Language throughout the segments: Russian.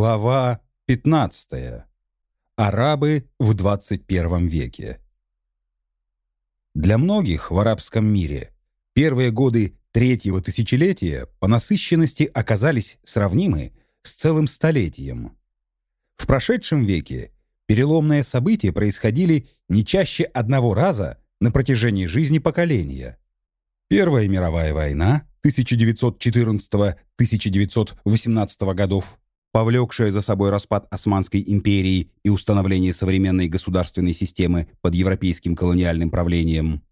Глава 15. Арабы в 21 веке. Для многих в арабском мире первые годы третьего тысячелетия по насыщенности оказались сравнимы с целым столетием. В прошедшем веке переломные события происходили не чаще одного раза на протяжении жизни поколения. Первая мировая война 1914-1918 годов повлекшая за собой распад Османской империи и установление современной государственной системы под европейским колониальным правлением,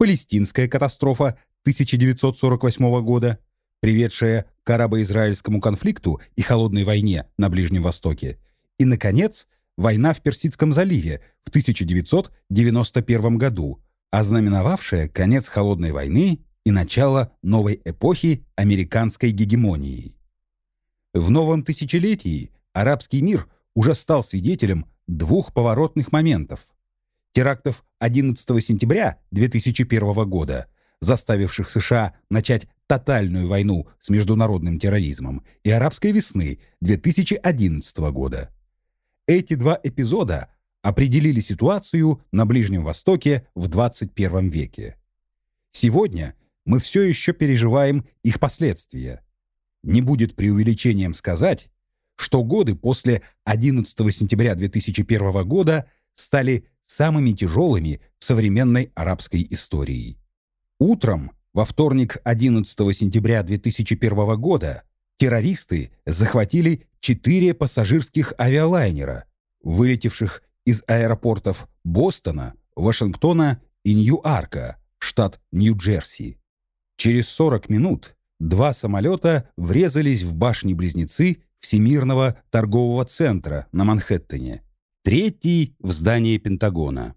Палестинская катастрофа 1948 года, приведшая к арабо-израильскому конфликту и холодной войне на Ближнем Востоке, и, наконец, война в Персидском заливе в 1991 году, ознаменовавшая конец холодной войны и начало новой эпохи американской гегемонии. В новом тысячелетии арабский мир уже стал свидетелем двух поворотных моментов. Терактов 11 сентября 2001 года, заставивших США начать тотальную войну с международным терроризмом, и арабской весны 2011 года. Эти два эпизода определили ситуацию на Ближнем Востоке в 21 веке. Сегодня мы все еще переживаем их последствия – не будет преувеличением сказать, что годы после 11 сентября 2001 года стали самыми тяжелыми в современной арабской истории. Утром, во вторник 11 сентября 2001 года, террористы захватили четыре пассажирских авиалайнера, вылетевших из аэропортов Бостона, Вашингтона и Нью-Арка, штат Нью-Джерси. Через 40 минут два самолета врезались в башни-близнецы Всемирного торгового центра на Манхэттене, третий — в здание Пентагона.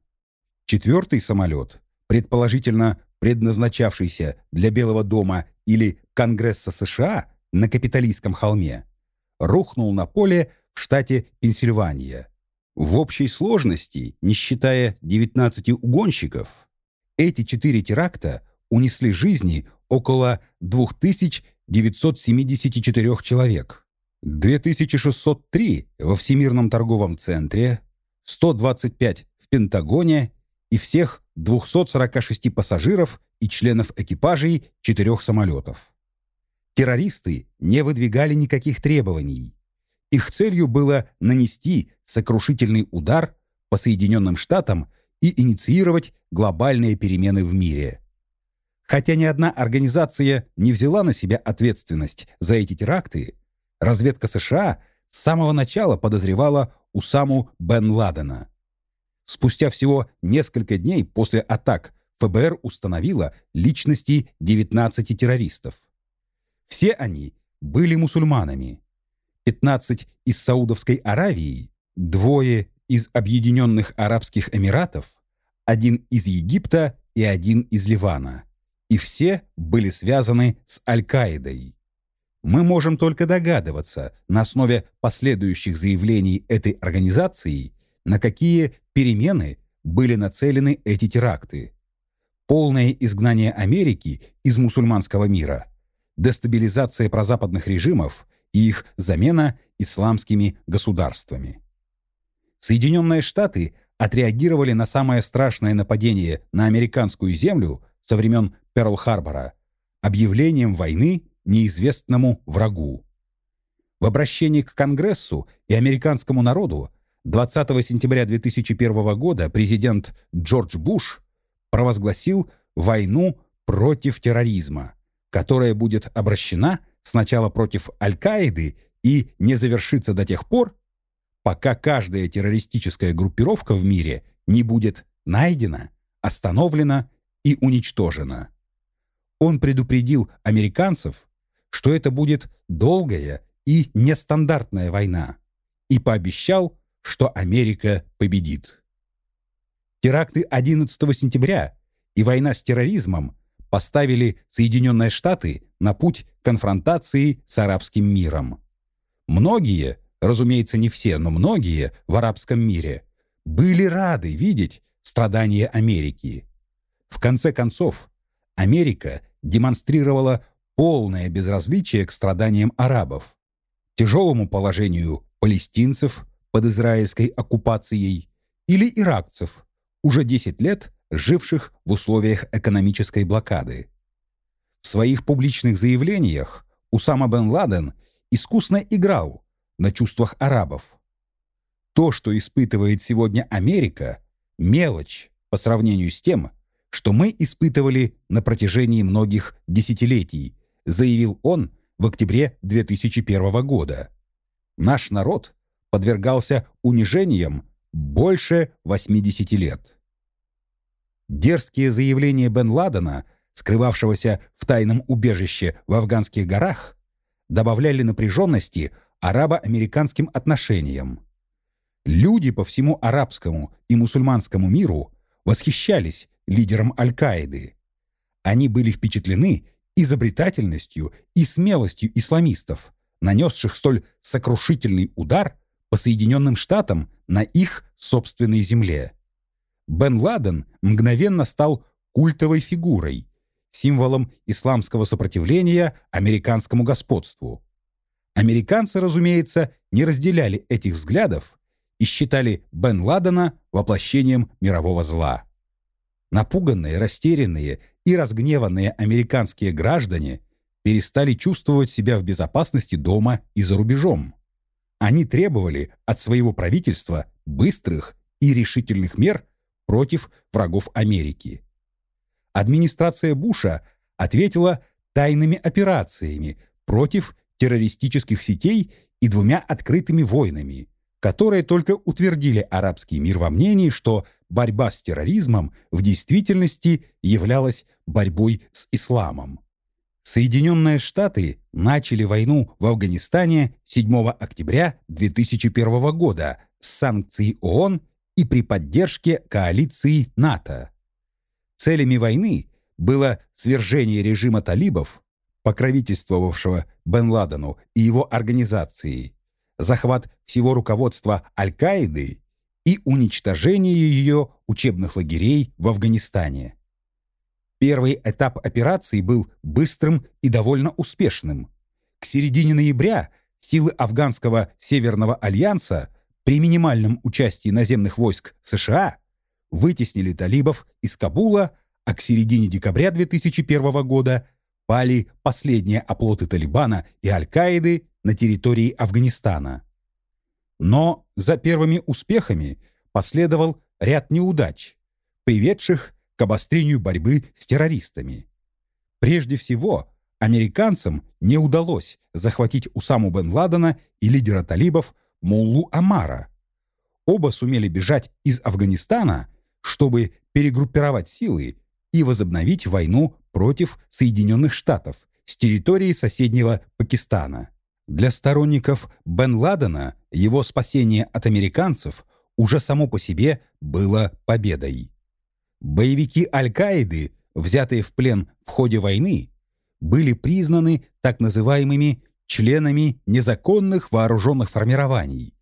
Четвертый самолет, предположительно предназначавшийся для Белого дома или Конгресса США на Капитолийском холме, рухнул на поле в штате Пенсильвания. В общей сложности, не считая 19 угонщиков, эти четыре теракта унесли жизни около 2974 человек, 2603 во Всемирном торговом центре, 125 в Пентагоне и всех 246 пассажиров и членов экипажей четырех самолетов. Террористы не выдвигали никаких требований. Их целью было нанести сокрушительный удар по Соединенным Штатам и инициировать глобальные перемены в мире – Хотя ни одна организация не взяла на себя ответственность за эти теракты, разведка США с самого начала подозревала Усаму бен Ладена. Спустя всего несколько дней после атак ФБР установила личности 19 террористов. Все они были мусульманами. 15 из Саудовской Аравии, двое из Объединенных Арабских Эмиратов, один из Египта и один из Ливана и все были связаны с Аль-Каидой. Мы можем только догадываться на основе последующих заявлений этой организации, на какие перемены были нацелены эти теракты. Полное изгнание Америки из мусульманского мира, дестабилизация прозападных режимов и их замена исламскими государствами. Соединенные Штаты отреагировали на самое страшное нападение на американскую землю со времен Перл-Харбора объявлением войны неизвестному врагу. В обращении к Конгрессу и американскому народу 20 сентября 2001 года президент Джордж Буш провозгласил войну против терроризма, которая будет обращена сначала против Аль-Каиды и не завершится до тех пор, пока каждая террористическая группировка в мире не будет найдена, остановлена и уничтожена. Он предупредил американцев, что это будет долгая и нестандартная война, и пообещал, что Америка победит. Теракты 11 сентября и война с терроризмом поставили Соединенные Штаты на путь конфронтации с арабским миром. Многие, разумеется, не все, но многие в арабском мире были рады видеть страдания Америки. В конце концов, Америка демонстрировала полное безразличие к страданиям арабов. тяжелому положению палестинцев под израильской оккупацией или иракцев, уже 10 лет живших в условиях экономической блокады. В своих публичных заявлениях Усама бен Ладен искусно играл на чувствах арабов. То, что испытывает сегодня Америка, мелочь по сравнению с тем, что мы испытывали на протяжении многих десятилетий, заявил он в октябре 2001 года. Наш народ подвергался унижениям больше 80 лет. Дерзкие заявления Бен Ладена, скрывавшегося в тайном убежище в афганских горах, добавляли напряженности арабо-американским отношениям. Люди по всему арабскому и мусульманскому миру восхищались лидером Аль-Каиды. Они были впечатлены изобретательностью и смелостью исламистов, нанесших столь сокрушительный удар по Соединенным Штатам на их собственной земле. Бен Ладен мгновенно стал культовой фигурой, символом исламского сопротивления американскому господству. Американцы, разумеется, не разделяли этих взглядов и считали Бен Ладена воплощением мирового зла. Напуганные, растерянные и разгневанные американские граждане перестали чувствовать себя в безопасности дома и за рубежом. Они требовали от своего правительства быстрых и решительных мер против врагов Америки. Администрация Буша ответила тайными операциями против террористических сетей и двумя открытыми войнами, которые только утвердили арабский мир во мнении, что борьба с терроризмом в действительности являлась борьбой с исламом. Соединенные Штаты начали войну в Афганистане 7 октября 2001 года с санкций ООН и при поддержке коалиции НАТО. Целями войны было свержение режима талибов, покровительствовавшего Бен Ладену и его организации, захват всего руководства Аль-Каиды и уничтожение ее учебных лагерей в Афганистане. Первый этап операции был быстрым и довольно успешным. К середине ноября силы афганского Северного альянса при минимальном участии наземных войск США вытеснили талибов из Кабула, а к середине декабря 2001 года пали последние оплоты Талибана и Аль-Каиды на территории Афганистана. Но за первыми успехами последовал ряд неудач, приведших к обострению борьбы с террористами. Прежде всего, американцам не удалось захватить Усаму бен Ладена и лидера талибов Муллу Амара. Оба сумели бежать из Афганистана, чтобы перегруппировать силы и возобновить войну против Соединенных Штатов с территории соседнего Пакистана. Для сторонников Бен Ладена его спасение от американцев уже само по себе было победой. Боевики Аль-Каиды, взятые в плен в ходе войны, были признаны так называемыми членами незаконных вооруженных формирований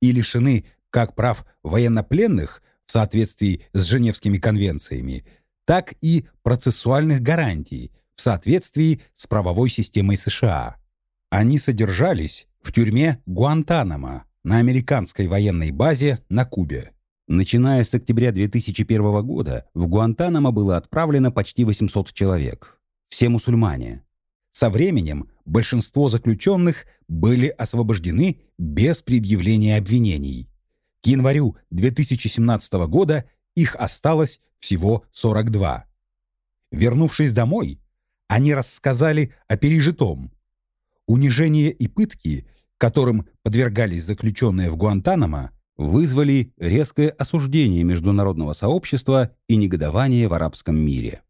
и лишены как прав военнопленных в соответствии с Женевскими конвенциями, так и процессуальных гарантий в соответствии с правовой системой США. Они содержались в тюрьме Гуантанамо на американской военной базе на Кубе. Начиная с октября 2001 года в Гуантанамо было отправлено почти 800 человек. Все мусульмане. Со временем большинство заключенных были освобождены без предъявления обвинений. К январю 2017 года их осталось всего 42. Вернувшись домой, они рассказали о пережитом. Унижение и пытки, которым подвергались заключенные в Гуантанамо, вызвали резкое осуждение международного сообщества и негодование в арабском мире.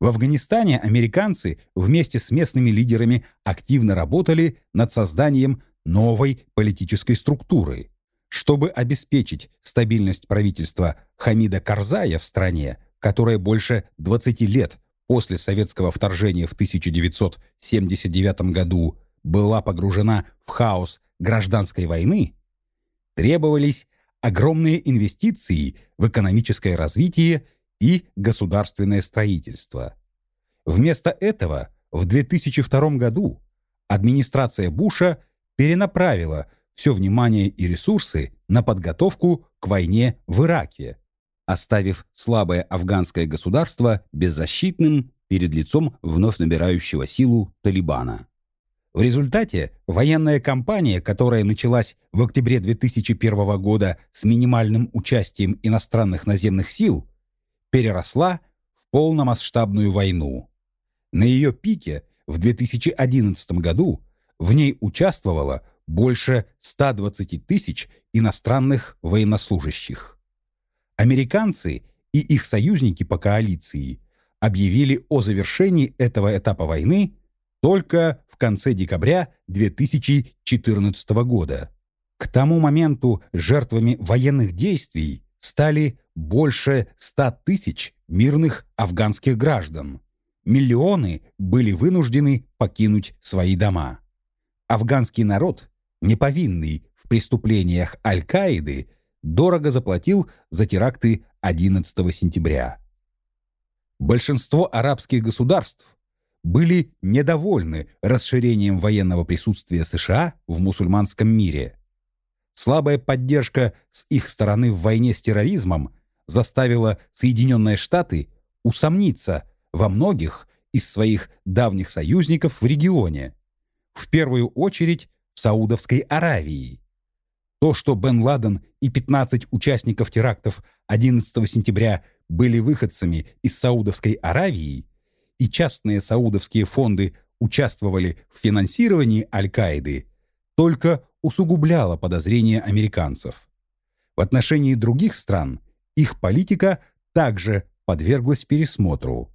В Афганистане американцы вместе с местными лидерами активно работали над созданием новой политической структуры. Чтобы обеспечить стабильность правительства Хамида Карзая в стране, которая больше 20 лет после советского вторжения в 1979 году была погружена в хаос гражданской войны, требовались огромные инвестиции в экономическое развитие и государственное строительство. Вместо этого в 2002 году администрация Буша перенаправила все внимание и ресурсы на подготовку к войне в Ираке, оставив слабое афганское государство беззащитным перед лицом вновь набирающего силу Талибана. В результате военная кампания, которая началась в октябре 2001 года с минимальным участием иностранных наземных сил, переросла в полномасштабную войну. На ее пике в 2011 году в ней участвовало больше 120 тысяч иностранных военнослужащих. Американцы и их союзники по коалиции объявили о завершении этого этапа войны только в конце декабря 2014 года. К тому моменту жертвами военных действий стали больше 100 тысяч мирных афганских граждан. Миллионы были вынуждены покинуть свои дома. Афганский народ, неповинный в преступлениях Аль-Каиды, дорого заплатил за теракты 11 сентября. Большинство арабских государств были недовольны расширением военного присутствия США в мусульманском мире. Слабая поддержка с их стороны в войне с терроризмом заставила Соединенные Штаты усомниться во многих из своих давних союзников в регионе, в первую очередь в Саудовской Аравии. То, что Бен Ладен и 15 участников терактов 11 сентября были выходцами из Саудовской Аравии, и частные саудовские фонды участвовали в финансировании Аль-Каиды, только усугубляло подозрения американцев. В отношении других стран их политика также подверглась пересмотру.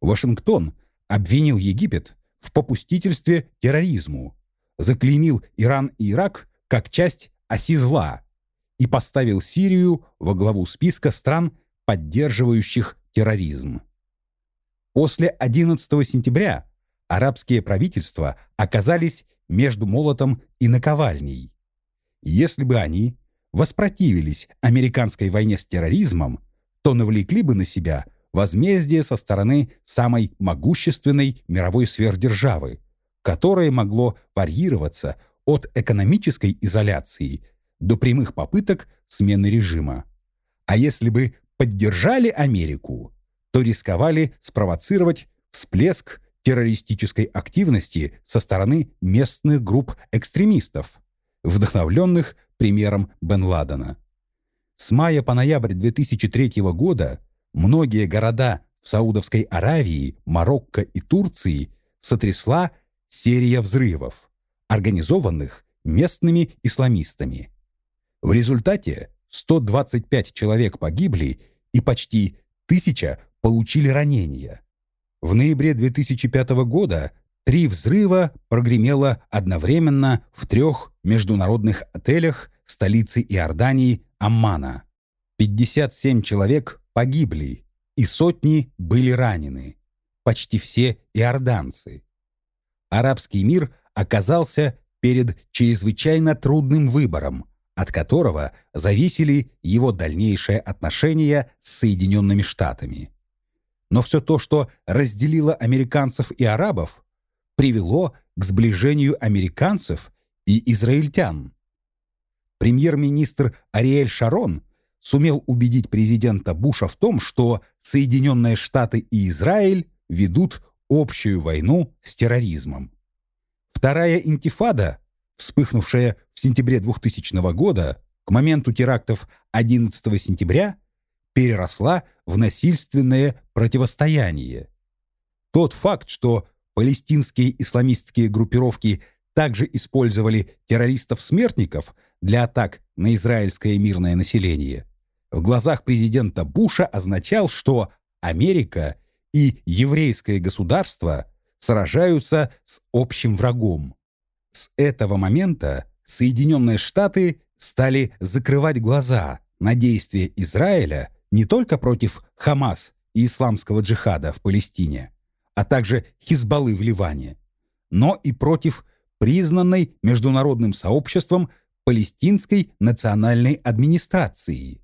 Вашингтон обвинил Египет в попустительстве терроризму, заклеймил Иран и Ирак как часть оси зла и поставил Сирию во главу списка стран, поддерживающих терроризм. После 11 сентября арабские правительства оказались между молотом и наковальней. Если бы они воспротивились американской войне с терроризмом, то навлекли бы на себя возмездие со стороны самой могущественной мировой сверхдержавы, которое могло варьироваться от экономической изоляции до прямых попыток смены режима. А если бы поддержали Америку, то рисковали спровоцировать всплеск террористической активности со стороны местных групп экстремистов, вдохновленных примером Бен Ладена. С мая по ноябрь 2003 года многие города в Саудовской Аравии, Марокко и Турции сотрясла серия взрывов, организованных местными исламистами. В результате 125 человек погибли и почти тысяча получили ранения. В ноябре 2005 года три взрыва прогремело одновременно в трех международных отелях столицы Иордании Аммана. 57 человек погибли и сотни были ранены. Почти все иорданцы. Арабский мир оказался перед чрезвычайно трудным выбором, от которого зависели его дальнейшие отношения с Соединенными Штатами. Но все то, что разделило американцев и арабов, привело к сближению американцев и израильтян. Премьер-министр Ариэль Шарон сумел убедить президента Буша в том, что Соединенные Штаты и Израиль ведут общую войну с терроризмом. Вторая интифада, вспыхнувшая в сентябре 2000 года, к моменту терактов 11 сентября, переросла в насильственное противостояние. Тот факт, что палестинские исламистские группировки также использовали террористов-смертников для атак на израильское мирное население, в глазах президента Буша означал, что Америка и еврейское государство сражаются с общим врагом. С этого момента Соединенные Штаты стали закрывать глаза на действия Израиля не только против Хамас и исламского джихада в Палестине, а также Хизбаллы в Ливане, но и против признанной международным сообществом палестинской национальной администрации.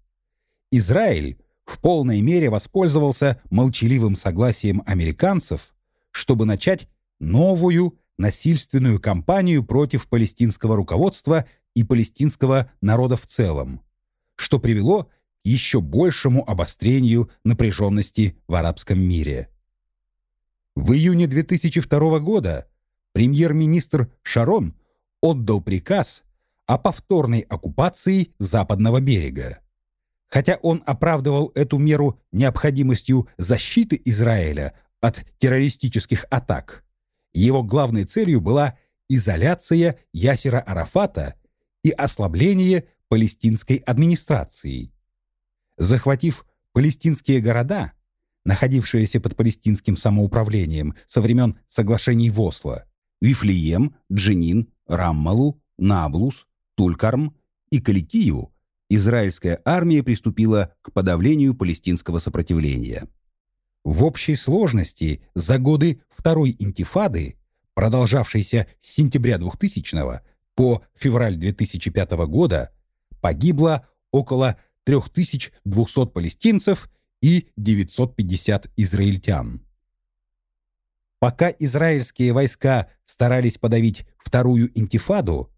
Израиль в полной мере воспользовался молчаливым согласием американцев, чтобы начать новую насильственную кампанию против палестинского руководства и палестинского народа в целом, что привело к еще большему обострению напряженности в арабском мире. В июне 2002 года премьер-министр Шарон отдал приказ о повторной оккупации западного берега. Хотя он оправдывал эту меру необходимостью защиты Израиля от террористических атак, его главной целью была изоляция Ясера Арафата и ослабление палестинской администрации. Захватив палестинские города, находившиеся под палестинским самоуправлением со времен соглашений в Осло, Вифлеем, Дженин, Раммалу, Наблус, Тулькарм и Каликию, израильская армия приступила к подавлению палестинского сопротивления. В общей сложности за годы Второй интифады, продолжавшейся с сентября 2000 по февраль 2005 года, погибло около 3200 палестинцев и 950 израильтян. Пока израильские войска старались подавить вторую интифаду,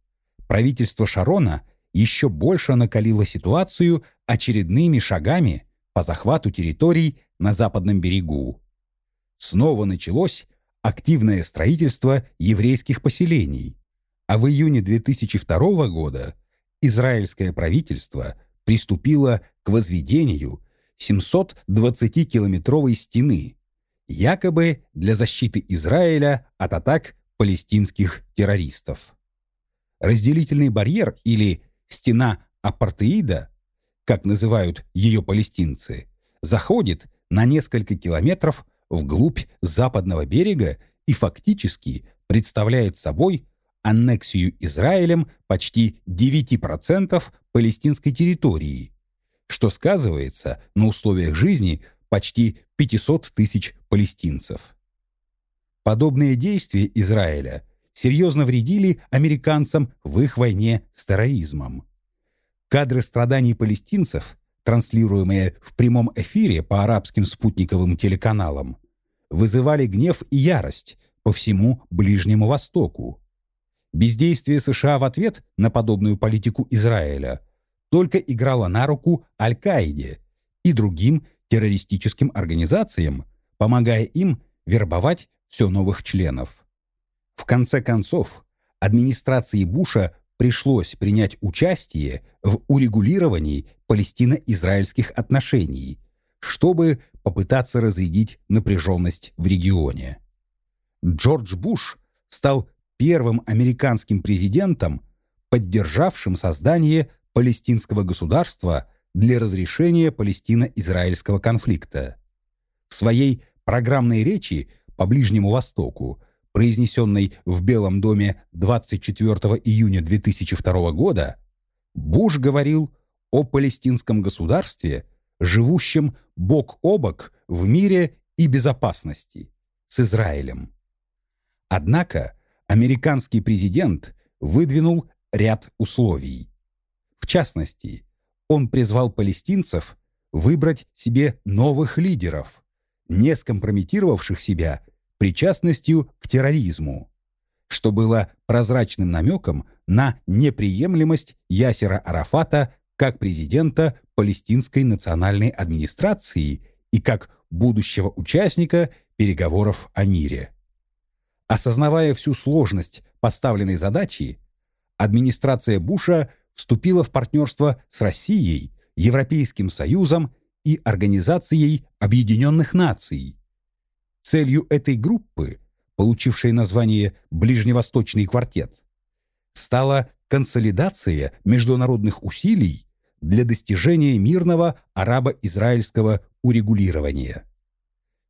правительство Шарона еще больше накалило ситуацию очередными шагами по захвату территорий на западном берегу. Снова началось активное строительство еврейских поселений, а в июне 2002 года израильское правительство приступило к возведению 720-километровой стены, якобы для защиты Израиля от атак палестинских террористов. Разделительный барьер или стена апартеида, как называют ее палестинцы, заходит на несколько километров вглубь западного берега и фактически представляет собой аннексию Израилем почти 9% палестинской территории, что сказывается на условиях жизни почти 500 тысяч палестинцев. Подобные действия Израиля серьезно вредили американцам в их войне с терроризмом. Кадры страданий палестинцев транслируемые в прямом эфире по арабским спутниковым телеканалам, вызывали гнев и ярость по всему Ближнему Востоку. Бездействие США в ответ на подобную политику Израиля только играло на руку Аль-Каиде и другим террористическим организациям, помогая им вербовать все новых членов. В конце концов, администрации Буша пришлось принять участие в урегулировании палестино-израильских отношений, чтобы попытаться разрядить напряженность в регионе. Джордж Буш стал первым американским президентом, поддержавшим создание палестинского государства для разрешения палестино-израильского конфликта. В своей программной речи по Ближнему Востоку произнесенной в Белом доме 24 июня 2002 года, Буш говорил о палестинском государстве, живущем бок о бок в мире и безопасности с Израилем. Однако американский президент выдвинул ряд условий. В частности, он призвал палестинцев выбрать себе новых лидеров, не скомпрометировавших себя причастностью к терроризму, что было прозрачным намеком на неприемлемость Ясера Арафата как президента Палестинской национальной администрации и как будущего участника переговоров о мире. Осознавая всю сложность поставленной задачи, администрация Буша вступила в партнерство с Россией, Европейским Союзом и Организацией Объединенных Наций, Целью этой группы, получившей название «Ближневосточный квартет», стала консолидация международных усилий для достижения мирного арабо-израильского урегулирования.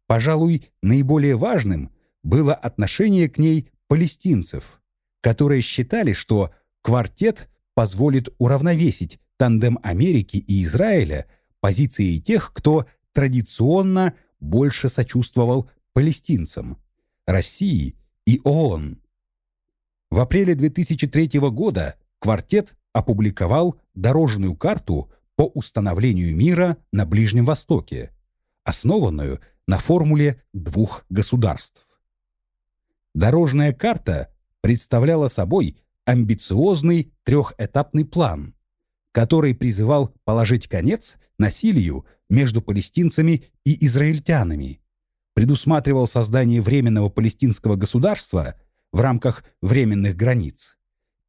Пожалуй, наиболее важным было отношение к ней палестинцев, которые считали, что квартет позволит уравновесить тандем Америки и Израиля позицией тех, кто традиционно больше сочувствовал палестинцам, России и ООН. В апреле 2003 года квартет опубликовал дорожную карту по установлению мира на Ближнем Востоке, основанную на формуле двух государств. Дорожная карта представляла собой амбициозный трехэтапный план, который призывал положить конец насилию между палестинцами и израильтянами, предусматривал создание Временного палестинского государства в рамках временных границ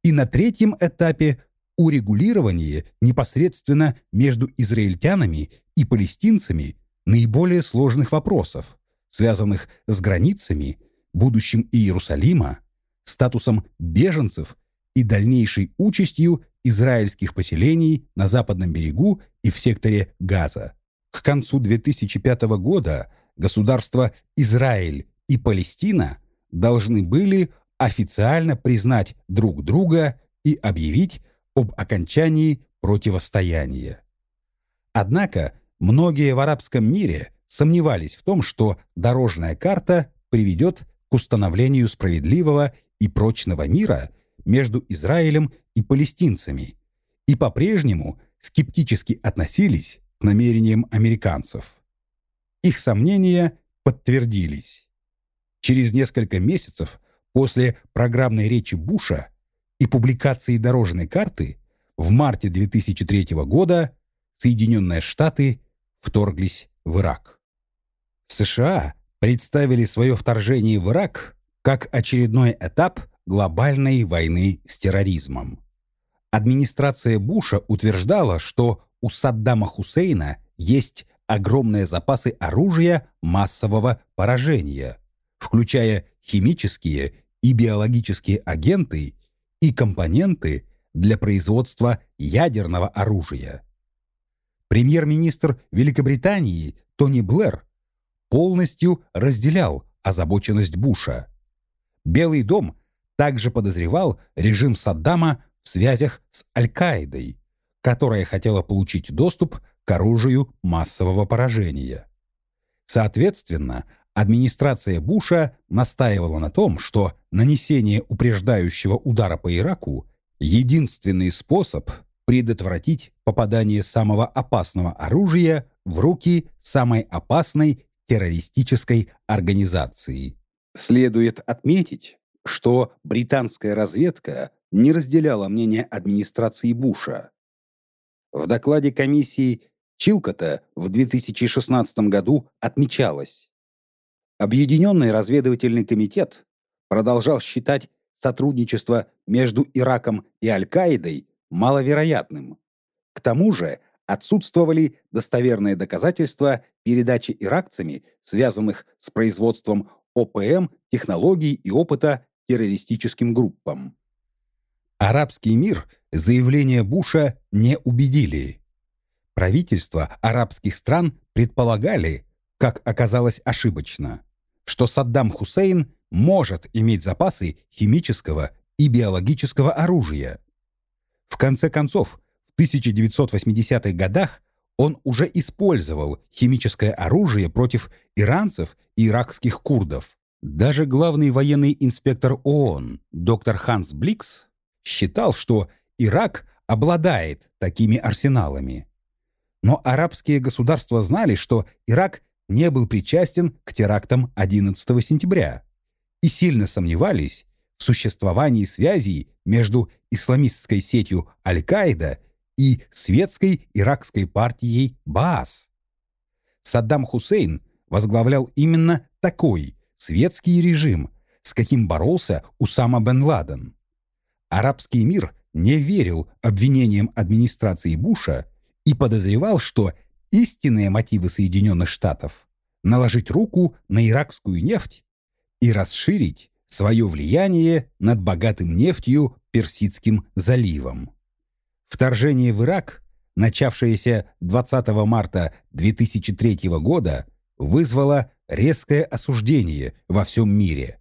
и на третьем этапе урегулирование непосредственно между израильтянами и палестинцами наиболее сложных вопросов, связанных с границами, будущим Иерусалима, статусом беженцев и дальнейшей участью израильских поселений на западном берегу и в секторе Газа. К концу 2005 года государства Израиль и Палестина должны были официально признать друг друга и объявить об окончании противостояния. Однако многие в арабском мире сомневались в том, что дорожная карта приведет к установлению справедливого и прочного мира между Израилем и палестинцами и по-прежнему скептически относились к намерениям американцев. Их сомнения подтвердились. Через несколько месяцев после программной речи Буша и публикации дорожной карты в марте 2003 года Соединенные Штаты вторглись в Ирак. США представили свое вторжение в Ирак как очередной этап глобальной войны с терроризмом. Администрация Буша утверждала, что у Саддама Хусейна есть огромные запасы оружия массового поражения, включая химические и биологические агенты и компоненты для производства ядерного оружия. Премьер-министр Великобритании Тони Блэр полностью разделял озабоченность Буша. Белый дом также подозревал режим Саддама в связях с Аль-Каидой, которая хотела получить доступ к оружию массового поражения. Соответственно, администрация Буша настаивала на том, что нанесение упреждающего удара по Ираку – единственный способ предотвратить попадание самого опасного оружия в руки самой опасной террористической организации. Следует отметить, что британская разведка не разделяла мнение администрации Буша. В докладе комиссии Чилкота в 2016 году отмечалось, Объединенный разведывательный комитет продолжал считать сотрудничество между Ираком и Аль-Каидой маловероятным. К тому же отсутствовали достоверные доказательства передачи иракцами, связанных с производством ОПМ, технологий и опыта террористическим группам. Арабский мир заявления Буша не убедили. Правительства арабских стран предполагали, как оказалось ошибочно, что Саддам Хусейн может иметь запасы химического и биологического оружия. В конце концов, в 1980-х годах он уже использовал химическое оружие против иранцев и иракских курдов. Даже главный военный инспектор ООН доктор Ханс Бликс считал, что Ирак обладает такими арсеналами. Но арабские государства знали, что Ирак не был причастен к терактам 11 сентября и сильно сомневались в существовании связей между исламистской сетью Аль-Каида и светской иракской партией Баас. Саддам Хусейн возглавлял именно такой светский режим, с каким боролся Усама бен Ладен. Арабский мир не верил обвинениям администрации Буша и подозревал, что истинные мотивы Соединенных Штатов – наложить руку на иракскую нефть и расширить свое влияние над богатым нефтью Персидским заливом. Вторжение в Ирак, начавшееся 20 марта 2003 года, вызвало резкое осуждение во всем мире.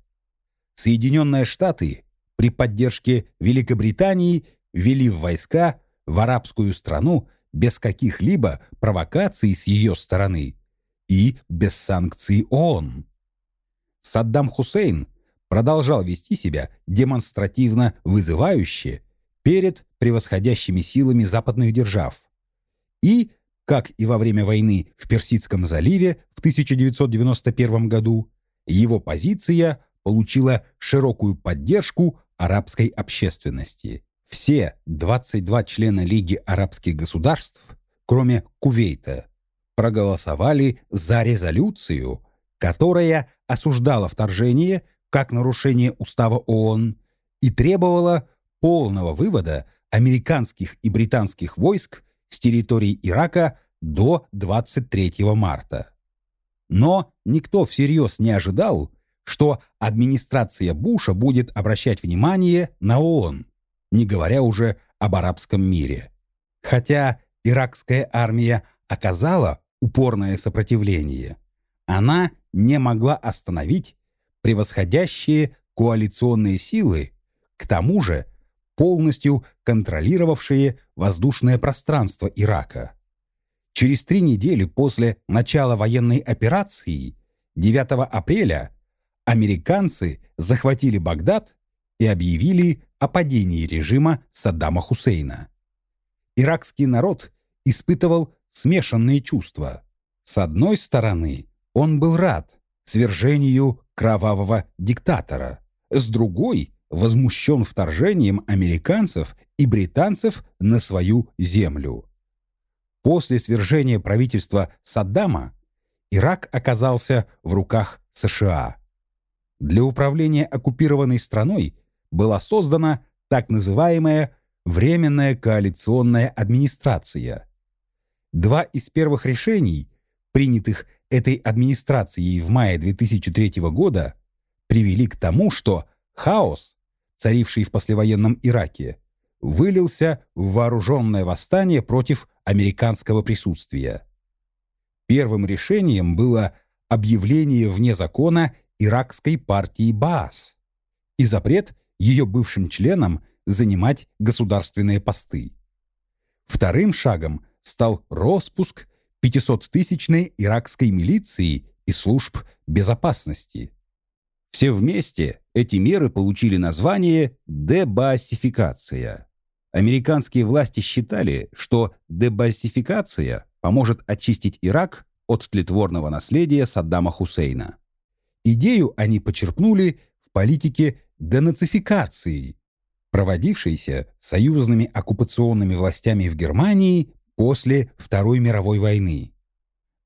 Соединенные Штаты при поддержке Великобритании ввели в войска в арабскую страну без каких-либо провокаций с ее стороны и без санкций ООН. Саддам Хусейн продолжал вести себя демонстративно вызывающе перед превосходящими силами западных держав. И, как и во время войны в Персидском заливе в 1991 году, его позиция получила широкую поддержку арабской общественности. Все 22 члена Лиги арабских государств, кроме Кувейта, проголосовали за резолюцию, которая осуждала вторжение как нарушение устава ООН и требовала полного вывода американских и британских войск с территории Ирака до 23 марта. Но никто всерьез не ожидал, что администрация Буша будет обращать внимание на ООН, не говоря уже об арабском мире. Хотя иракская армия оказала упорное сопротивление, она не могла остановить превосходящие коалиционные силы, к тому же полностью контролировавшие воздушное пространство Ирака. Через три недели после начала военной операции, 9 апреля, американцы захватили Багдад и объявили о падении режима Саддама Хусейна. Иракский народ испытывал смешанные чувства. С одной стороны, он был рад свержению кровавого диктатора, с другой – возмущен вторжением американцев и британцев на свою землю. После свержения правительства Саддама Ирак оказался в руках США. Для управления оккупированной страной была создана так называемая Временная коалиционная администрация. Два из первых решений, принятых этой администрацией в мае 2003 года, привели к тому, что хаос, царивший в послевоенном Ираке, вылился в вооруженное восстание против американского присутствия. Первым решением было объявление вне закона иракской партии Баас и запрет ее бывшим членам занимать государственные посты. Вторым шагом стал распуск 500-тысячной иракской милиции и служб безопасности. Все вместе эти меры получили название «дебасификация». Американские власти считали, что дебасификация поможет очистить Ирак от тлетворного наследия Саддама Хусейна. Идею они почерпнули в политике денацификации, проводившейся союзными оккупационными властями в Германии после Второй мировой войны.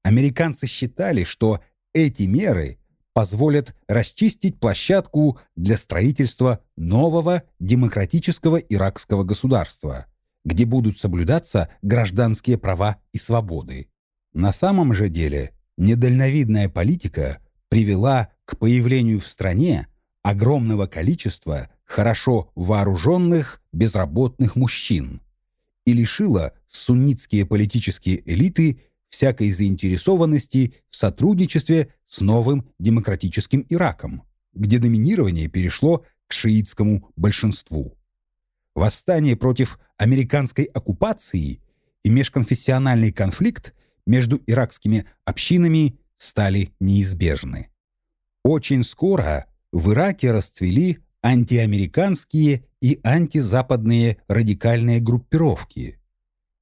Американцы считали, что эти меры позволят расчистить площадку для строительства нового демократического иракского государства, где будут соблюдаться гражданские права и свободы. На самом же деле недальновидная политика привела к появлению в стране огромного количества хорошо вооруженных безработных мужчин и лишила суннитские политические элиты всякой заинтересованности в сотрудничестве с новым демократическим Ираком, где доминирование перешло к шиитскому большинству. Восстание против американской оккупации и межконфессиональный конфликт между иракскими общинами стали неизбежны. Очень скоро в Ираке расцвели антиамериканские и антизападные радикальные группировки.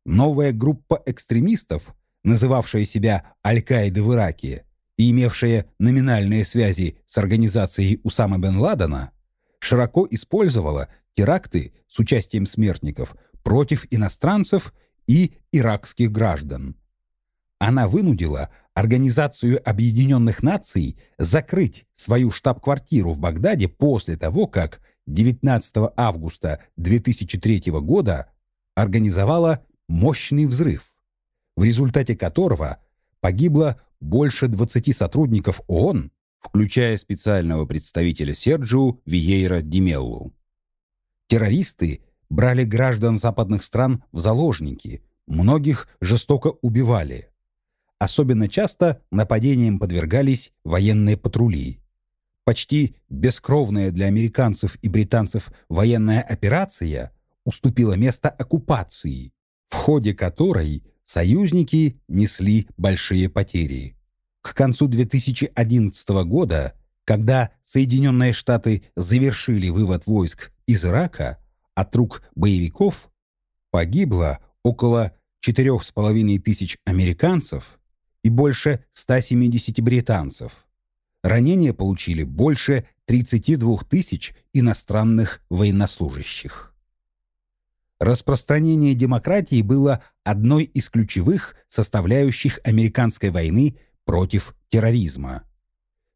Новая группа экстремистов называвшая себя Аль-Каидой в Ираке и имевшая номинальные связи с организацией Усама бен Ладена, широко использовала теракты с участием смертников против иностранцев и иракских граждан. Она вынудила Организацию Объединенных Наций закрыть свою штаб-квартиру в Багдаде после того, как 19 августа 2003 года организовала мощный взрыв в результате которого погибло больше 20 сотрудников ООН, включая специального представителя Серджио Виейра Димеллу. Террористы брали граждан западных стран в заложники, многих жестоко убивали. Особенно часто нападениям подвергались военные патрули. Почти бескровная для американцев и британцев военная операция уступила место оккупации, в ходе которой союзники несли большие потери. К концу 2011 года, когда Соединенные Штаты завершили вывод войск из Ирака от рук боевиков, погибло около 4,5 тысяч американцев и больше 170 британцев. ранения получили больше 32 тысяч иностранных военнослужащих. Распространение демократии было одной из ключевых составляющих американской войны против терроризма.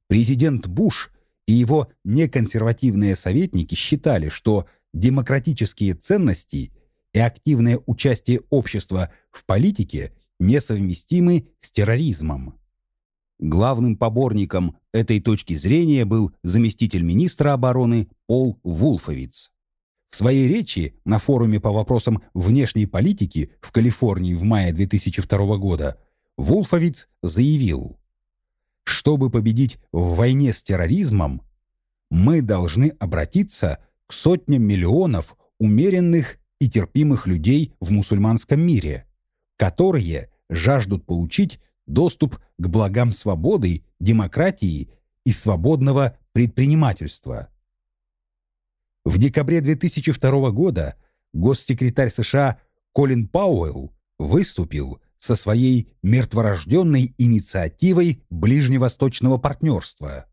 Президент Буш и его неконсервативные советники считали, что демократические ценности и активное участие общества в политике несовместимы с терроризмом. Главным поборником этой точки зрения был заместитель министра обороны Пол Вулфовиц. В своей речи на форуме по вопросам внешней политики в Калифорнии в мае 2002 года Вулфовиц заявил, чтобы победить в войне с терроризмом, мы должны обратиться к сотням миллионов умеренных и терпимых людей в мусульманском мире, которые жаждут получить доступ к благам свободы, демократии и свободного предпринимательства. В декабре 2002 года госсекретарь США Колин Пауэлл выступил со своей мертворожденной инициативой ближневосточного партнерства,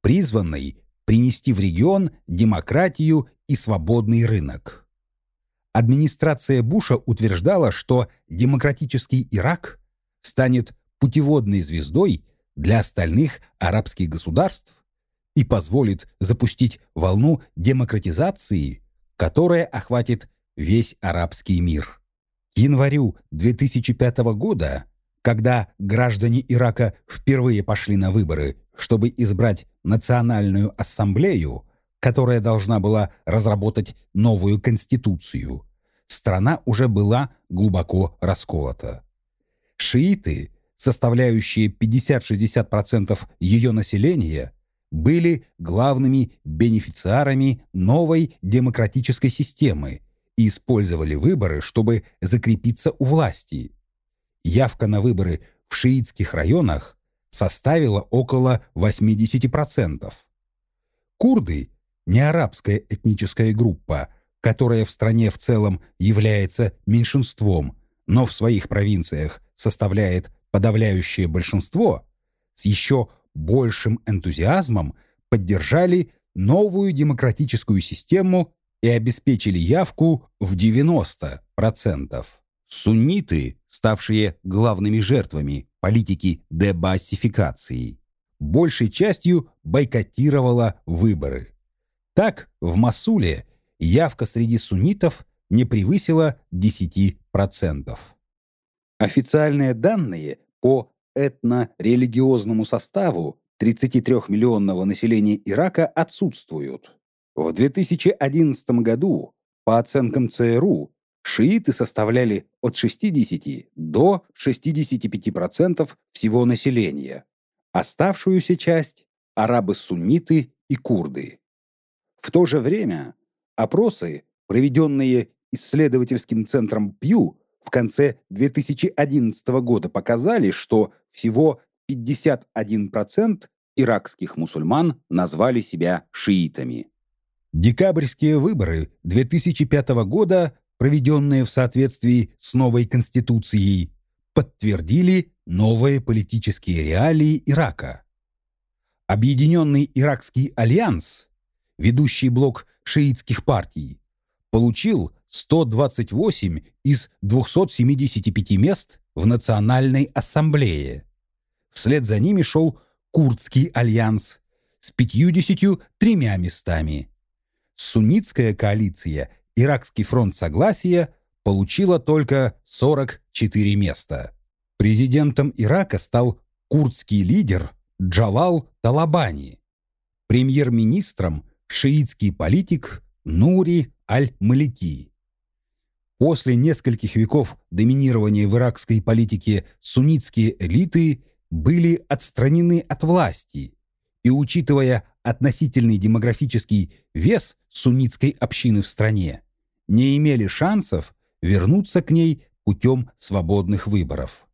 призванной принести в регион демократию и свободный рынок. Администрация Буша утверждала, что демократический Ирак станет путеводной звездой для остальных арабских государств и позволит запустить волну демократизации, которая охватит весь арабский мир. К январю 2005 года, когда граждане Ирака впервые пошли на выборы, чтобы избрать Национальную ассамблею, которая должна была разработать новую конституцию, страна уже была глубоко расколота. Шииты, составляющие 50-60% ее населения, были главными бенефициарами новой демократической системы и использовали выборы, чтобы закрепиться у власти. Явка на выборы в шиитских районах составила около 80%. Курды – не арабская этническая группа, которая в стране в целом является меньшинством, но в своих провинциях составляет подавляющее большинство, с еще большим энтузиазмом поддержали новую демократическую систему и обеспечили явку в 90%. Сунниты, ставшие главными жертвами политики дебассификации, большей частью бойкотировала выборы. Так, в Масуле явка среди суннитов не превысила 10%. Официальные данные по этно-религиозному составу 33-миллионного населения Ирака отсутствуют. В 2011 году, по оценкам ЦРУ, шииты составляли от 60 до 65% всего населения. Оставшуюся часть – арабы-сунниты и курды. В то же время опросы, проведенные исследовательским центром Пью в конце 2011 года, показали, что всего 51% иракских мусульман назвали себя шиитами. Декабрьские выборы 2005 года, проведенные в соответствии с новой конституцией, подтвердили новые политические реалии Ирака. Объединенный Иракский альянс, ведущий блок шиитских партий, получил 128 из 275 мест в Национальной ассамблее. Вслед за ними шел Курдский альянс с 53 местами – суннитская коалиция «Иракский фронт согласия» получила только 44 места. Президентом Ирака стал курдский лидер Джалал Талабани, премьер-министром шиитский политик Нури Аль-Малики. После нескольких веков доминирования в иракской политике суннитские элиты были отстранены от власти, и, учитывая относительный демографический вес суннитской общины в стране, не имели шансов вернуться к ней путем свободных выборов.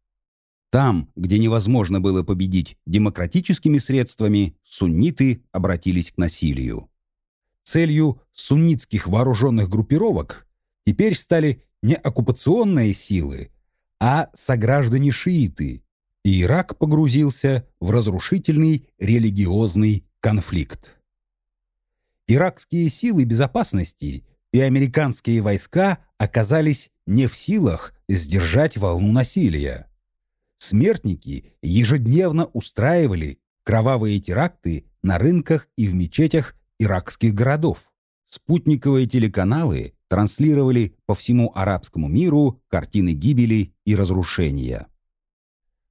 Там, где невозможно было победить демократическими средствами, сунниты обратились к насилию. Целью суннитских вооруженных группировок теперь стали не оккупационные силы, а сограждане-шииты, и Ирак погрузился в разрушительный религиозный конфликт. Иракские силы безопасности и американские войска оказались не в силах сдержать волну насилия. Смертники ежедневно устраивали кровавые теракты на рынках и в мечетях иракских городов. Спутниковые телеканалы транслировали по всему арабскому миру картины гибели и разрушения.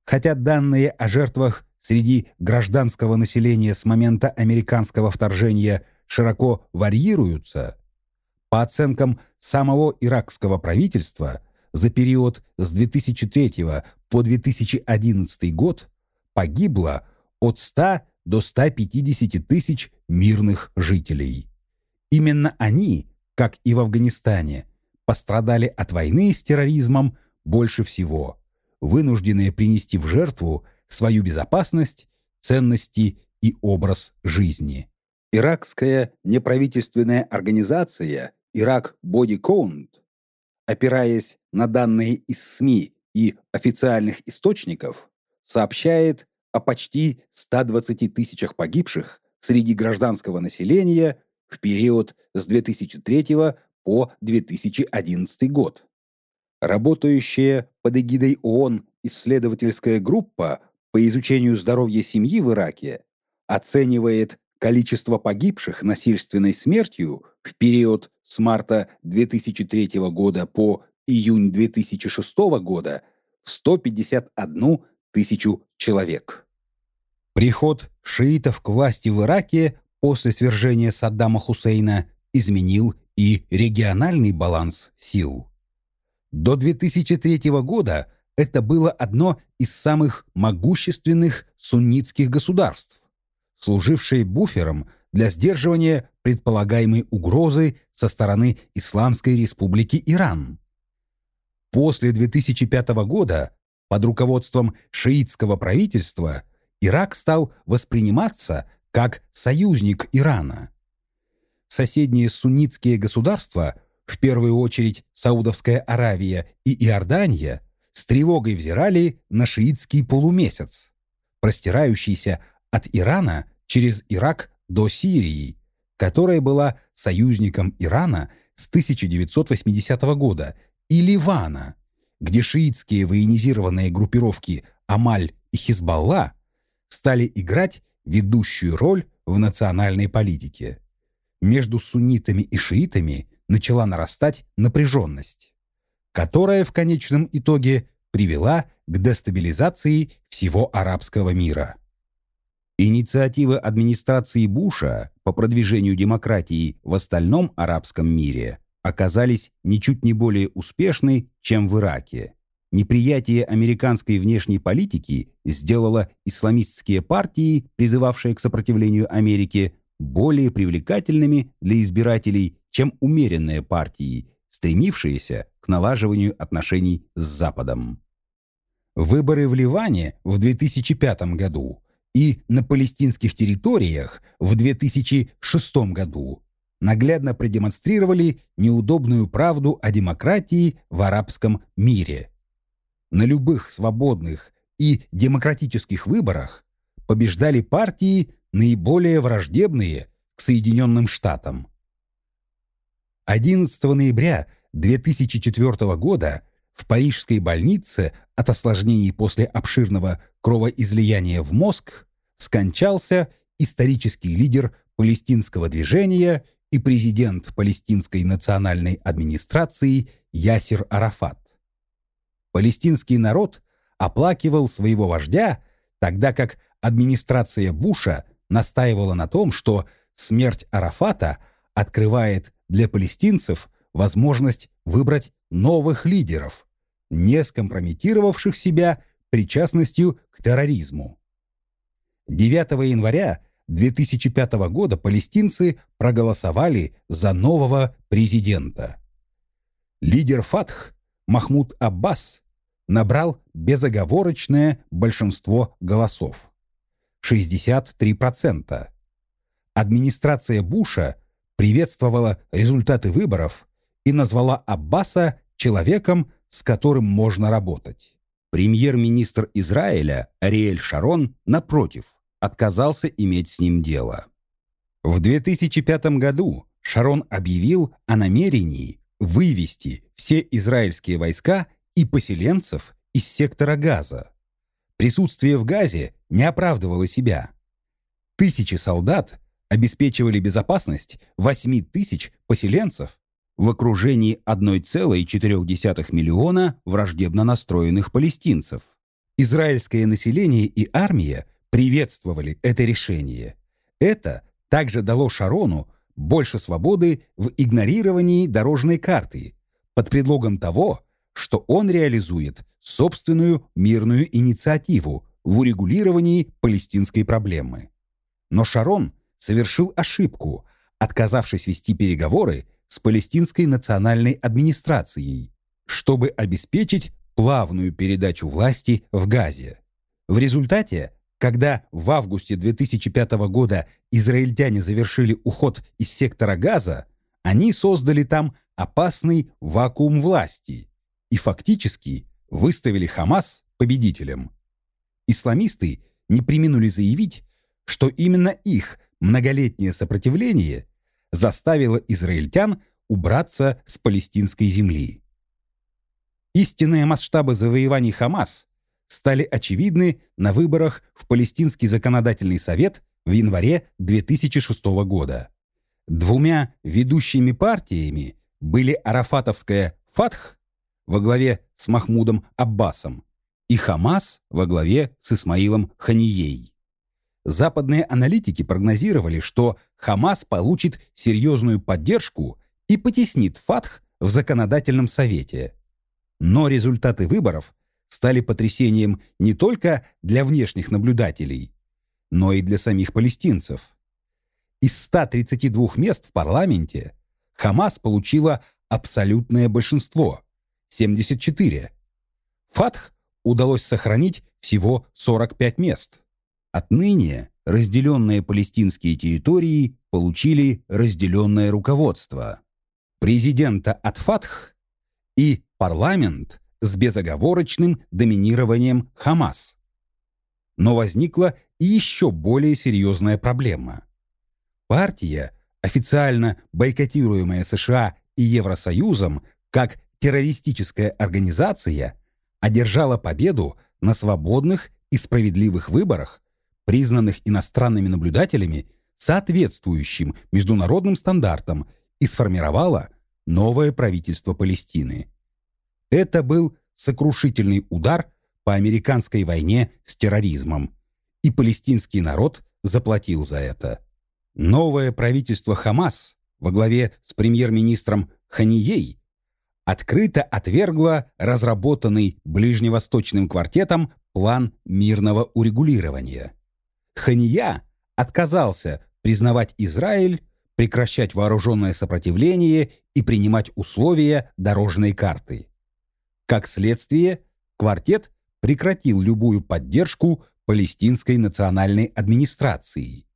Хотя данные о жертвах среди гражданского населения с момента американского вторжения широко варьируются, по оценкам самого иракского правительства, за период с 2003 по 2011 год погибло от 100 до 150 тысяч мирных жителей. Именно они, как и в Афганистане, пострадали от войны с терроризмом больше всего, вынужденные принести в жертву свою безопасность, ценности и образ жизни. Иракская неправительственная организация «Ирак Body Count», опираясь на данные из СМИ и официальных источников, сообщает о почти 120 тысячах погибших среди гражданского населения в период с 2003 по 2011 год. Работающая под эгидой ООН исследовательская группа по изучению здоровья семьи в Ираке оценивает количество погибших насильственной смертью в период с марта 2003 года по июнь 2006 года в 151 тысячу человек. Приход шиитов к власти в Ираке после свержения Саддама Хусейна изменил и региональный баланс сил. До 2003 года это было одно из самых могущественных суннитских государств, служившее буфером для сдерживания предполагаемой угрозы со стороны Исламской Республики Иран. После 2005 года под руководством шиитского правительства Ирак стал восприниматься как союзник Ирана. Соседние суннитские государства, в первую очередь Саудовская Аравия и Иордания, с тревогой взирали на шиитский полумесяц, простирающийся от Ирана через Ирак до Сирии, которая была союзником Ирана с 1980 года, и Ливана, где шиитские военизированные группировки Амаль и Хизбалла стали играть ведущую роль в национальной политике. Между суннитами и шиитами начала нарастать напряженность, которая в конечном итоге привела к дестабилизации всего арабского мира. Инициативы администрации Буша по продвижению демократии в остальном арабском мире оказались ничуть не более успешны, чем в Ираке. Неприятие американской внешней политики сделало исламистские партии, призывавшие к сопротивлению Америке, более привлекательными для избирателей, чем умеренные партии, стремившиеся к налаживанию отношений с Западом. Выборы в Ливане в 2005 году и на палестинских территориях в 2006 году наглядно продемонстрировали неудобную правду о демократии в арабском мире. На любых свободных и демократических выборах побеждали партии, наиболее враждебные к Соединенным Штатам. 11 ноября 2004 года в парижской больнице от осложнений после обширного кровоизлияния в мозг скончался исторический лидер палестинского движения и президент палестинской национальной администрации Ясир Арафат. Палестинский народ оплакивал своего вождя, тогда как администрация Буша настаивала на том, что смерть Арафата открывает для палестинцев возможность выбрать новых лидеров, не скомпрометировавших себя причастностью к терроризму. 9 января 2005 года палестинцы проголосовали за нового президента. Лидер Фатх Махмуд Аббас набрал безоговорочное большинство голосов – 63%. Администрация Буша приветствовала результаты выборов и назвала Аббаса человеком, с которым можно работать. Премьер-министр Израиля Ариэль Шарон, напротив, отказался иметь с ним дело. В 2005 году Шарон объявил о намерении вывести все израильские войска и поселенцев из сектора Газа. Присутствие в Газе не оправдывало себя. Тысячи солдат обеспечивали безопасность 8 тысяч поселенцев в окружении 1,4 миллиона враждебно настроенных палестинцев. Израильское население и армия приветствовали это решение. Это также дало Шарону больше свободы в игнорировании дорожной карты под предлогом того, что он реализует собственную мирную инициативу в урегулировании палестинской проблемы. Но Шарон совершил ошибку, отказавшись вести переговоры с палестинской национальной администрацией, чтобы обеспечить плавную передачу власти в Газе. В результате, когда в августе 2005 года израильтяне завершили уход из сектора Газа, они создали там опасный вакуум власти и фактически выставили Хамас победителем. Исламисты не применули заявить, что именно их многолетнее сопротивление заставило израильтян убраться с палестинской земли. Истинные масштабы завоеваний Хамас стали очевидны на выборах в Палестинский законодательный совет в январе 2006 года. Двумя ведущими партиями были арафатовская «Фатх» во главе с Махмудом Аббасом и Хамас во главе с Исмаилом Ханией. Западные аналитики прогнозировали, что Хамас получит серьезную поддержку и потеснит Фатх в законодательном совете. Но результаты выборов стали потрясением не только для внешних наблюдателей, но и для самих палестинцев. Из 132 мест в парламенте Хамас получила абсолютное большинство – 74. Фатх удалось сохранить всего 45 мест. Отныне разделенные палестинские территории получили разделенное руководство. Президента от Фатх и парламент с безоговорочным доминированием Хамас. Но возникла и еще более серьезная проблема. Партия, официально бойкотируемая США и Евросоюзом как террористическая организация, одержала победу на свободных и справедливых выборах признанных иностранными наблюдателями соответствующим международным стандартам и сформировала новое правительство Палестины. Это был сокрушительный удар по американской войне с терроризмом, и палестинский народ заплатил за это. Новое правительство Хамас во главе с премьер-министром Ханией открыто отвергло разработанный Ближневосточным квартетом план мирного урегулирования – Хания отказался признавать Израиль, прекращать вооруженное сопротивление и принимать условия дорожной карты. Как следствие, квартет прекратил любую поддержку палестинской национальной администрации.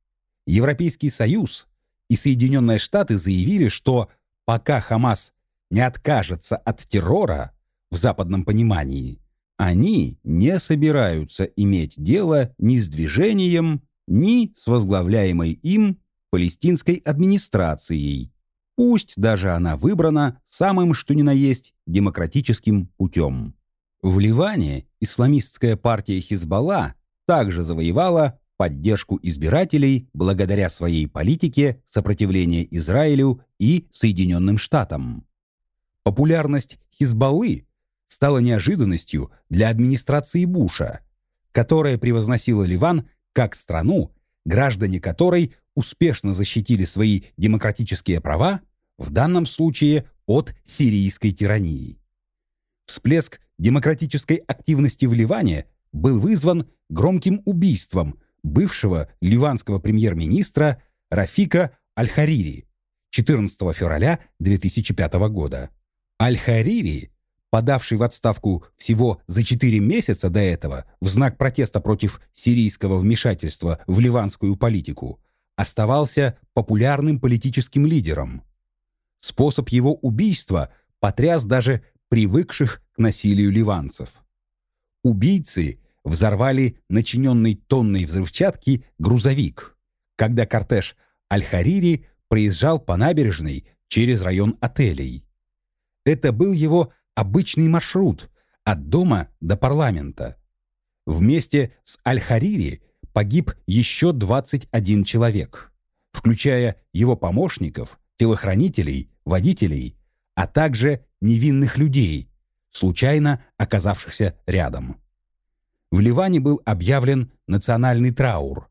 Европейский Союз и Соединенные Штаты заявили, что пока Хамас не откажется от террора в западном понимании, они не собираются иметь дело ни с движением, ни с возглавляемой им палестинской администрацией, пусть даже она выбрана самым что ни на есть демократическим путем. В Ливане исламистская партия Хизбалла также завоевала поддержку избирателей благодаря своей политике сопротивления Израилю и Соединенным Штатам. Популярность Хизбаллы стало неожиданностью для администрации Буша, которая превозносила Ливан как страну, граждане которой успешно защитили свои демократические права, в данном случае от сирийской тирании. Всплеск демократической активности в Ливане был вызван громким убийством бывшего ливанского премьер-министра Рафика Аль-Харири 14 февраля 2005 года. Аль-Харири подавший в отставку всего за 4 месяца до этого в знак протеста против сирийского вмешательства в ливанскую политику, оставался популярным политическим лидером. Способ его убийства потряс даже привыкших к насилию ливанцев. Убийцы взорвали начиненный тонной взрывчатки грузовик, когда кортеж Аль-Харири проезжал по набережной через район отелей. Это был его обычный маршрут от дома до парламента. Вместе с Аль-Харири погиб еще 21 человек, включая его помощников, телохранителей, водителей, а также невинных людей, случайно оказавшихся рядом. В Ливане был объявлен национальный траур,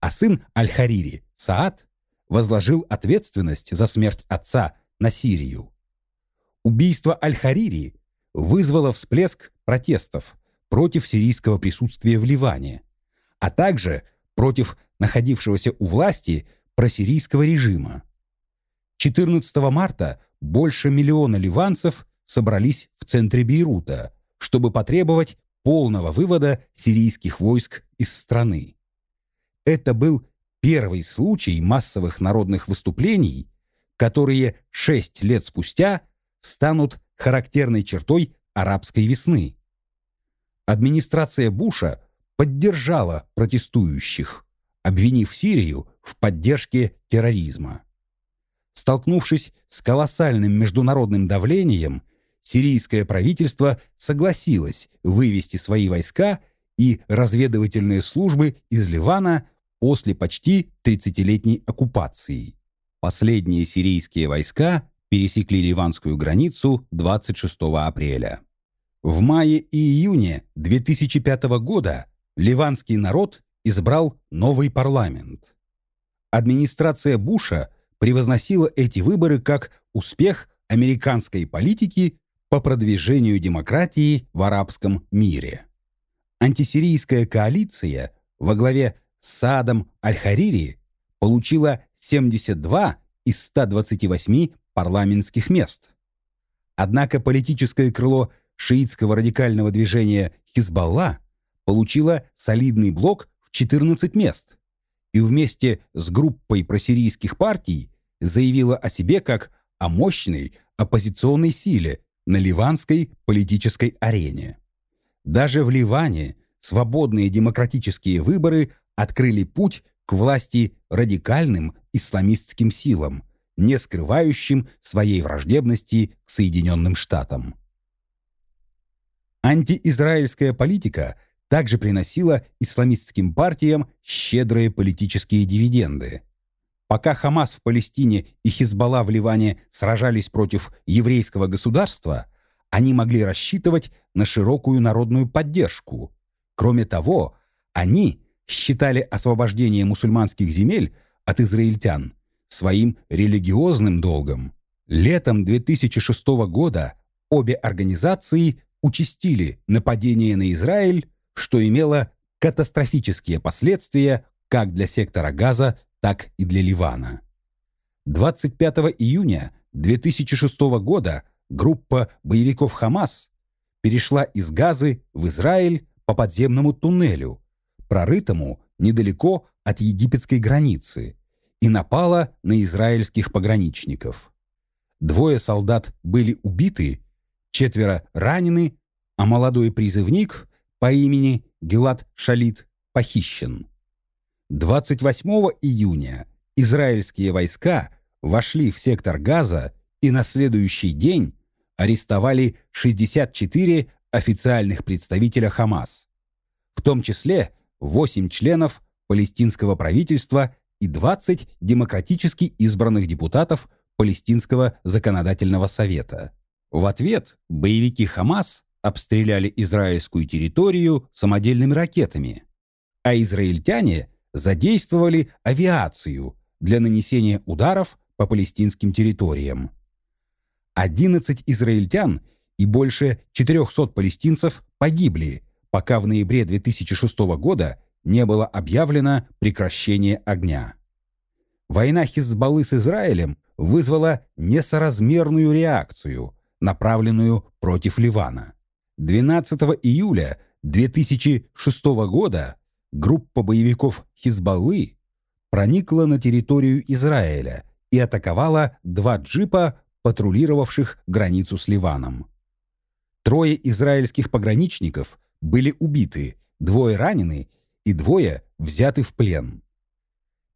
а сын Аль-Харири, Саад, возложил ответственность за смерть отца на Сирию. Убийство Аль-Харири вызвало всплеск протестов против сирийского присутствия в Ливане, а также против находившегося у власти просирийского режима. 14 марта больше миллиона ливанцев собрались в центре Бейрута, чтобы потребовать полного вывода сирийских войск из страны. Это был первый случай массовых народных выступлений, которые шесть лет спустя станут характерной чертой арабской весны. Администрация Буша поддержала протестующих, обвинив Сирию в поддержке терроризма. Столкнувшись с колоссальным международным давлением, сирийское правительство согласилось вывести свои войска и разведывательные службы из Ливана после почти 30-летней оккупации. Последние сирийские войска пересекли ливанскую границу 26 апреля. В мае и июне 2005 года ливанский народ избрал новый парламент. Администрация Буша превозносила эти выборы как успех американской политики по продвижению демократии в арабском мире. Антисирийская коалиция во главе с Саадом Аль-Харири получила 72 из 128 парламентских мест. Однако политическое крыло шиитского радикального движения Хизбалла получило солидный блок в 14 мест и вместе с группой просирийских партий заявила о себе как о мощной оппозиционной силе на ливанской политической арене. Даже в Ливане свободные демократические выборы открыли путь к власти радикальным исламистским силам, не скрывающим своей враждебности к Соединенным Штатам. Антиизраильская политика также приносила исламистским партиям щедрые политические дивиденды. Пока Хамас в Палестине и Хизбалла в Ливане сражались против еврейского государства, они могли рассчитывать на широкую народную поддержку. Кроме того, они считали освобождение мусульманских земель от израильтян своим религиозным долгом. Летом 2006 года обе организации участили нападение на Израиль, что имело катастрофические последствия как для сектора Газа, так и для Ливана. 25 июня 2006 года группа боевиков Хамас перешла из Газы в Израиль по подземному туннелю, прорытому недалеко от египетской границы, и напала на израильских пограничников. Двое солдат были убиты, четверо ранены, а молодой призывник по имени Гелат Шалит похищен. 28 июня израильские войска вошли в сектор Газа и на следующий день арестовали 64 официальных представителя Хамас, в том числе 8 членов палестинского правительства и 20 демократически избранных депутатов Палестинского законодательного совета. В ответ боевики Хамас обстреляли израильскую территорию самодельными ракетами, а израильтяне задействовали авиацию для нанесения ударов по палестинским территориям. 11 израильтян и больше 400 палестинцев погибли, пока в ноябре 2006 года не было объявлено прекращение огня. Война Хизбаллы с Израилем вызвала несоразмерную реакцию, направленную против Ливана. 12 июля 2006 года группа боевиков Хизбаллы проникла на территорию Израиля и атаковала два джипа, патрулировавших границу с Ливаном. Трое израильских пограничников были убиты, двое ранены и двое взяты в плен.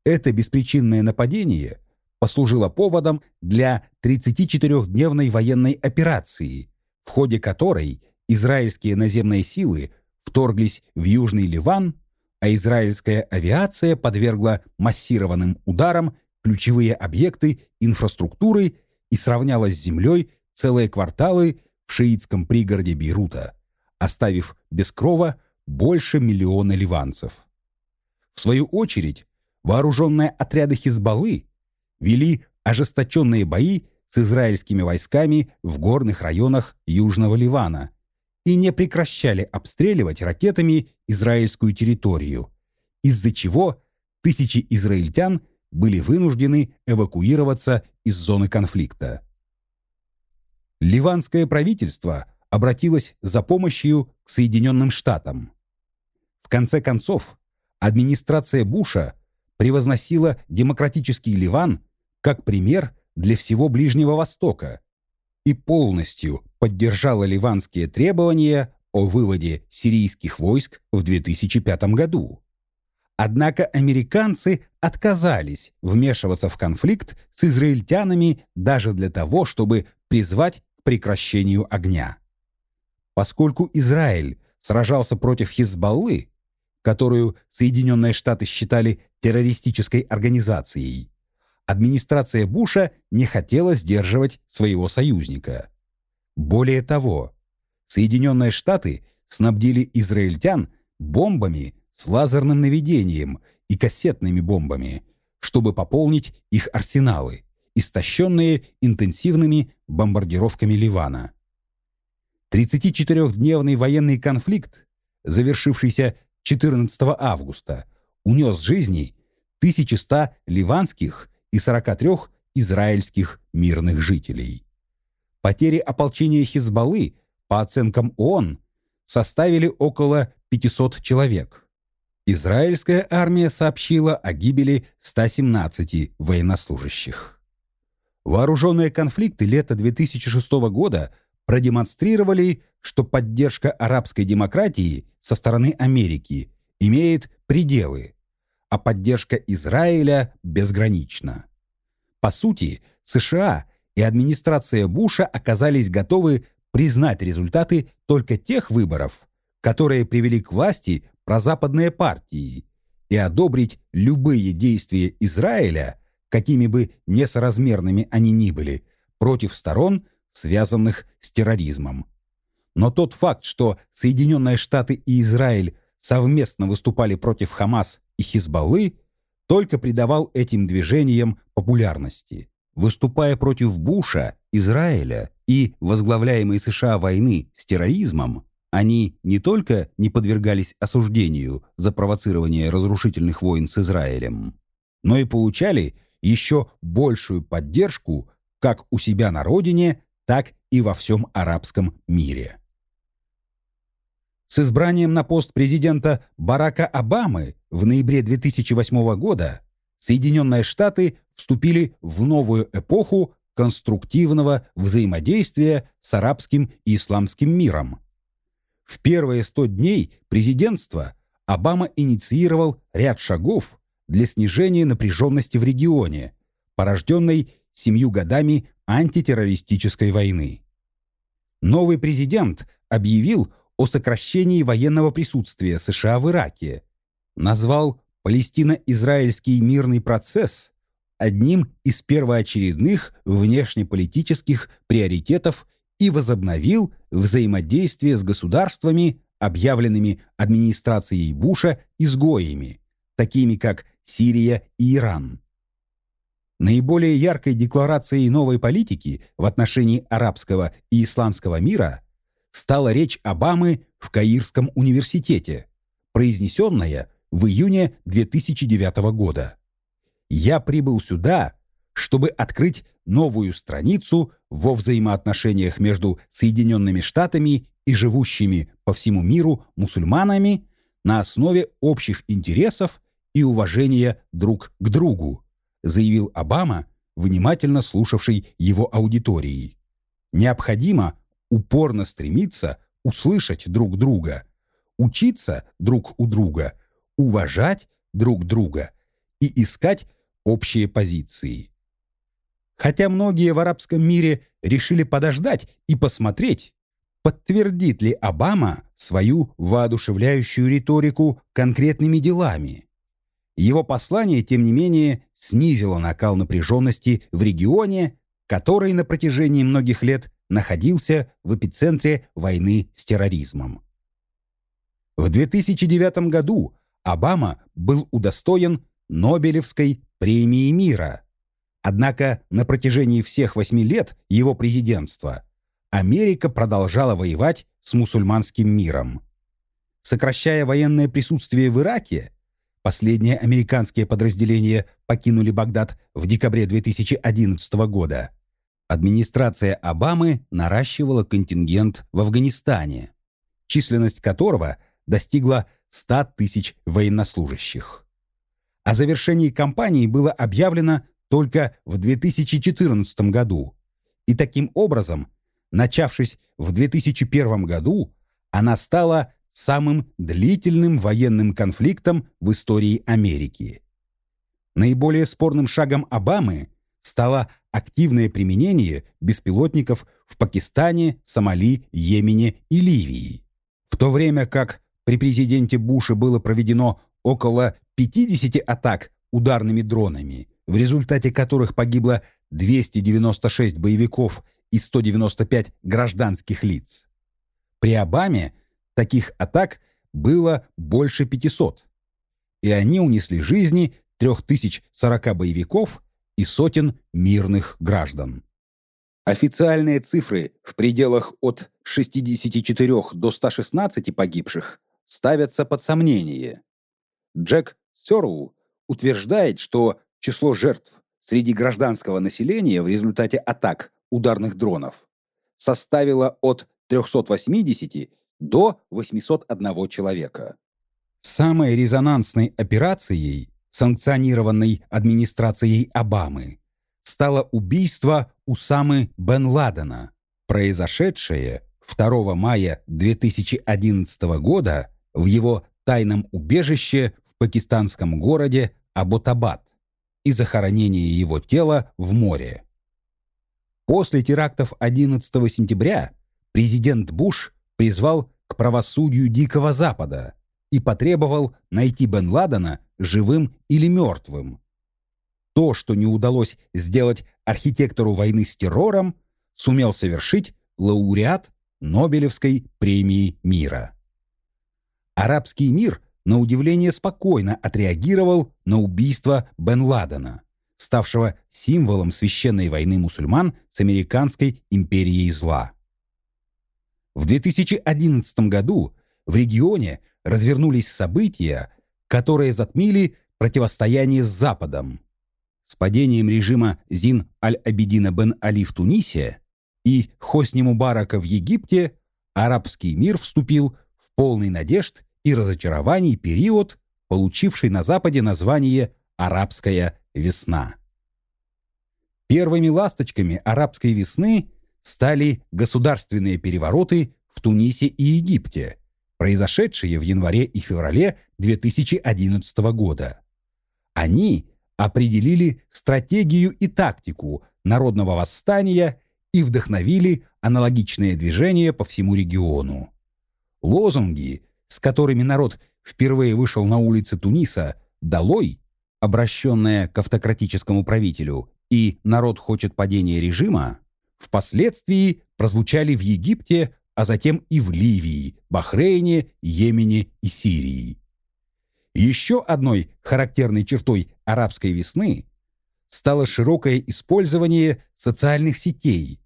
Это беспричинное нападение послужило поводом для 34-дневной военной операции, в ходе которой израильские наземные силы вторглись в Южный Ливан, а израильская авиация подвергла массированным ударам ключевые объекты инфраструктуры и сравняла с землей целые кварталы в шиитском пригороде Бейрута, оставив без крова больше миллиона ливанцев. В свою очередь, вооруженные отряды Хизбаллы вели ожесточенные бои с израильскими войсками в горных районах Южного Ливана и не прекращали обстреливать ракетами израильскую территорию, из-за чего тысячи израильтян были вынуждены эвакуироваться из зоны конфликта. Ливанское правительство обратилось за помощью к Соединенным Штатам. В конце концов, администрация Буша превозносила демократический Ливан как пример для всего Ближнего Востока и полностью поддержала ливанские требования о выводе сирийских войск в 2005 году. Однако американцы отказались вмешиваться в конфликт с израильтянами даже для того, чтобы призвать к прекращению огня. Поскольку Израиль сражался против Хизбаллы, которую Соединенные Штаты считали террористической организацией, администрация Буша не хотела сдерживать своего союзника. Более того, Соединенные Штаты снабдили израильтян бомбами с лазерным наведением и кассетными бомбами, чтобы пополнить их арсеналы, истощенные интенсивными бомбардировками Ливана. 34-дневный военный конфликт, завершившийся 14 августа, унес жизни 1100 ливанских и 43 израильских мирных жителей. Потери ополчения Хизбаллы, по оценкам ООН, составили около 500 человек. Израильская армия сообщила о гибели 117 военнослужащих. Вооруженные конфликты лета 2006 года продемонстрировали, что поддержка арабской демократии со стороны Америки имеет пределы, а поддержка Израиля безгранична. По сути, США и администрация Буша оказались готовы признать результаты только тех выборов, которые привели к власти прозападные партии, и одобрить любые действия Израиля, какими бы несоразмерными они ни были, против сторон, связанных с терроризмом. Но тот факт, что Соединенные Штаты и Израиль совместно выступали против Хамас и Хизбаллы, только придавал этим движениям популярности. Выступая против Буша, Израиля и возглавляемой США войны с терроризмом, они не только не подвергались осуждению за провоцирование разрушительных войн с Израилем, но и получали еще большую поддержку как у себя на родине, так и во всем арабском мире. С избранием на пост президента Барака Обамы в ноябре 2008 года Соединенные Штаты вступили в новую эпоху конструктивного взаимодействия с арабским и исламским миром. В первые 100 дней президентства Обама инициировал ряд шагов для снижения напряженности в регионе, порожденной семью годами антитеррористической войны. Новый президент объявил о сокращении военного присутствия США в Ираке, назвал Палестино-израильский мирный процесс одним из первоочередных внешнеполитических приоритетов и возобновил взаимодействие с государствами, объявленными администрацией Буша изгоями, такими как Сирия и Иран. Наиболее яркой декларацией новой политики в отношении арабского и исламского мира стала речь Обамы в Каирском университете, произнесенная в июне 2009 года. «Я прибыл сюда, чтобы открыть новую страницу во взаимоотношениях между Соединенными Штатами и живущими по всему миру мусульманами на основе общих интересов и уважения друг к другу, заявил Обама, внимательно слушавший его аудитории. Необходимо упорно стремиться услышать друг друга, учиться друг у друга, уважать друг друга и искать общие позиции. Хотя многие в арабском мире решили подождать и посмотреть, подтвердит ли Обама свою воодушевляющую риторику конкретными делами. Его послание, тем не менее, снизило накал напряженности в регионе, который на протяжении многих лет находился в эпицентре войны с терроризмом. В 2009 году Обама был удостоен Нобелевской премии мира. Однако на протяжении всех восьми лет его президентства Америка продолжала воевать с мусульманским миром. Сокращая военное присутствие в Ираке, последние американские подразделения покинули Багдад в декабре 2011 года, администрация Обамы наращивала контингент в Афганистане, численность которого достигла 100 тысяч военнослужащих. О завершении кампании было объявлено только в 2014 году, и таким образом, начавшись в 2001 году, она стала самым длительным военным конфликтом в истории Америки. Наиболее спорным шагом Обамы стало активное применение беспилотников в Пакистане, Сомали, Йемене и Ливии. В то время как при президенте Буше было проведено около 50 атак ударными дронами, в результате которых погибло 296 боевиков и 195 гражданских лиц. При Обаме таких атак было больше 500, и они унесли жизни 3040 боевиков и сотен мирных граждан. Официальные цифры в пределах от 64 до 116 погибших ставятся под сомнение. Джек Сёрл утверждает, что число жертв среди гражданского населения в результате атак ударных дронов составило от 380 до 801 человека. Самой резонансной операцией, санкционированной администрацией Обамы, стало убийство Усамы бен Ладена, произошедшее 2 мая 2011 года в его тайном убежище в пакистанском городе Аботабад и захоронение его тела в море. После терактов 11 сентября президент Буш призвал к правосудию Дикого Запада и потребовал найти Бен Ладена живым или мертвым. То, что не удалось сделать архитектору войны с террором, сумел совершить лауреат Нобелевской премии мира. Арабский мир, на удивление, спокойно отреагировал на убийство Бен Ладена, ставшего символом священной войны мусульман с американской империей зла. В 2011 году в регионе развернулись события, которые затмили противостояние с Западом. С падением режима Зин Аль-Абидина бен Али в Тунисе и Хосни Мубарака в Египте арабский мир вступил в полный надежд и разочарований период, получивший на Западе название «Арабская весна». Первыми ласточками арабской весны стали государственные перевороты в Тунисе и Египте, произошедшие в январе и феврале 2011 года. Они определили стратегию и тактику народного восстания и вдохновили аналогичные движения по всему региону. Лозунги, с которыми народ впервые вышел на улицы Туниса «Долой», обращенная к автократическому правителю, и «Народ хочет падения режима», впоследствии прозвучали в Египте, а затем и в Ливии, Бахрейне, Йемене и Сирии. Еще одной характерной чертой арабской весны стало широкое использование социальных сетей,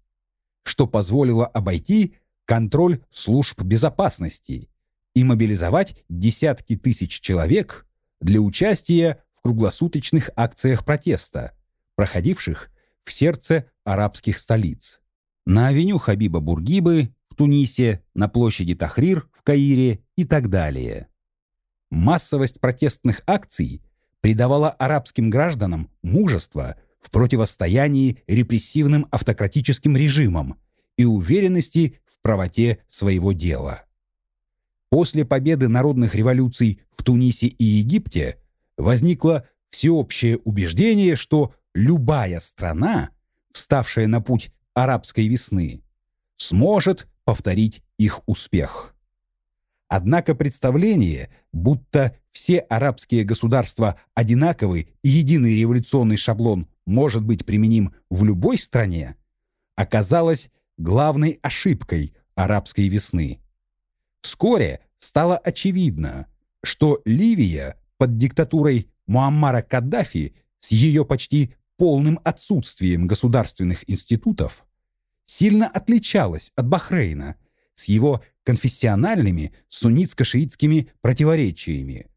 что позволило обойти контроль служб безопасности и мобилизовать десятки тысяч человек для участия в круглосуточных акциях протеста, проходивших в сердце арабских столиц. На авеню Хабиба Бургибы в Тунисе, на площади Тахрир в Каире и так далее. Массовость протестных акций придавала арабским гражданам мужество в противостоянии репрессивным автократическим режимам и уверенности в правоте своего дела. После победы народных революций в Тунисе и Египте возникло всеобщее убеждение, что любая страна, вставшая на путь арабской весны, сможет повторить их успех. Однако представление, будто все арабские государства одинаковы и единый революционный шаблон может быть применим в любой стране, оказалось главной ошибкой арабской весны. Вскоре стало очевидно, что Ливия под диктатурой Муаммара Каддафи с ее почти полным отсутствием государственных институтов сильно отличалась от Бахрейна с его конфессиональными суннитско-шиитскими противоречиями,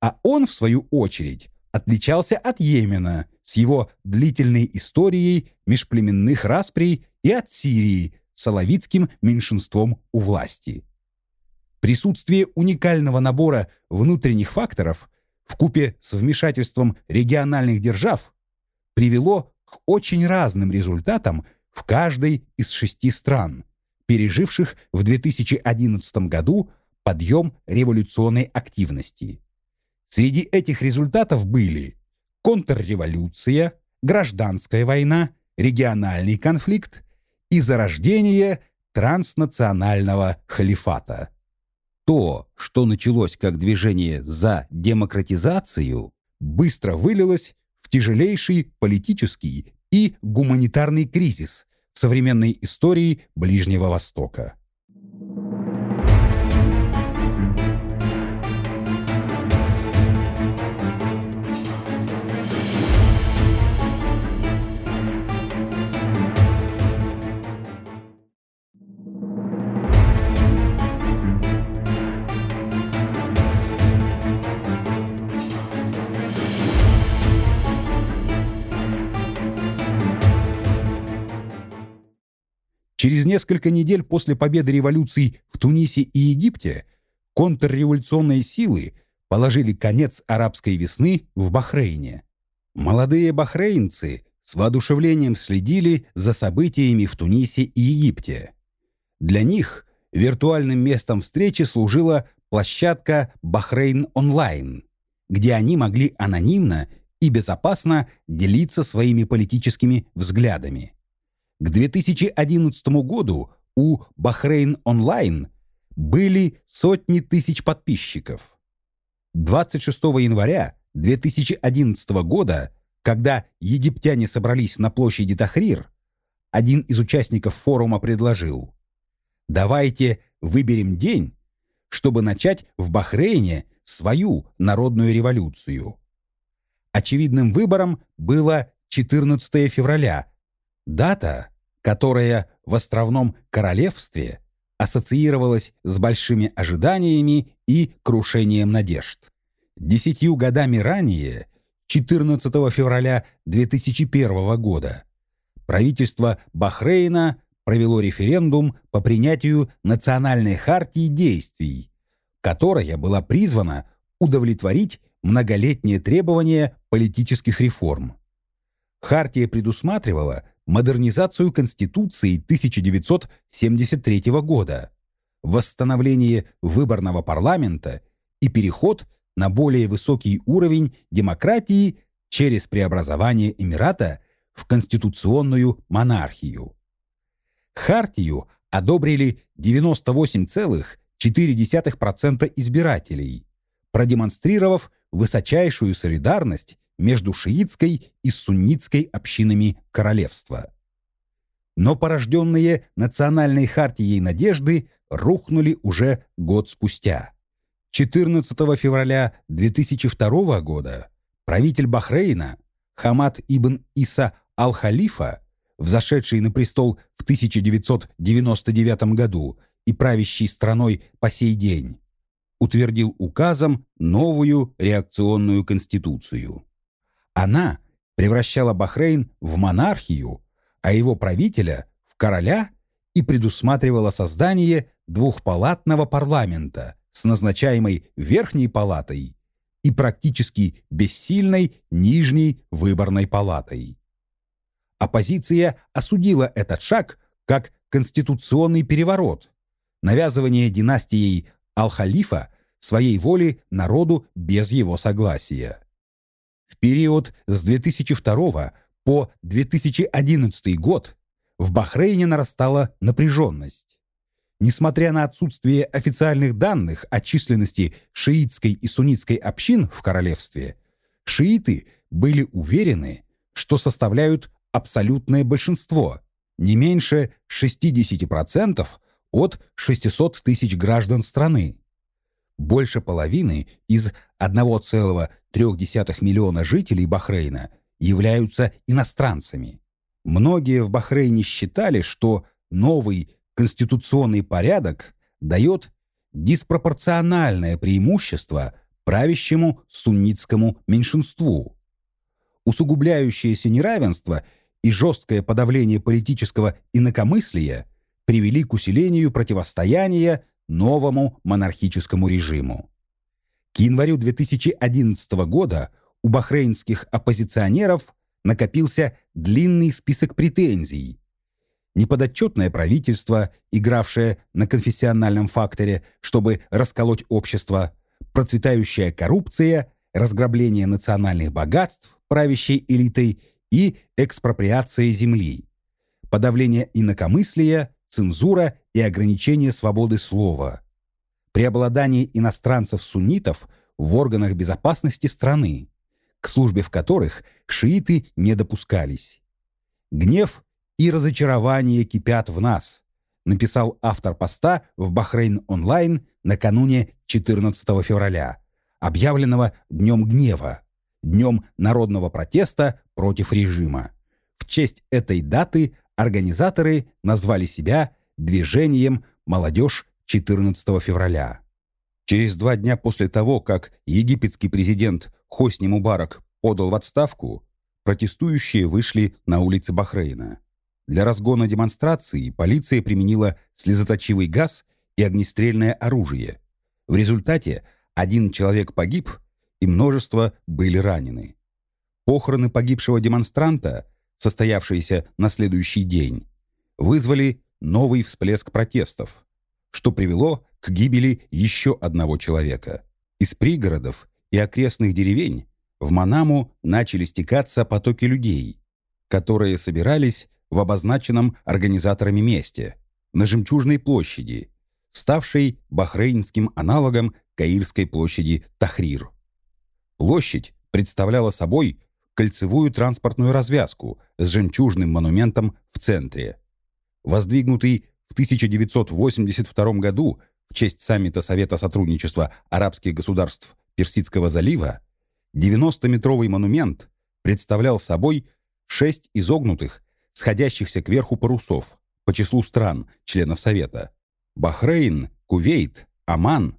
а он, в свою очередь, отличался от Йемена с его длительной историей межплеменных расприй и от Сирии с алавитским меньшинством у власти. Присутствие уникального набора внутренних факторов в купе с вмешательством региональных держав привело к очень разным результатам в каждой из шести стран, переживших в 2011 году подъем революционной активности. Среди этих результатов были контрреволюция, гражданская война, региональный конфликт и зарождение транснационального халифата. То, что началось как движение за демократизацию, быстро вылилось в тяжелейший политический и гуманитарный кризис в современной истории Ближнего Востока. Через несколько недель после победы революций в Тунисе и Египте контрреволюционные силы положили конец арабской весны в Бахрейне. Молодые бахрейнцы с воодушевлением следили за событиями в Тунисе и Египте. Для них виртуальным местом встречи служила площадка «Бахрейн онлайн», где они могли анонимно и безопасно делиться своими политическими взглядами. К 2011 году у Бахрейн Онлайн были сотни тысяч подписчиков. 26 января 2011 года, когда египтяне собрались на площади Тахрир, один из участников форума предложил «Давайте выберем день, чтобы начать в Бахрейне свою народную революцию». Очевидным выбором было 14 февраля Дата, которая в островном королевстве ассоциировалась с большими ожиданиями и крушением надежд. Десятью годами ранее, 14 февраля 2001 года, правительство Бахрейна провело референдум по принятию национальной хартии действий, которая была призвана удовлетворить многолетние требования политических реформ. Хартия предусматривала модернизацию Конституции 1973 года, восстановление выборного парламента и переход на более высокий уровень демократии через преобразование Эмирата в конституционную монархию. Хартию одобрили 98,4% избирателей, продемонстрировав высочайшую солидарность между шиитской и суннитской общинами королевства. Но порожденные национальной хартией надежды рухнули уже год спустя. 14 февраля 2002 года правитель Бахрейна Хамад ибн Иса ал-Халифа, взошедший на престол в 1999 году и правящий страной по сей день, утвердил указом новую реакционную конституцию. Она превращала Бахрейн в монархию, а его правителя — в короля и предусматривала создание двухпалатного парламента с назначаемой верхней палатой и практически бессильной нижней выборной палатой. Оппозиция осудила этот шаг как конституционный переворот, навязывание династией Ал-Халифа своей воле народу без его согласия. Период с 2002 по 2011 год в Бахрейне нарастала напряженность. Несмотря на отсутствие официальных данных о численности шиитской и суннитской общин в королевстве, шииты были уверены, что составляют абсолютное большинство, не меньше 60% от 600 тысяч граждан страны. Больше половины из 1,3 миллиона жителей Бахрейна являются иностранцами. Многие в Бахрейне считали, что новый конституционный порядок дает диспропорциональное преимущество правящему суннитскому меньшинству. Усугубляющееся неравенство и жесткое подавление политического инакомыслия привели к усилению противостояния новому монархическому режиму. К январю 2011 года у бахрейнских оппозиционеров накопился длинный список претензий. Неподотчетное правительство, игравшее на конфессиональном факторе, чтобы расколоть общество, процветающая коррупция, разграбление национальных богатств правящей элитой и экспроприация земли, подавление инакомыслия, цензура и ограничение свободы слова, преобладание иностранцев-суннитов в органах безопасности страны, к службе в которых шииты не допускались. «Гнев и разочарование кипят в нас», написал автор поста в Бахрейн онлайн накануне 14 февраля, объявленного Днем гнева, Днем народного протеста против режима. В честь этой даты организаторы назвали себя движением «Молодежь 14 февраля». Через два дня после того, как египетский президент Хосни Мубарак подал в отставку, протестующие вышли на улицы Бахрейна. Для разгона демонстрации полиция применила слезоточивый газ и огнестрельное оружие. В результате один человек погиб, и множество были ранены. Похороны погибшего демонстранта, состоявшиеся на следующий день, вызвали новый всплеск протестов, что привело к гибели еще одного человека. Из пригородов и окрестных деревень в Манаму начали стекаться потоки людей, которые собирались в обозначенном организаторами месте, на Жемчужной площади, ставшей бахрейнским аналогом Каирской площади Тахрир. Площадь представляла собой кольцевую транспортную развязку с жемчужным монументом в центре. Воздвигнутый в 1982 году в честь саммита Совета сотрудничества арабских государств Персидского залива, 90-метровый монумент представлял собой шесть изогнутых, сходящихся кверху парусов по числу стран, членов Совета. Бахрейн, Кувейт, Оман,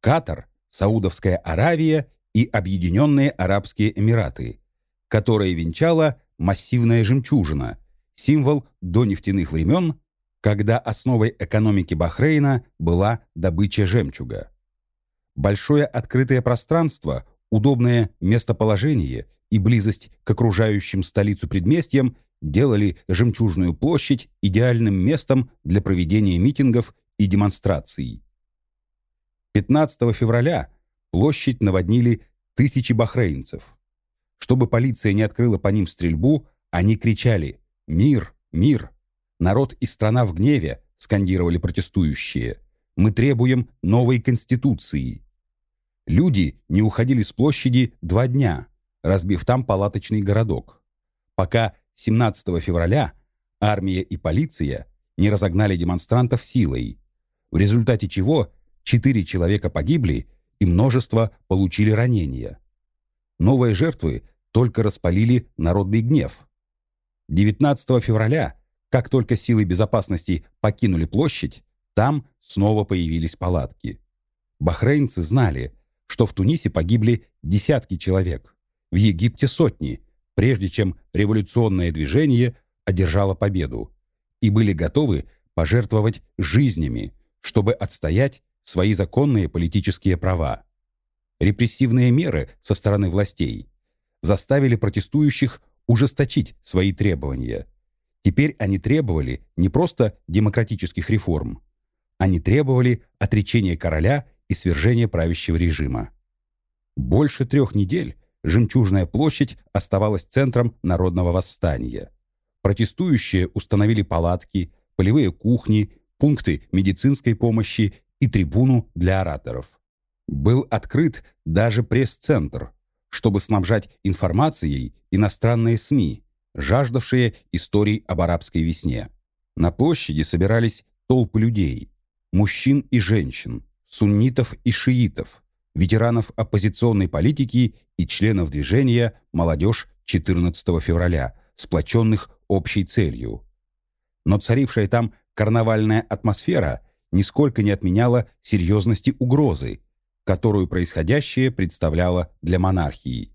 Катар, Саудовская Аравия и Объединенные Арабские Эмираты, которая венчала массивная жемчужина, символ до нефтяных времен, когда основой экономики Бахрейна была добыча жемчуга. Большое открытое пространство, удобное местоположение и близость к окружающим столицу предместьям делали Жемчужную площадь идеальным местом для проведения митингов и демонстраций. 15 февраля площадь наводнили тысячи бахрейнцев. Чтобы полиция не открыла по ним стрельбу, они кричали «Мир! Мир!». Народ и страна в гневе, скандировали протестующие. «Мы требуем новой конституции». Люди не уходили с площади два дня, разбив там палаточный городок. Пока 17 февраля армия и полиция не разогнали демонстрантов силой, в результате чего четыре человека погибли и множество получили ранения. Новые жертвы только распалили народный гнев. 19 февраля, как только силы безопасности покинули площадь, там снова появились палатки. Бахрейнцы знали, что в Тунисе погибли десятки человек, в Египте сотни – прежде чем революционное движение одержало победу, и были готовы пожертвовать жизнями, чтобы отстоять свои законные политические права. Репрессивные меры со стороны властей заставили протестующих ужесточить свои требования. Теперь они требовали не просто демократических реформ, Они требовали отречения короля и свержения правящего режима. Больше трех недель Жемчужная площадь оставалась центром народного восстания. Протестующие установили палатки, полевые кухни, пункты медицинской помощи и трибуну для ораторов. Был открыт даже пресс-центр, чтобы снабжать информацией иностранные СМИ, жаждавшие историй об арабской весне. На площади собирались толпы людей, мужчин и женщин, суннитов и шиитов, ветеранов оппозиционной политики и членов движения «Молодежь 14 февраля», сплоченных общей целью. Но царившая там карнавальная атмосфера нисколько не отменяла серьезности угрозы, которую происходящее представляло для монархии.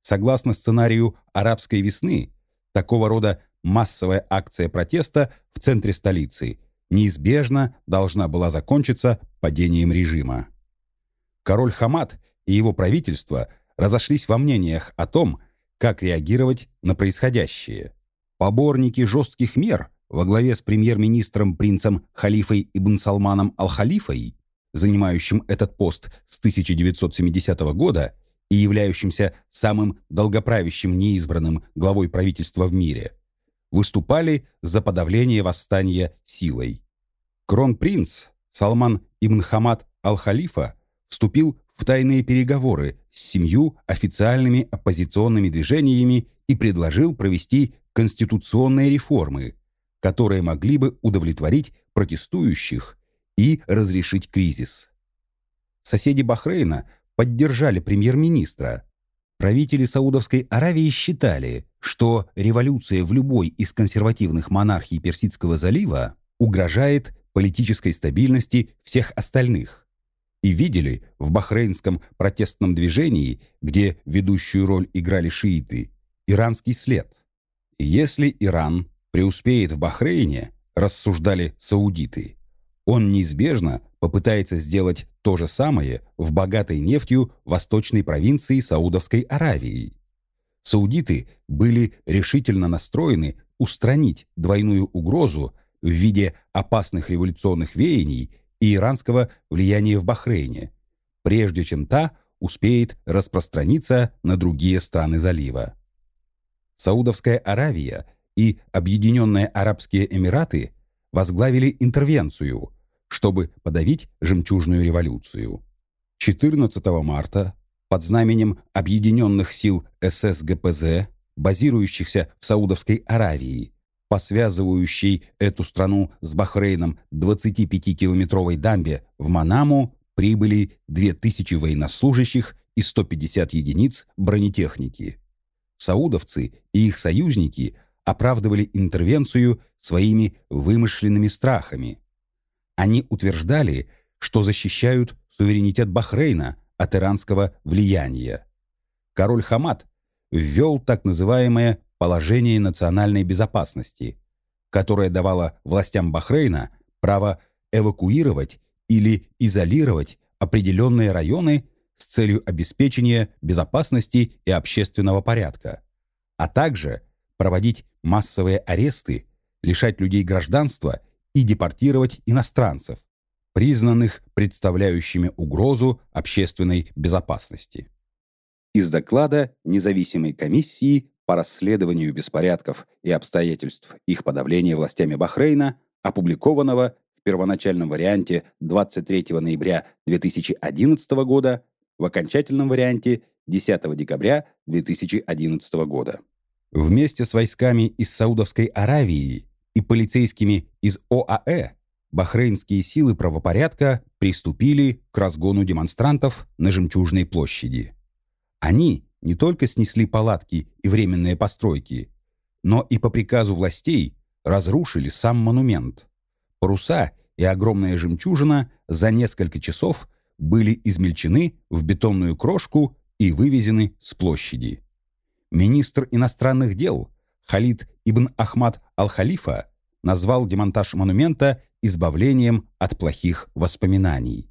Согласно сценарию «Арабской весны», такого рода массовая акция протеста в центре столицы неизбежно должна была закончиться падением режима. Король Хамад и его правительство разошлись во мнениях о том, как реагировать на происходящее. Поборники жестких мер во главе с премьер-министром принцем Халифой ибн Салманом Ал-Халифой, занимающим этот пост с 1970 года и являющимся самым долгоправящим неизбранным главой правительства в мире, выступали за подавление восстания силой. Кронпринц Салман ибн Хамад Ал-Халифа вступил в тайные переговоры с семью официальными оппозиционными движениями и предложил провести конституционные реформы, которые могли бы удовлетворить протестующих и разрешить кризис. Соседи Бахрейна поддержали премьер-министра. Правители Саудовской Аравии считали, что революция в любой из консервативных монархий Персидского залива угрожает политической стабильности всех остальных и видели в бахрейнском протестном движении, где ведущую роль играли шииты, иранский след. если Иран преуспеет в Бахрейне, рассуждали саудиты, он неизбежно попытается сделать то же самое в богатой нефтью восточной провинции Саудовской Аравии. Саудиты были решительно настроены устранить двойную угрозу в виде опасных революционных веяний и иранского влияния в Бахрейне, прежде чем та успеет распространиться на другие страны залива. Саудовская Аравия и Объединенные Арабские Эмираты возглавили интервенцию, чтобы подавить жемчужную революцию. 14 марта под знаменем Объединенных сил ССГПЗ, базирующихся в Саудовской Аравии, по связывающей эту страну с Бахрейном 25-километровой дамбе в Манаму прибыли 2000 военнослужащих и 150 единиц бронетехники. Саудовцы и их союзники оправдывали интервенцию своими вымышленными страхами. Они утверждали, что защищают суверенитет Бахрейна от иранского влияния. Король Хамад ввел так называемое положение национальной безопасности, которое давало властям Бахрейна право эвакуировать или изолировать определенные районы с целью обеспечения безопасности и общественного порядка, а также проводить массовые аресты, лишать людей гражданства и депортировать иностранцев, признанных представляющими угрозу общественной безопасности. Из доклада независимой комиссии по расследованию беспорядков и обстоятельств их подавления властями Бахрейна, опубликованного в первоначальном варианте 23 ноября 2011 года, в окончательном варианте 10 декабря 2011 года. Вместе с войсками из Саудовской Аравии и полицейскими из ОАЭ бахрейнские силы правопорядка приступили к разгону демонстрантов на Жемчужной площади. Они не только снесли палатки и временные постройки, но и по приказу властей разрушили сам монумент. Паруса и огромная жемчужина за несколько часов были измельчены в бетонную крошку и вывезены с площади. Министр иностранных дел Халид ибн Ахмад Ал-Халифа назвал демонтаж монумента избавлением от плохих воспоминаний.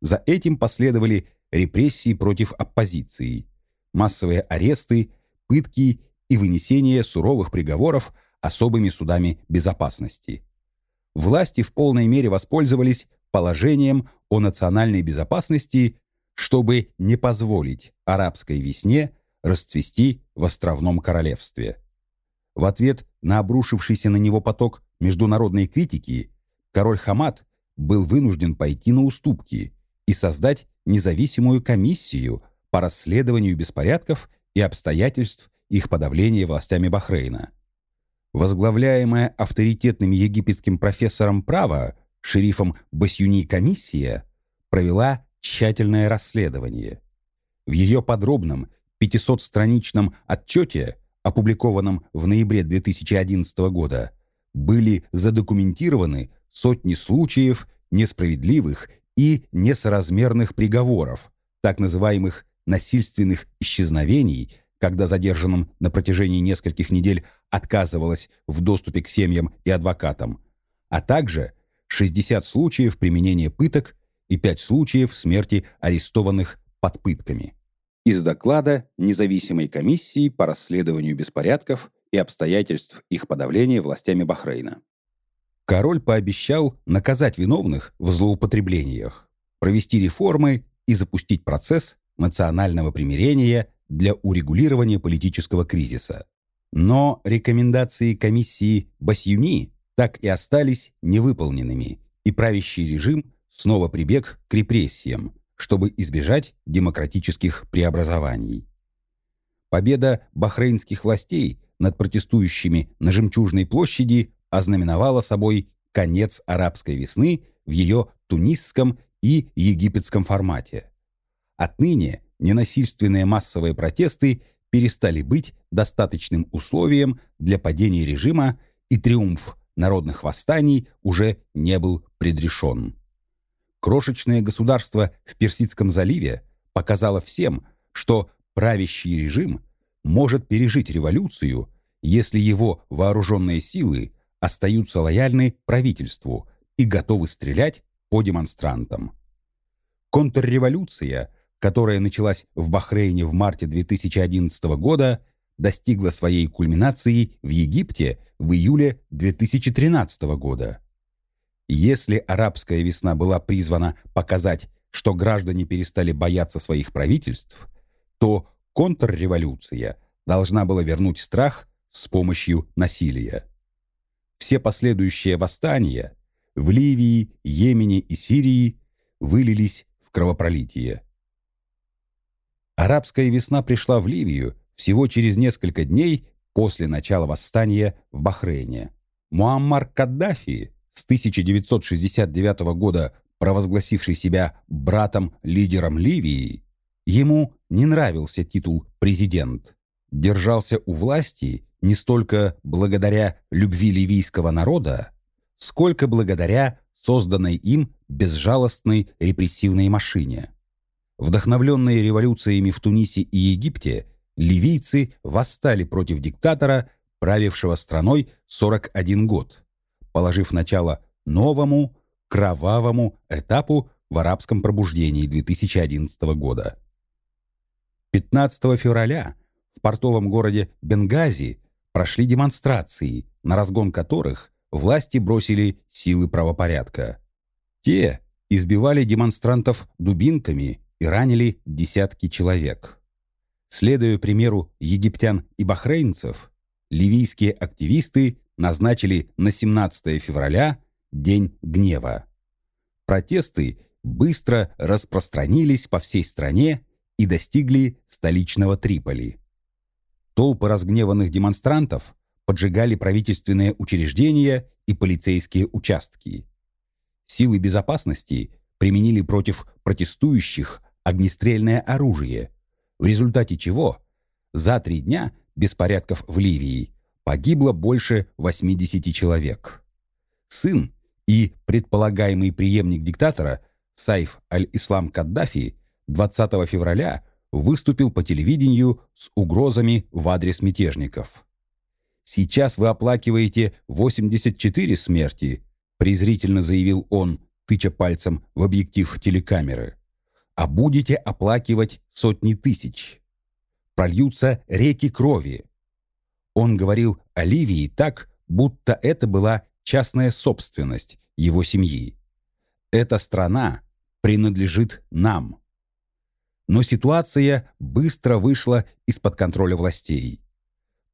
За этим последовали репрессии против оппозиции – массовые аресты, пытки и вынесение суровых приговоров особыми судами безопасности. власти в полной мере воспользовались положением о национальной безопасности, чтобы не позволить арабской весне расцвести в островном королевстве. В ответ на обрушившийся на него поток международной критики король Хамад был вынужден пойти на уступки и создать независимую комиссию по расследованию беспорядков и обстоятельств их подавления властями Бахрейна. Возглавляемая авторитетным египетским профессором права, шерифом Басюни комиссия, провела тщательное расследование. В ее подробном 500-страничном отчете, опубликованном в ноябре 2011 года, были задокументированы сотни случаев несправедливых и несоразмерных приговоров, так называемых насильственных исчезновений, когда задержанным на протяжении нескольких недель отказывалось в доступе к семьям и адвокатам, а также 60 случаев применения пыток и 5 случаев смерти арестованных под пытками. Из доклада независимой комиссии по расследованию беспорядков и обстоятельств их подавления властями Бахрейна. Король пообещал наказать виновных в злоупотреблениях, провести реформы и запустить процесс национального примирения для урегулирования политического кризиса. Но рекомендации комиссии Басюни так и остались невыполненными, и правящий режим снова прибег к репрессиям, чтобы избежать демократических преобразований. Победа бахрейнских властей над протестующими на Жемчужной площади ознаменовала собой конец арабской весны в ее тунисском и египетском формате. Отныне ненасильственные массовые протесты перестали быть достаточным условием для падения режима, и триумф народных восстаний уже не был предрешен. Крошечное государство в Персидском заливе показало всем, что правящий режим может пережить революцию, если его вооруженные силы остаются лояльны правительству и готовы стрелять по демонстрантам. Контрреволюция, которая началась в Бахрейне в марте 2011 года, достигла своей кульминации в Египте в июле 2013 года. Если арабская весна была призвана показать, что граждане перестали бояться своих правительств, то контрреволюция должна была вернуть страх с помощью насилия все последующие восстания в Ливии, Йемене и Сирии вылились в кровопролитие. Арабская весна пришла в Ливию всего через несколько дней после начала восстания в Бахрейне. Муаммар Каддафи, с 1969 года провозгласивший себя братом-лидером Ливии, ему не нравился титул «президент». Держался у власти не столько благодаря любви ливийского народа, сколько благодаря созданной им безжалостной репрессивной машине. Вдохновленные революциями в Тунисе и Египте, ливийцы восстали против диктатора, правившего страной 41 год, положив начало новому, кровавому этапу в арабском пробуждении 2011 года. 15 февраля в портовом городе Бенгази прошли демонстрации, на разгон которых власти бросили силы правопорядка. Те избивали демонстрантов дубинками и ранили десятки человек. Следуя примеру египтян и бахрейнцев, ливийские активисты назначили на 17 февраля День гнева. Протесты быстро распространились по всей стране и достигли столичного Триполи. Толпы разгневанных демонстрантов поджигали правительственные учреждения и полицейские участки. Силы безопасности применили против протестующих огнестрельное оружие, в результате чего за три дня беспорядков в Ливии погибло больше 80 человек. Сын и предполагаемый преемник диктатора Сайф аль-Ислам Каддафи 20 февраля выступил по телевидению с угрозами в адрес мятежников. «Сейчас вы оплакиваете 84 смерти», презрительно заявил он, тыча пальцем в объектив телекамеры. «А будете оплакивать сотни тысяч. Прольются реки крови». Он говорил о Ливии так, будто это была частная собственность его семьи. Эта страна принадлежит нам. Но ситуация быстро вышла из-под контроля властей.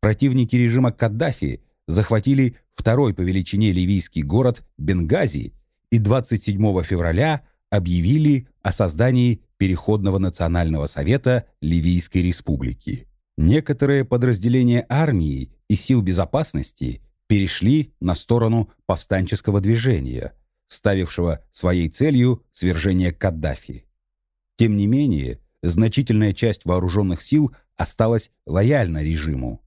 Противники режима Каддафи захватили второй по величине ливийский город Бенгази и 27 февраля объявили о создании Переходного национального совета Ливийской республики. Некоторые подразделения армии и сил безопасности перешли на сторону повстанческого движения, ставившего своей целью свержение Каддафи. Тем не менее, значительная часть вооруженных сил осталась лояльна режиму.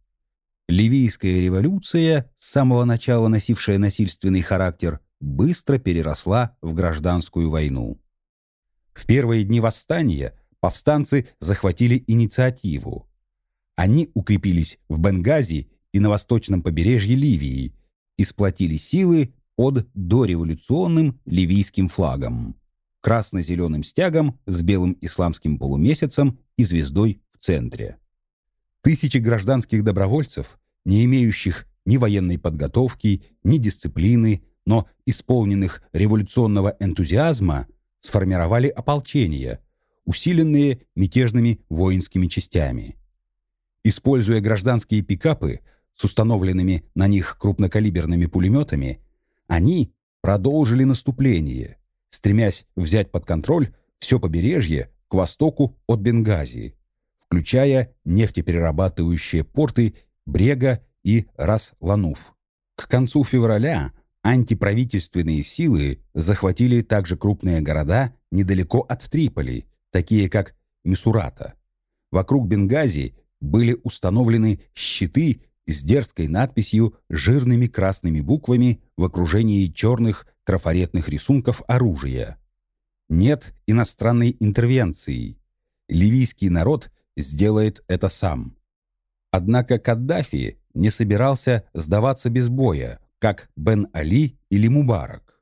Ливийская революция, с самого начала носившая насильственный характер, быстро переросла в гражданскую войну. В первые дни восстания повстанцы захватили инициативу. Они укрепились в Бенгази и на восточном побережье Ливии и сплотили силы под дореволюционным ливийским флагом, красно-зеленым стягом с белым исламским полумесяцем и звездой в центре. Тысячи гражданских добровольцев, не имеющих ни военной подготовки, ни дисциплины, но исполненных революционного энтузиазма, сформировали ополчение, усиленные мятежными воинскими частями. Используя гражданские пикапы с установленными на них крупнокалиберными пулеметами, они продолжили наступление, стремясь взять под контроль все побережье к востоку от Бенгази, включая нефтеперерабатывающие порты Брега и Рас-Лануф. К концу февраля антиправительственные силы захватили также крупные города недалеко от Триполи, такие как Мисурата. Вокруг Бенгази были установлены щиты с дерзкой надписью жирными красными буквами в окружении черных трафаретных рисунков оружия. Нет иностранной интервенции. Ливийский народ сделает это сам. Однако Каддафи не собирался сдаваться без боя, как Бен Али или Мубарак.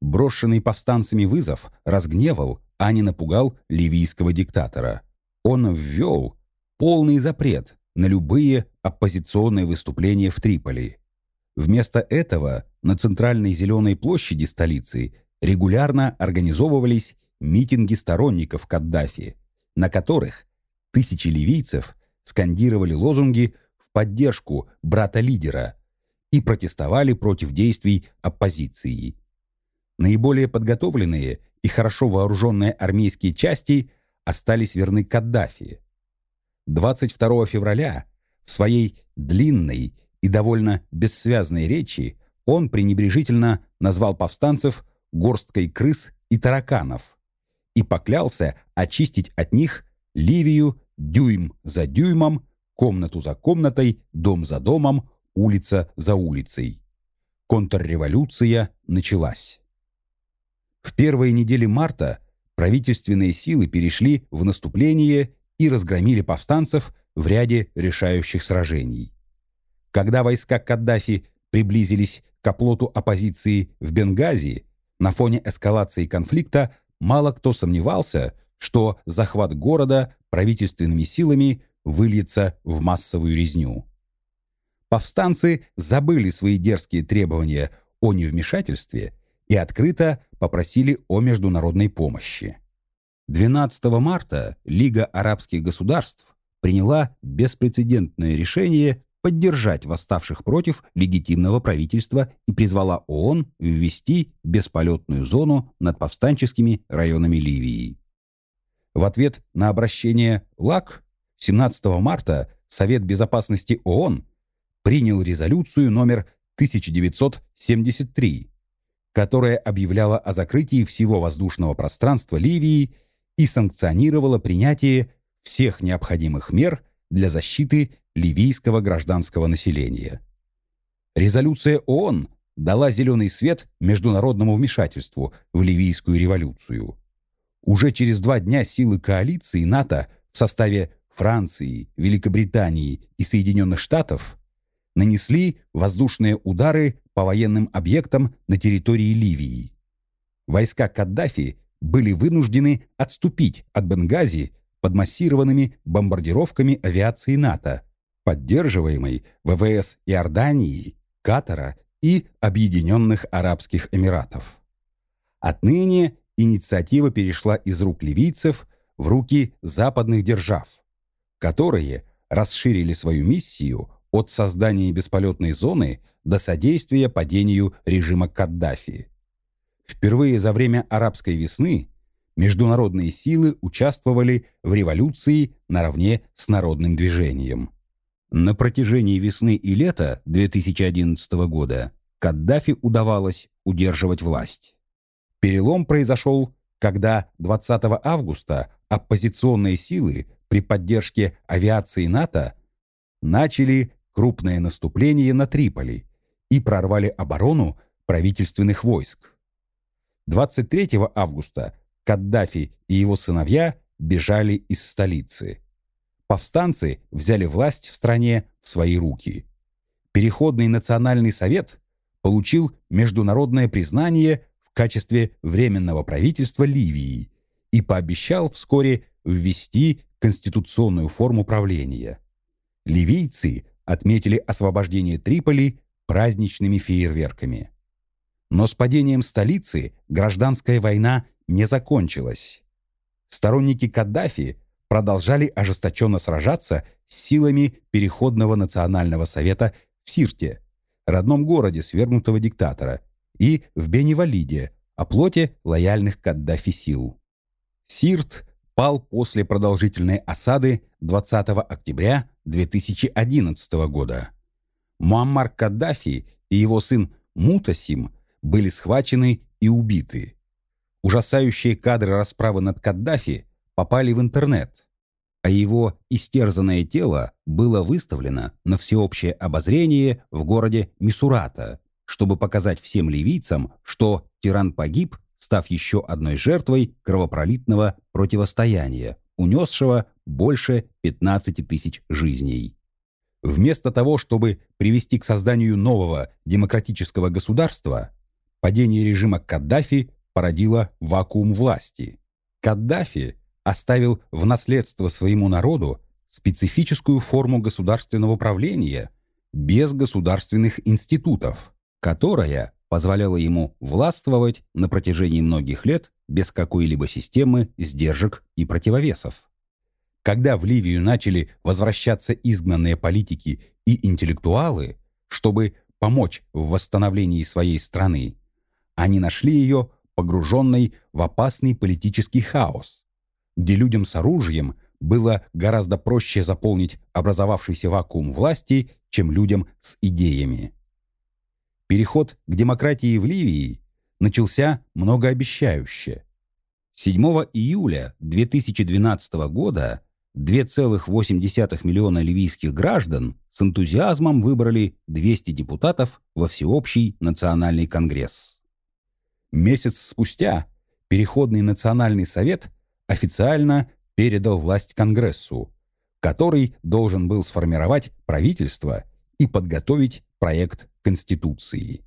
Брошенный повстанцами вызов разгневал, а не напугал ливийского диктатора. Он ввел полный запрет на любые оппозиционные выступления в Триполи. Вместо этого на центральной Зеленой площади столицы регулярно организовывались митинги сторонников Каддафи, на которых тысячи ливийцев скандировали лозунги в поддержку брата-лидера и протестовали против действий оппозиции. Наиболее подготовленные и хорошо вооруженные армейские части остались верны Каддафи. 22 февраля в своей длинной и довольно бессвязной речи он пренебрежительно назвал повстанцев горсткой крыс и тараканов и поклялся очистить от них Ливию дюйм за дюймом, комнату за комнатой, дом за домом, улица за улицей. Контрреволюция началась. В первые недели марта правительственные силы перешли в наступление и разгромили повстанцев в ряде решающих сражений. Когда войска Каддафи приблизились к оплоту оппозиции в Бенгази, на фоне эскалации конфликта мало кто сомневался, что захват города правительственными силами выльется в массовую резню. Повстанцы забыли свои дерзкие требования о невмешательстве и открыто попросили о международной помощи. 12 марта Лига арабских государств приняла беспрецедентное решение поддержать восставших против легитимного правительства и призвала ООН ввести бесполетную зону над повстанческими районами Ливии. В ответ на обращение ЛАК 17 марта Совет безопасности ООН принял резолюцию номер 1973, которая объявляла о закрытии всего воздушного пространства Ливии и санкционировала принятие всех необходимых мер для защиты ливийского гражданского населения. Резолюция ООН дала зеленый свет международному вмешательству в ливийскую революцию. Уже через два дня силы коалиции НАТО в составе Франции, Великобритании и Соединенных Штатов нанесли воздушные удары по военным объектам на территории Ливии. Войска Каддафи были вынуждены отступить от Бенгази под массированными бомбардировками авиации НАТО, поддерживаемой ВВС Иордании, Катара и Объединенных Арабских Эмиратов. Отныне инициатива перешла из рук ливийцев в руки западных держав, которые расширили свою миссию от создания бесполетной зоны до содействия падению режима Каддафи. Впервые за время арабской весны международные силы участвовали в революции наравне с народным движением. На протяжении весны и лета 2011 года Каддафи удавалось удерживать власть. Перелом произошел, когда 20 августа оппозиционные силы при поддержке авиации НАТО начали крупное наступление на Триполи и прорвали оборону правительственных войск. 23 августа Каддафи и его сыновья бежали из столицы. Повстанцы взяли власть в стране в свои руки. Переходный национальный совет получил международное признание в качестве временного правительства Ливии и пообещал вскоре ввести конституционную форму правления. Ливийцы отметили освобождение Триполи праздничными фейерверками. Но с падением столицы гражданская война не закончилась. Сторонники Каддафи продолжали ожесточенно сражаться с силами Переходного национального совета в Сирте, родном городе свергнутого диктатора, и в Беневалиде, оплоте лояльных Каддафи сил. Сирт пал после продолжительной осады 20 октября 2011 года. Муаммар Каддафи и его сын Мутасим были схвачены и убиты. Ужасающие кадры расправы над Каддафи попали в интернет, а его истерзанное тело было выставлено на всеобщее обозрение в городе Мисурата, чтобы показать всем ливийцам, что тиран погиб, став еще одной жертвой кровопролитного противостояния, унесшего больше 15 тысяч жизней. Вместо того, чтобы привести к созданию нового демократического государства, падение режима Каддафи породило вакуум власти. Каддафи оставил в наследство своему народу специфическую форму государственного правления без государственных институтов, которая позволяла ему властвовать на протяжении многих лет без какой-либо системы сдержек и противовесов. Когда в Ливию начали возвращаться изгнанные политики и интеллектуалы, чтобы помочь в восстановлении своей страны, они нашли ее погруженной в опасный политический хаос, где людям с оружием было гораздо проще заполнить образовавшийся вакуум власти, чем людям с идеями. Переход к демократии в Ливии начался многообещающе. 7 июля 2012 года 2,8 миллиона ливийских граждан с энтузиазмом выбрали 200 депутатов во Всеобщий национальный конгресс. Месяц спустя Переходный национальный совет официально передал власть Конгрессу, который должен был сформировать правительство и подготовить проект Конституции.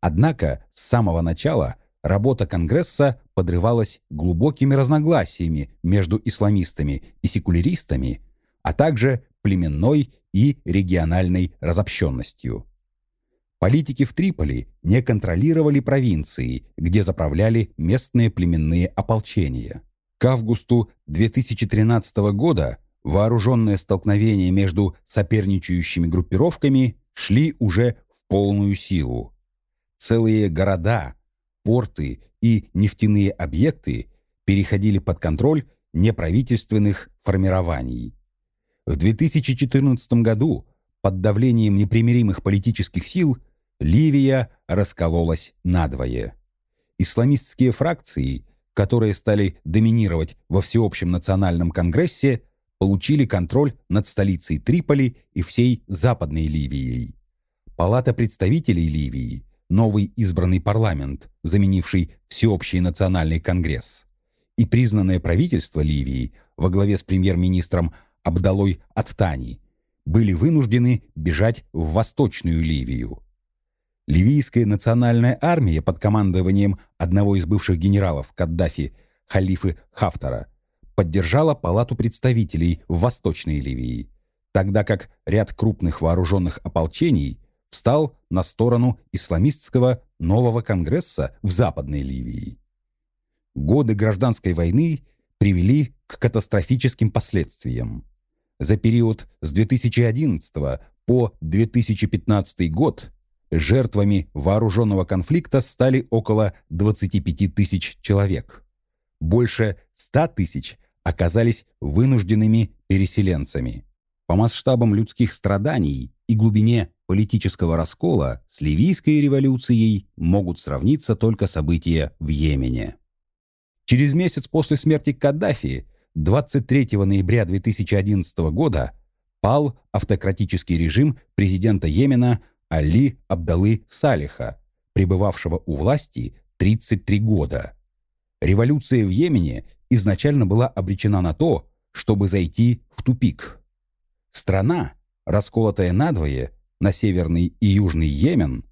Однако с самого начала работа Конгресса подрывалась глубокими разногласиями между исламистами и секуляристами, а также племенной и региональной разобщенностью. Политики в Триполи не контролировали провинции, где заправляли местные племенные ополчения. К августу 2013 года вооруженные столкновения между соперничающими группировками шли уже в полную силу. Целые города, порты и нефтяные объекты переходили под контроль неправительственных формирований. В 2014 году под давлением непримиримых политических сил – Ливия раскололась надвое. Исламистские фракции, которые стали доминировать во всеобщем национальном конгрессе, получили контроль над столицей Триполи и всей Западной Ливией. Палата представителей Ливии, новый избранный парламент, заменивший Всеобщий национальный конгресс, и признанное правительство Ливии во главе с премьер-министром Абдалой Аттани были вынуждены бежать в Восточную Ливию. Ливийская национальная армия под командованием одного из бывших генералов Каддафи, халифы Хафтара, поддержала Палату представителей в Восточной Ливии, тогда как ряд крупных вооруженных ополчений, встал на сторону исламистского нового конгресса в Западной Ливии. Годы гражданской войны привели к катастрофическим последствиям. За период с 2011 по 2015 год жертвами вооруженного конфликта стали около 25 тысяч человек. Больше 100 тысяч оказались вынужденными переселенцами. По масштабам людских страданий и глубине политического раскола с ливийской революцией могут сравниться только события в Йемене. Через месяц после смерти Каддафи, 23 ноября 2011 года, пал автократический режим президента Йемена Али Абдалы Салиха, пребывавшего у власти 33 года. Революция в Йемене изначально была обречена на то, чтобы зайти в тупик. Страна, расколотая надвое на Северный и Южный Йемен,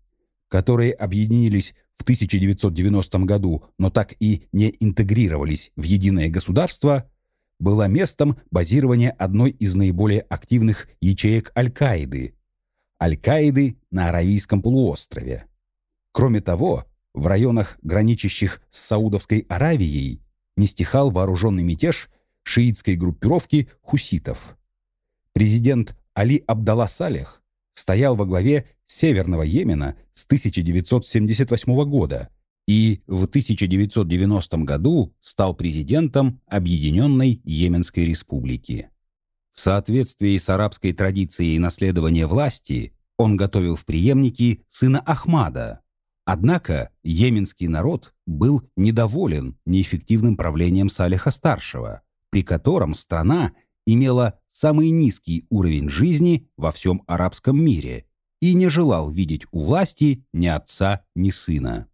которые объединились в 1990 году, но так и не интегрировались в единое государство, была местом базирования одной из наиболее активных ячеек Аль-Каиды – Аль-Каиды на Аравийском полуострове. Кроме того, в районах, граничащих с Саудовской Аравией, не стихал вооруженный мятеж шиитской группировки хуситов. Президент Али Абдалла Салех стоял во главе Северного Йемена с 1978 года и в 1990 году стал президентом Объединенной Йеменской Республики. В соответствии с арабской традицией наследования власти он готовил в преемники сына Ахмада. Однако йеменский народ был недоволен неэффективным правлением Салиха-старшего, при котором страна имела самый низкий уровень жизни во всем арабском мире и не желал видеть у власти ни отца, ни сына.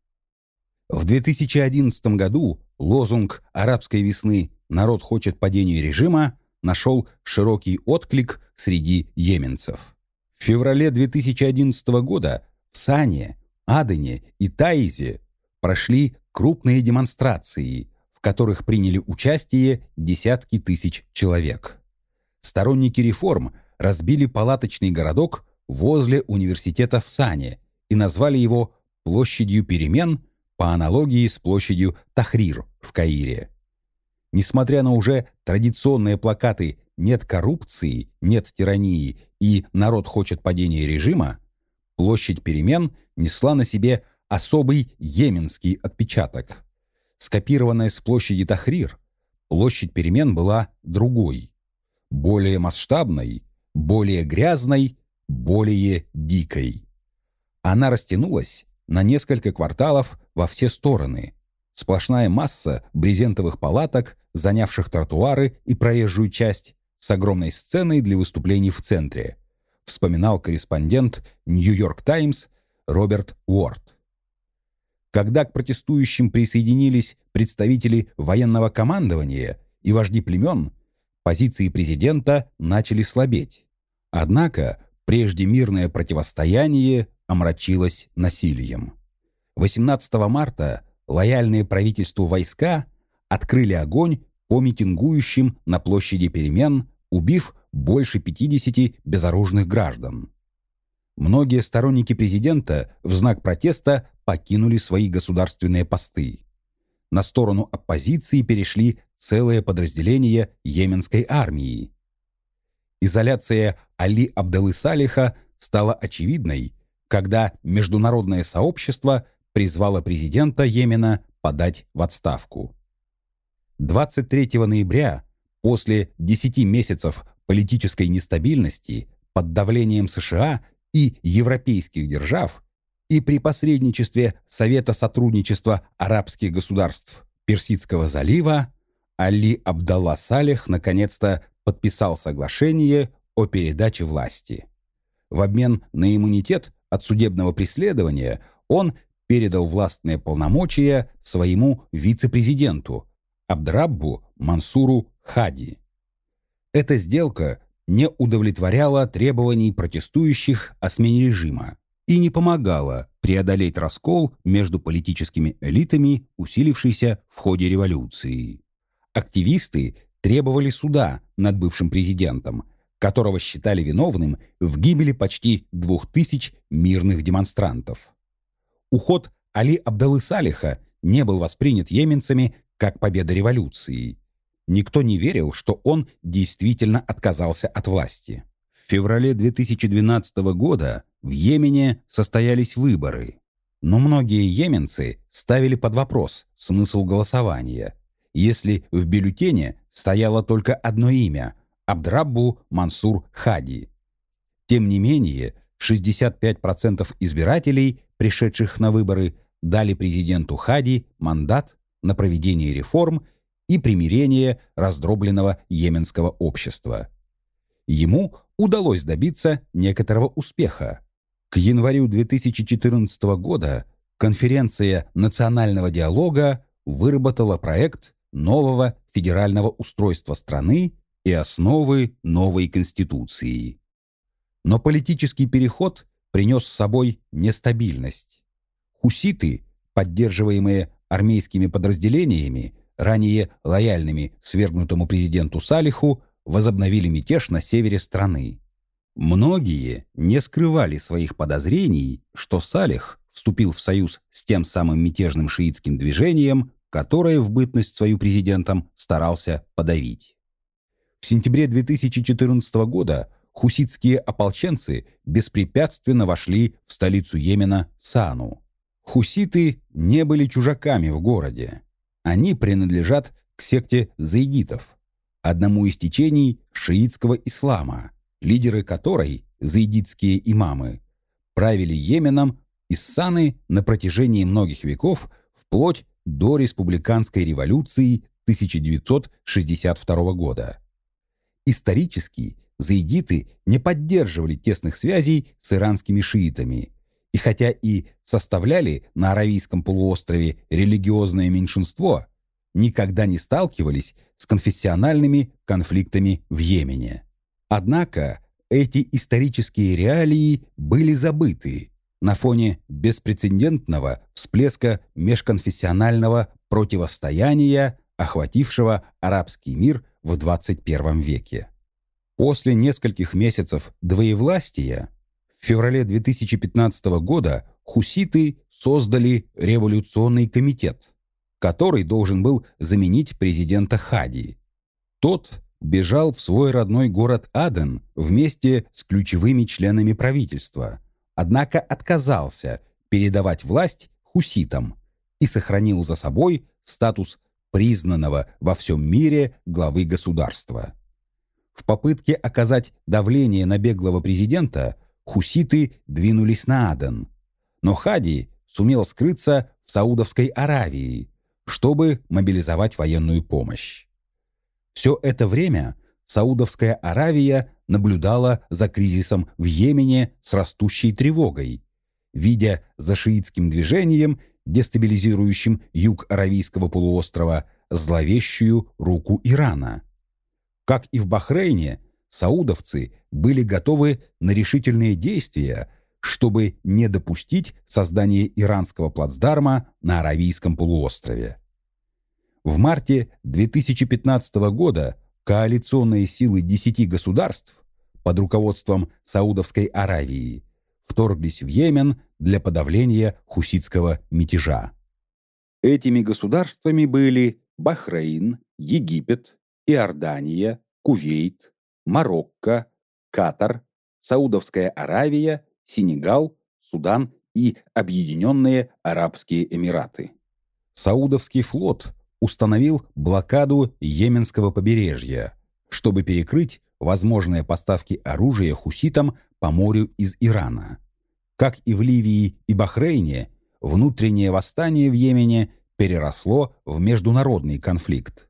В 2011 году лозунг арабской весны «Народ хочет падения режима» нашел широкий отклик среди йеменцев. В феврале 2011 года в Сане, Адене и Таизе прошли крупные демонстрации, в которых приняли участие десятки тысяч человек. Сторонники реформ разбили палаточный городок возле университета в Сане и назвали его «площадью перемен» по аналогии с площадью Тахрир в Каире. Несмотря на уже традиционные плакаты «Нет коррупции», «Нет тирании» и «Народ хочет падения режима», площадь перемен несла на себе особый йеменский отпечаток. Скопированная с площади Тахрир, площадь перемен была другой более масштабной, более грязной, более дикой. Она растянулась на несколько кварталов во все стороны. Сплошная масса брезентовых палаток, занявших тротуары и проезжую часть, с огромной сценой для выступлений в центре, вспоминал корреспондент «Нью-Йорк Таймс» Роберт Уорд. Когда к протестующим присоединились представители военного командования и вожди племен, позиции президента начали слабеть. Однако прежде мирное противостояние омрачилось насилием. 18 марта лояльные правительству войска открыли огонь по митингующим на площади перемен, убив больше 50 безоружных граждан. Многие сторонники президента в знак протеста покинули свои государственные посты. На сторону оппозиции перешли целое подразделение йеменской армии. Изоляция Али Абдалы Салиха стала очевидной, когда международное сообщество призвало президента Йемена подать в отставку. 23 ноября, после 10 месяцев политической нестабильности, под давлением США и европейских держав и при посредничестве Совета сотрудничества арабских государств Персидского залива, Али Абдалла Салих наконец-то подписал соглашение о передаче власти. В обмен на иммунитет от судебного преследования он передал властные полномочия своему вице-президенту Абдраббу Мансуру Хади. Эта сделка не удовлетворяла требований протестующих о смене режима и не помогала преодолеть раскол между политическими элитами, усилившийся в ходе революции. Активисты требовали суда над бывшим президентом, которого считали виновным в гибели почти двух тысяч мирных демонстрантов. Уход Али Абдалы Салиха не был воспринят йеменцами как победа революции. Никто не верил, что он действительно отказался от власти. В феврале 2012 года в Йемене состоялись выборы, но многие йеменцы ставили под вопрос смысл голосования, если в бюллетене стояло только одно имя – Абдраббу Мансур Хади. Тем не менее, 65% избирателей, пришедших на выборы, дали президенту Хади мандат на проведение реформ и примирение раздробленного йеменского общества. Ему удалось добиться некоторого успеха. К январю 2014 года конференция национального диалога выработала проект нового федерального устройства страны и основы новой конституции. Но политический переход принес с собой нестабильность. Хуситы, поддерживаемые армейскими подразделениями, ранее лояльными свергнутому президенту Салиху, возобновили мятеж на севере страны. Многие не скрывали своих подозрений, что Салих вступил в союз с тем самым мятежным шиитским движением, которое в бытность свою президентом старался подавить. В сентябре 2014 года хуситские ополченцы беспрепятственно вошли в столицу Йемена Сану. Хуситы не были чужаками в городе. Они принадлежат к секте заидитов, одному из течений шиитского ислама, лидеры которой, заидитские имамы, правили Йеменом из Саны на протяжении многих веков вплоть до республиканской революции 1962 года. Исторически заидиты не поддерживали тесных связей с иранскими шиитами, и хотя и составляли на Аравийском полуострове религиозное меньшинство, никогда не сталкивались с конфессиональными конфликтами в Йемене. Однако эти исторические реалии были забыты на фоне беспрецедентного всплеска межконфессионального противостояния, охватившего арабский мир в 21 веке. После нескольких месяцев двоевластия в феврале 2015 года хуситы создали революционный комитет, который должен был заменить президента Хади. Тот бежал в свой родной город Аден вместе с ключевыми членами правительства, однако отказался передавать власть хуситам и сохранил за собой статус признанного во всем мире главы государства. В попытке оказать давление на беглого президента хуситы двинулись на Аден, но Хади сумел скрыться в Саудовской Аравии, чтобы мобилизовать военную помощь. Все это время Саудовская Аравия наблюдала за кризисом в Йемене с растущей тревогой, видя за шиитским движением, дестабилизирующим юг Аравийского полуострова, зловещую руку Ирана. Как и в Бахрейне, саудовцы были готовы на решительные действия, чтобы не допустить создания иранского плацдарма на Аравийском полуострове. В марте 2015 года коалиционные силы десяти государств под руководством Саудовской Аравии вторглись в Йемен для подавления хуситского мятежа. Этими государствами были Бахрейн, Египет, Иордания, Кувейт, Марокко, Катар, Саудовская Аравия, Сенегал, Судан и Объединенные Арабские Эмираты. Саудовский флот установил блокаду Йеменского побережья, чтобы перекрыть возможные поставки оружия хуситам по морю из Ирана. Как и в Ливии и Бахрейне, внутреннее восстание в Йемене переросло в международный конфликт.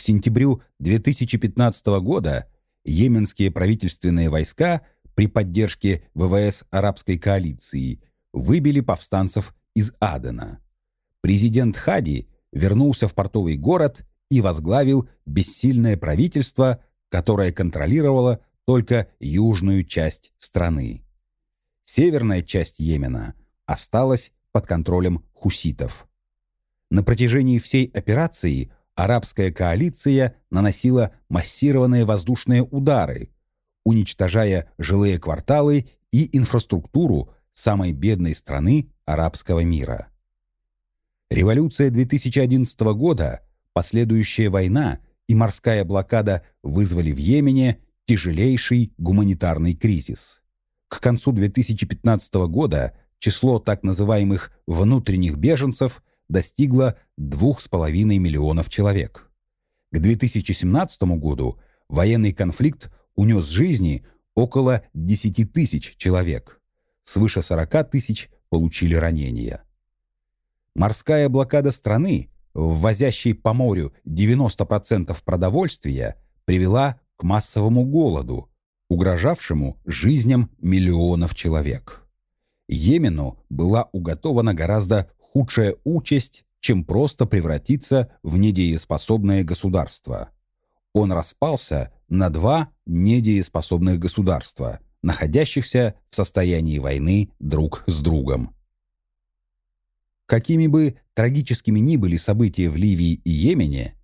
К сентябрю 2015 года йеменские правительственные войска при поддержке ВВС арабской коалиции выбили повстанцев из Адена. Президент Хади вернулся в портовый город и возглавил бессильное правительство, которое контролировало только южную часть страны. Северная часть Йемена осталась под контролем хуситов. На протяжении всей операции арабская коалиция наносила массированные воздушные удары, уничтожая жилые кварталы и инфраструктуру самой бедной страны арабского мира. Революция 2011 года, последующая война и морская блокада вызвали в Йемене тяжелейший гуманитарный кризис. К концу 2015 года число так называемых внутренних беженцев достигло 2,5 миллионов человек. К 2017 году военный конфликт унес жизни около 10 тысяч человек. Свыше 40 тысяч получили ранения. Морская блокада страны, ввозящей по морю 90% продовольствия, привела к массовому голоду, угрожавшему жизням миллионов человек. Йемену была уготована гораздо худшая участь, чем просто превратиться в недееспособное государство. Он распался на два недееспособных государства, находящихся в состоянии войны друг с другом. Какими бы трагическими ни были события в Ливии и Йемене,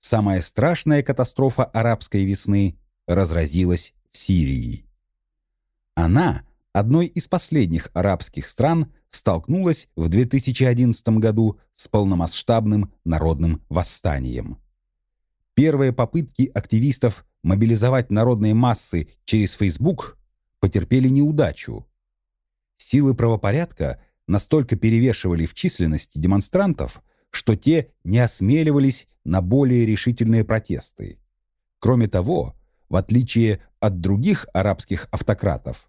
самая страшная катастрофа арабской весны разразилась в Сирии. Она, одной из последних арабских стран, столкнулась в 2011 году с полномасштабным народным восстанием. Первые попытки активистов мобилизовать народные массы через Facebook потерпели неудачу. Силы правопорядка – настолько перевешивали в численности демонстрантов, что те не осмеливались на более решительные протесты. Кроме того, в отличие от других арабских автократов,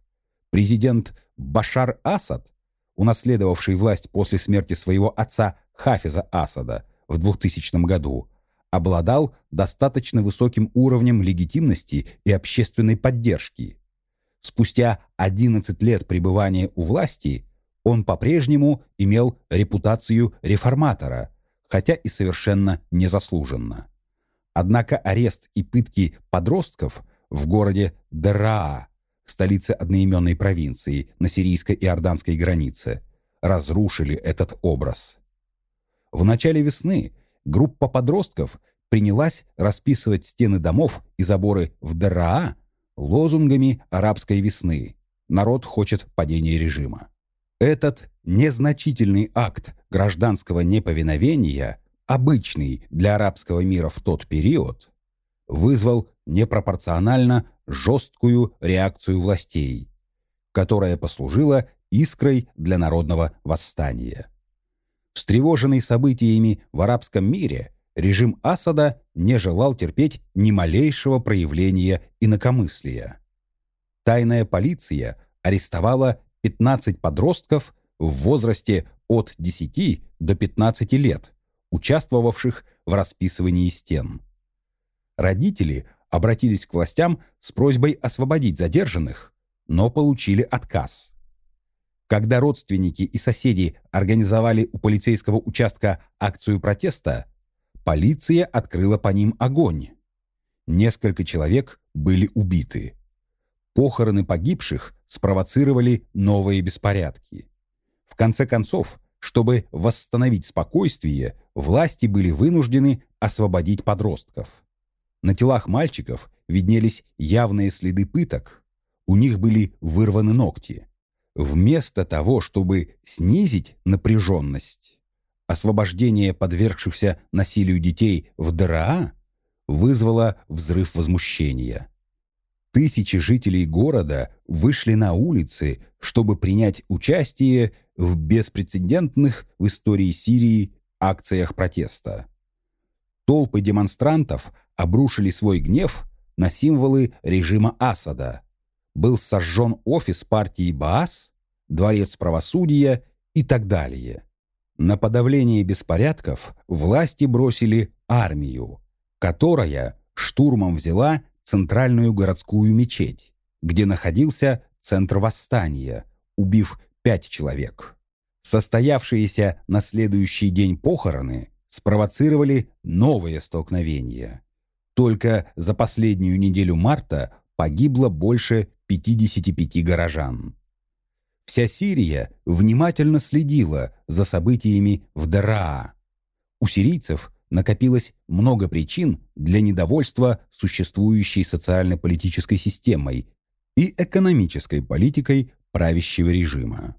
президент Башар Асад, унаследовавший власть после смерти своего отца Хафиза Асада в 2000 году, обладал достаточно высоким уровнем легитимности и общественной поддержки. Спустя 11 лет пребывания у власти он по-прежнему имел репутацию реформатора, хотя и совершенно незаслуженно. Однако арест и пытки подростков в городе Дераа, столице одноименной провинции на сирийско-иорданской границе, разрушили этот образ. В начале весны группа подростков принялась расписывать стены домов и заборы в Дераа лозунгами арабской весны «Народ хочет падения режима». Этот незначительный акт гражданского неповиновения, обычный для арабского мира в тот период, вызвал непропорционально жесткую реакцию властей, которая послужила искрой для народного восстания. Встревоженный событиями в арабском мире, режим Асада не желал терпеть ни малейшего проявления инакомыслия. Тайная полиция арестовала 15 подростков в возрасте от 10 до 15 лет, участвовавших в расписывании стен. Родители обратились к властям с просьбой освободить задержанных, но получили отказ. Когда родственники и соседи организовали у полицейского участка акцию протеста, полиция открыла по ним огонь. Несколько человек были убиты. Похороны погибших спровоцировали новые беспорядки. В конце концов, чтобы восстановить спокойствие, власти были вынуждены освободить подростков. На телах мальчиков виднелись явные следы пыток, у них были вырваны ногти. Вместо того, чтобы снизить напряженность, освобождение подвергшихся насилию детей в ДРА вызвало взрыв возмущения. Тысячи жителей города вышли на улицы, чтобы принять участие в беспрецедентных в истории Сирии акциях протеста. Толпы демонстрантов обрушили свой гнев на символы режима Асада. Был сожжен офис партии Баас, дворец правосудия и так далее. На подавление беспорядков власти бросили армию, которая штурмом взяла центральную городскую мечеть, где находился центр восстания, убив пять человек. Состоявшиеся на следующий день похороны спровоцировали новые столкновения. Только за последнюю неделю марта погибло больше 55 горожан. Вся Сирия внимательно следила за событиями в Дараа. У сирийцев накопилось много причин для недовольства существующей социально-политической системой и экономической политикой правящего режима.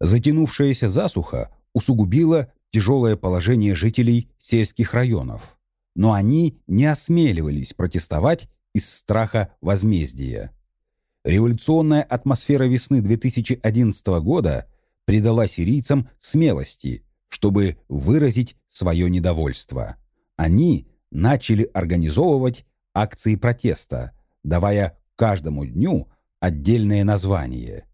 Затянувшаяся засуха усугубила тяжелое положение жителей сельских районов, но они не осмеливались протестовать из страха возмездия. Революционная атмосфера весны 2011 года придала сирийцам смелости, чтобы выразить свое недовольство. Они начали организовывать акции протеста, давая каждому дню отдельное название.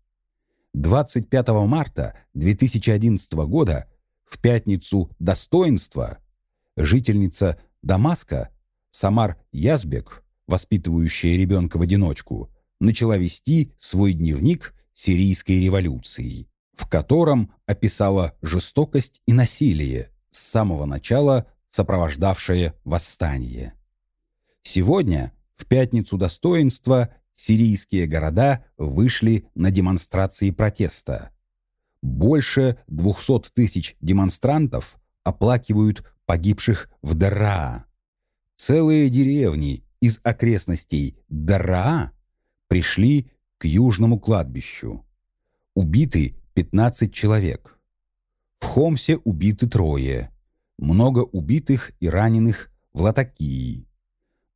25 марта 2011 года, в пятницу достоинства, жительница Дамаска Самар Язбек, воспитывающая ребенка в одиночку, начала вести свой дневник сирийской революции, в котором описала жестокость и насилие с самого начала сопровождавшее восстание. Сегодня, в пятницу достоинства, сирийские города вышли на демонстрации протеста. Больше 200 тысяч демонстрантов оплакивают погибших в Дараа. Целые деревни из окрестностей Дараа пришли к южному кладбищу. Убиты 15 человек. В Хомсе убиты трое. Много убитых и раненых в Латакии.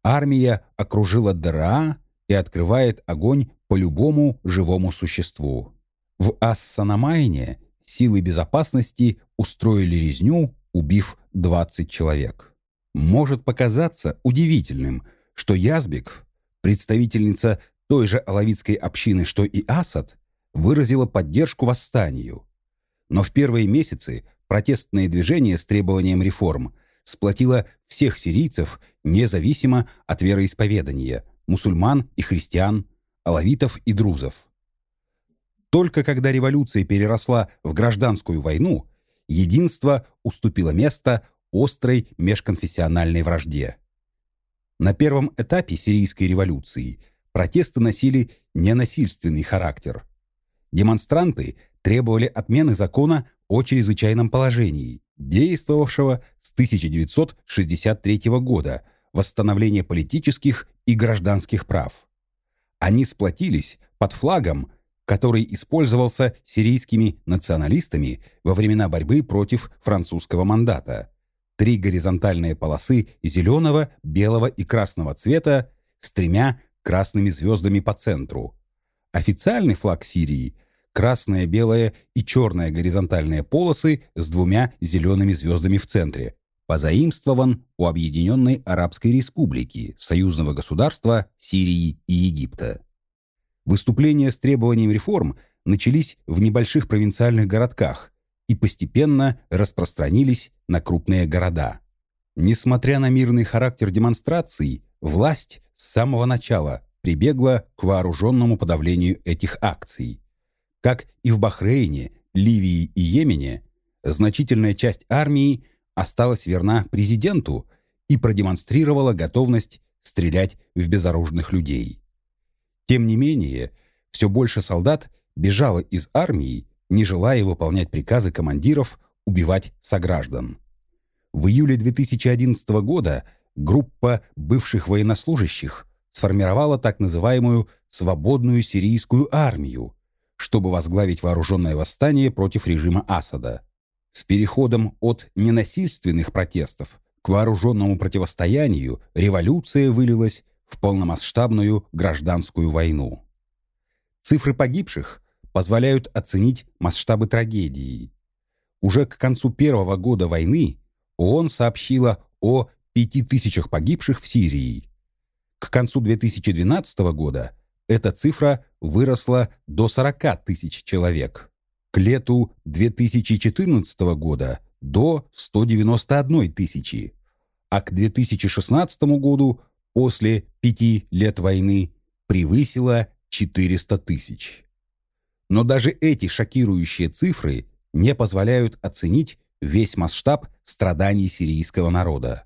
Армия окружила Дараа и открывает огонь по любому живому существу. В Ассанамайне силы безопасности устроили резню, убив 20 человек. Может показаться удивительным, что Язбек, представительница той же алавитской общины, что и Асад, выразила поддержку восстанию. Но в первые месяцы протестное движение с требованием реформ сплотило всех сирийцев независимо от вероисповедания, мусульман и христиан, алавитов и друзов. Только когда революция переросла в гражданскую войну, единство уступило место острой межконфессиональной вражде. На первом этапе сирийской революции протесты носили ненасильственный характер. Демонстранты требовали отмены закона о чрезвычайном положении, действовавшего с 1963 года, восстановления политических и гражданских прав. Они сплотились под флагом, который использовался сирийскими националистами во времена борьбы против французского мандата. Три горизонтальные полосы зеленого, белого и красного цвета с тремя красными звездами по центру. Официальный флаг Сирии – красная, белая и черная горизонтальные полосы с двумя зелеными звездами в центре, позаимствован у Объединенной Арабской Республики, союзного государства Сирии и Египта. Выступления с требованием реформ начались в небольших провинциальных городках и постепенно распространились на крупные города. Несмотря на мирный характер демонстраций, власть с самого начала прибегла к вооруженному подавлению этих акций. Как и в Бахрейне, Ливии и Йемене, значительная часть армии осталась верна президенту и продемонстрировала готовность стрелять в безоружных людей. Тем не менее, все больше солдат бежало из армии, не желая выполнять приказы командиров убивать сограждан. В июле 2011 года группа бывших военнослужащих сформировала так называемую «свободную сирийскую армию», чтобы возглавить вооруженное восстание против режима Асада. С переходом от ненасильственных протестов к вооруженному противостоянию революция вылилась в полномасштабную гражданскую войну. Цифры погибших позволяют оценить масштабы трагедии. Уже к концу первого года войны ООН сообщила о 5000 погибших в Сирии. К концу 2012 года эта цифра выросла до 40 тысяч человек. К лету 2014 года до 191 тысячи, а к 2016 году после пяти лет войны превысила 400 тысяч. Но даже эти шокирующие цифры не позволяют оценить весь масштаб страданий сирийского народа.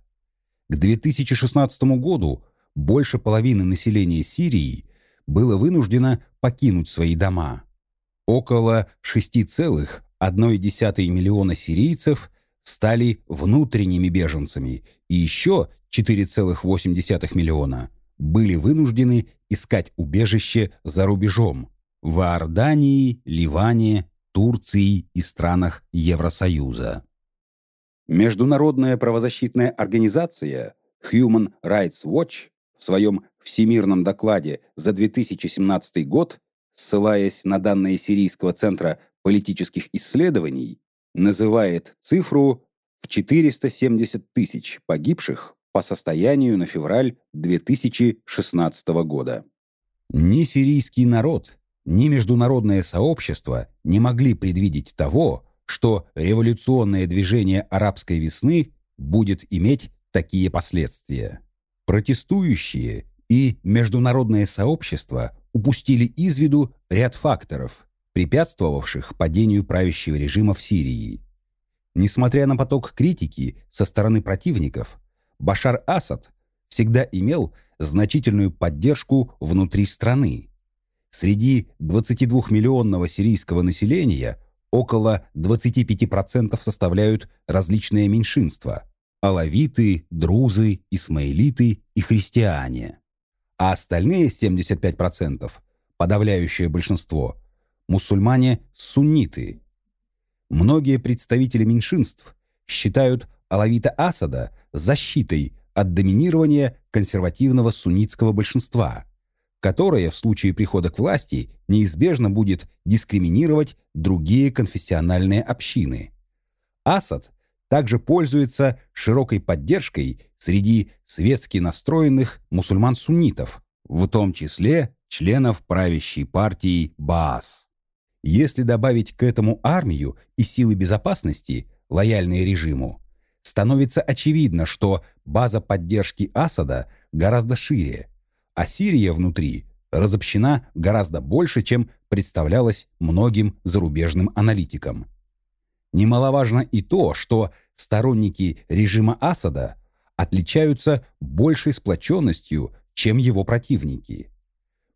К 2016 году больше половины населения Сирии было вынуждено покинуть свои дома. Около 6,1 миллиона сирийцев стали внутренними беженцами, и еще 4,8 миллиона были вынуждены искать убежище за рубежом в Иордании, Ливане, Турции и странах Евросоюза. Международная правозащитная организация Human Rights Watch в своем всемирном докладе за 2017 год, ссылаясь на данные Сирийского центра политических исследований, называет цифру в 470 тысяч погибших по состоянию на февраль 2016 года. Ни сирийский народ, ни международное сообщество не могли предвидеть того, что революционное движение арабской весны будет иметь такие последствия. Протестующие и международное сообщество упустили из виду ряд факторов, препятствовавших падению правящего режима в Сирии. Несмотря на поток критики со стороны противников, Башар Асад всегда имел значительную поддержку внутри страны. Среди 22-миллионного сирийского населения около 25% составляют различные меньшинства – алавиты, друзы, исмаилиты и христиане. А остальные 75%, подавляющее большинство, мусульмане-сунниты. Многие представители меньшинств считают алавита Асада защитой от доминирования консервативного суннитского большинства, которое в случае прихода к власти неизбежно будет дискриминировать другие конфессиональные общины. Асад также пользуется широкой поддержкой среди светски настроенных мусульман-суннитов, в том числе членов правящей партии Баас. Если добавить к этому армию и силы безопасности, лояльные режиму, становится очевидно, что база поддержки Асада гораздо шире, а Сирия внутри разобщена гораздо больше, чем представлялось многим зарубежным аналитикам. Немаловажно и то, что сторонники режима Асада отличаются большей сплоченностью, чем его противники.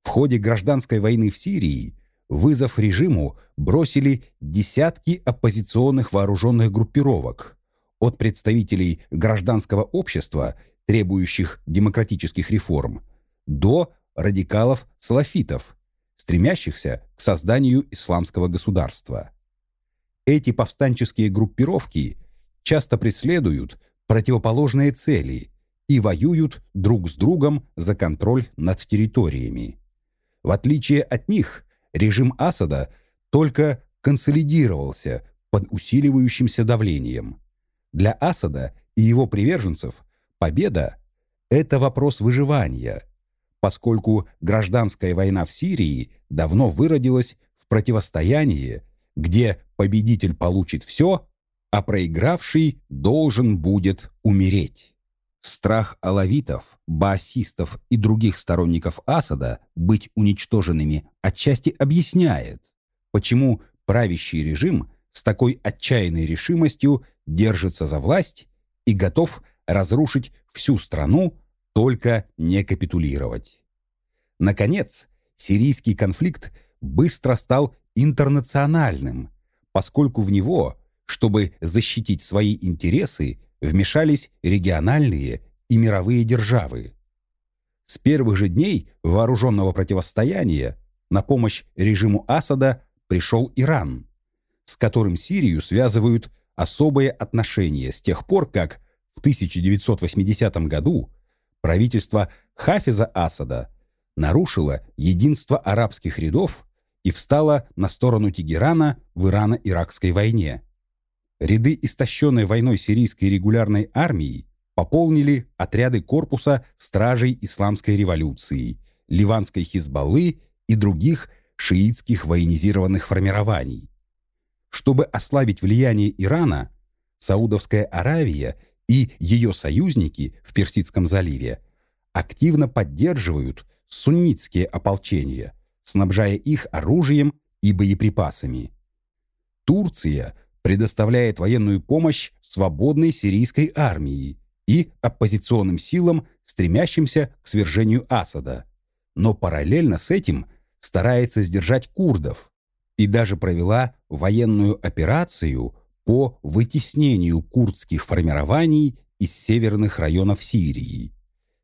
В ходе гражданской войны в Сирии вызов режиму бросили десятки оппозиционных вооруженных группировок, от представителей гражданского общества, требующих демократических реформ, до радикалов-салафитов, стремящихся к созданию исламского государства. Эти повстанческие группировки часто преследуют противоположные цели и воюют друг с другом за контроль над территориями. В отличие от них, режим Асада только консолидировался под усиливающимся давлением. Для Асада и его приверженцев победа – это вопрос выживания, поскольку гражданская война в Сирии давно выродилась в противостояние, где победитель получит все, а проигравший должен будет умереть. Страх алавитов, баасистов и других сторонников Асада быть уничтоженными отчасти объясняет, почему правящий режим с такой отчаянной решимостью держится за власть и готов разрушить всю страну, только не капитулировать. Наконец, сирийский конфликт быстро стал интернациональным, поскольку в него, чтобы защитить свои интересы, вмешались региональные и мировые державы. С первых же дней вооруженного противостояния на помощь режиму Асада пришел Иран, с которым Сирию связывают особые отношения с тех пор, как в 1980 году правительство Хафиза Асада нарушило единство арабских рядов и встало на сторону Тегерана в Ирано-Иракской войне. Ряды истощенной войной сирийской регулярной армии пополнили отряды корпуса стражей исламской революции, ливанской хизбаллы и других шиитских военизированных формирований. Чтобы ослабить влияние Ирана, Саудовская Аравия и ее союзники в Персидском заливе активно поддерживают суннитские ополчения, снабжая их оружием и боеприпасами. Турция предоставляет военную помощь свободной сирийской армии и оппозиционным силам, стремящимся к свержению Асада, но параллельно с этим старается сдержать курдов, и даже провела военную операцию по вытеснению курдских формирований из северных районов Сирии.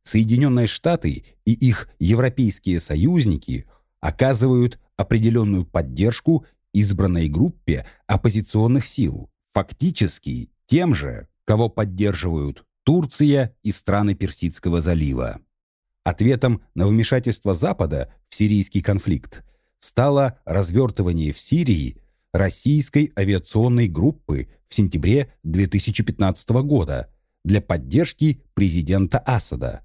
Соединенные Штаты и их европейские союзники оказывают определенную поддержку избранной группе оппозиционных сил, фактически тем же, кого поддерживают Турция и страны Персидского залива. Ответом на вмешательство Запада в сирийский конфликт стало развертывание в Сирии российской авиационной группы в сентябре 2015 года для поддержки президента Асада.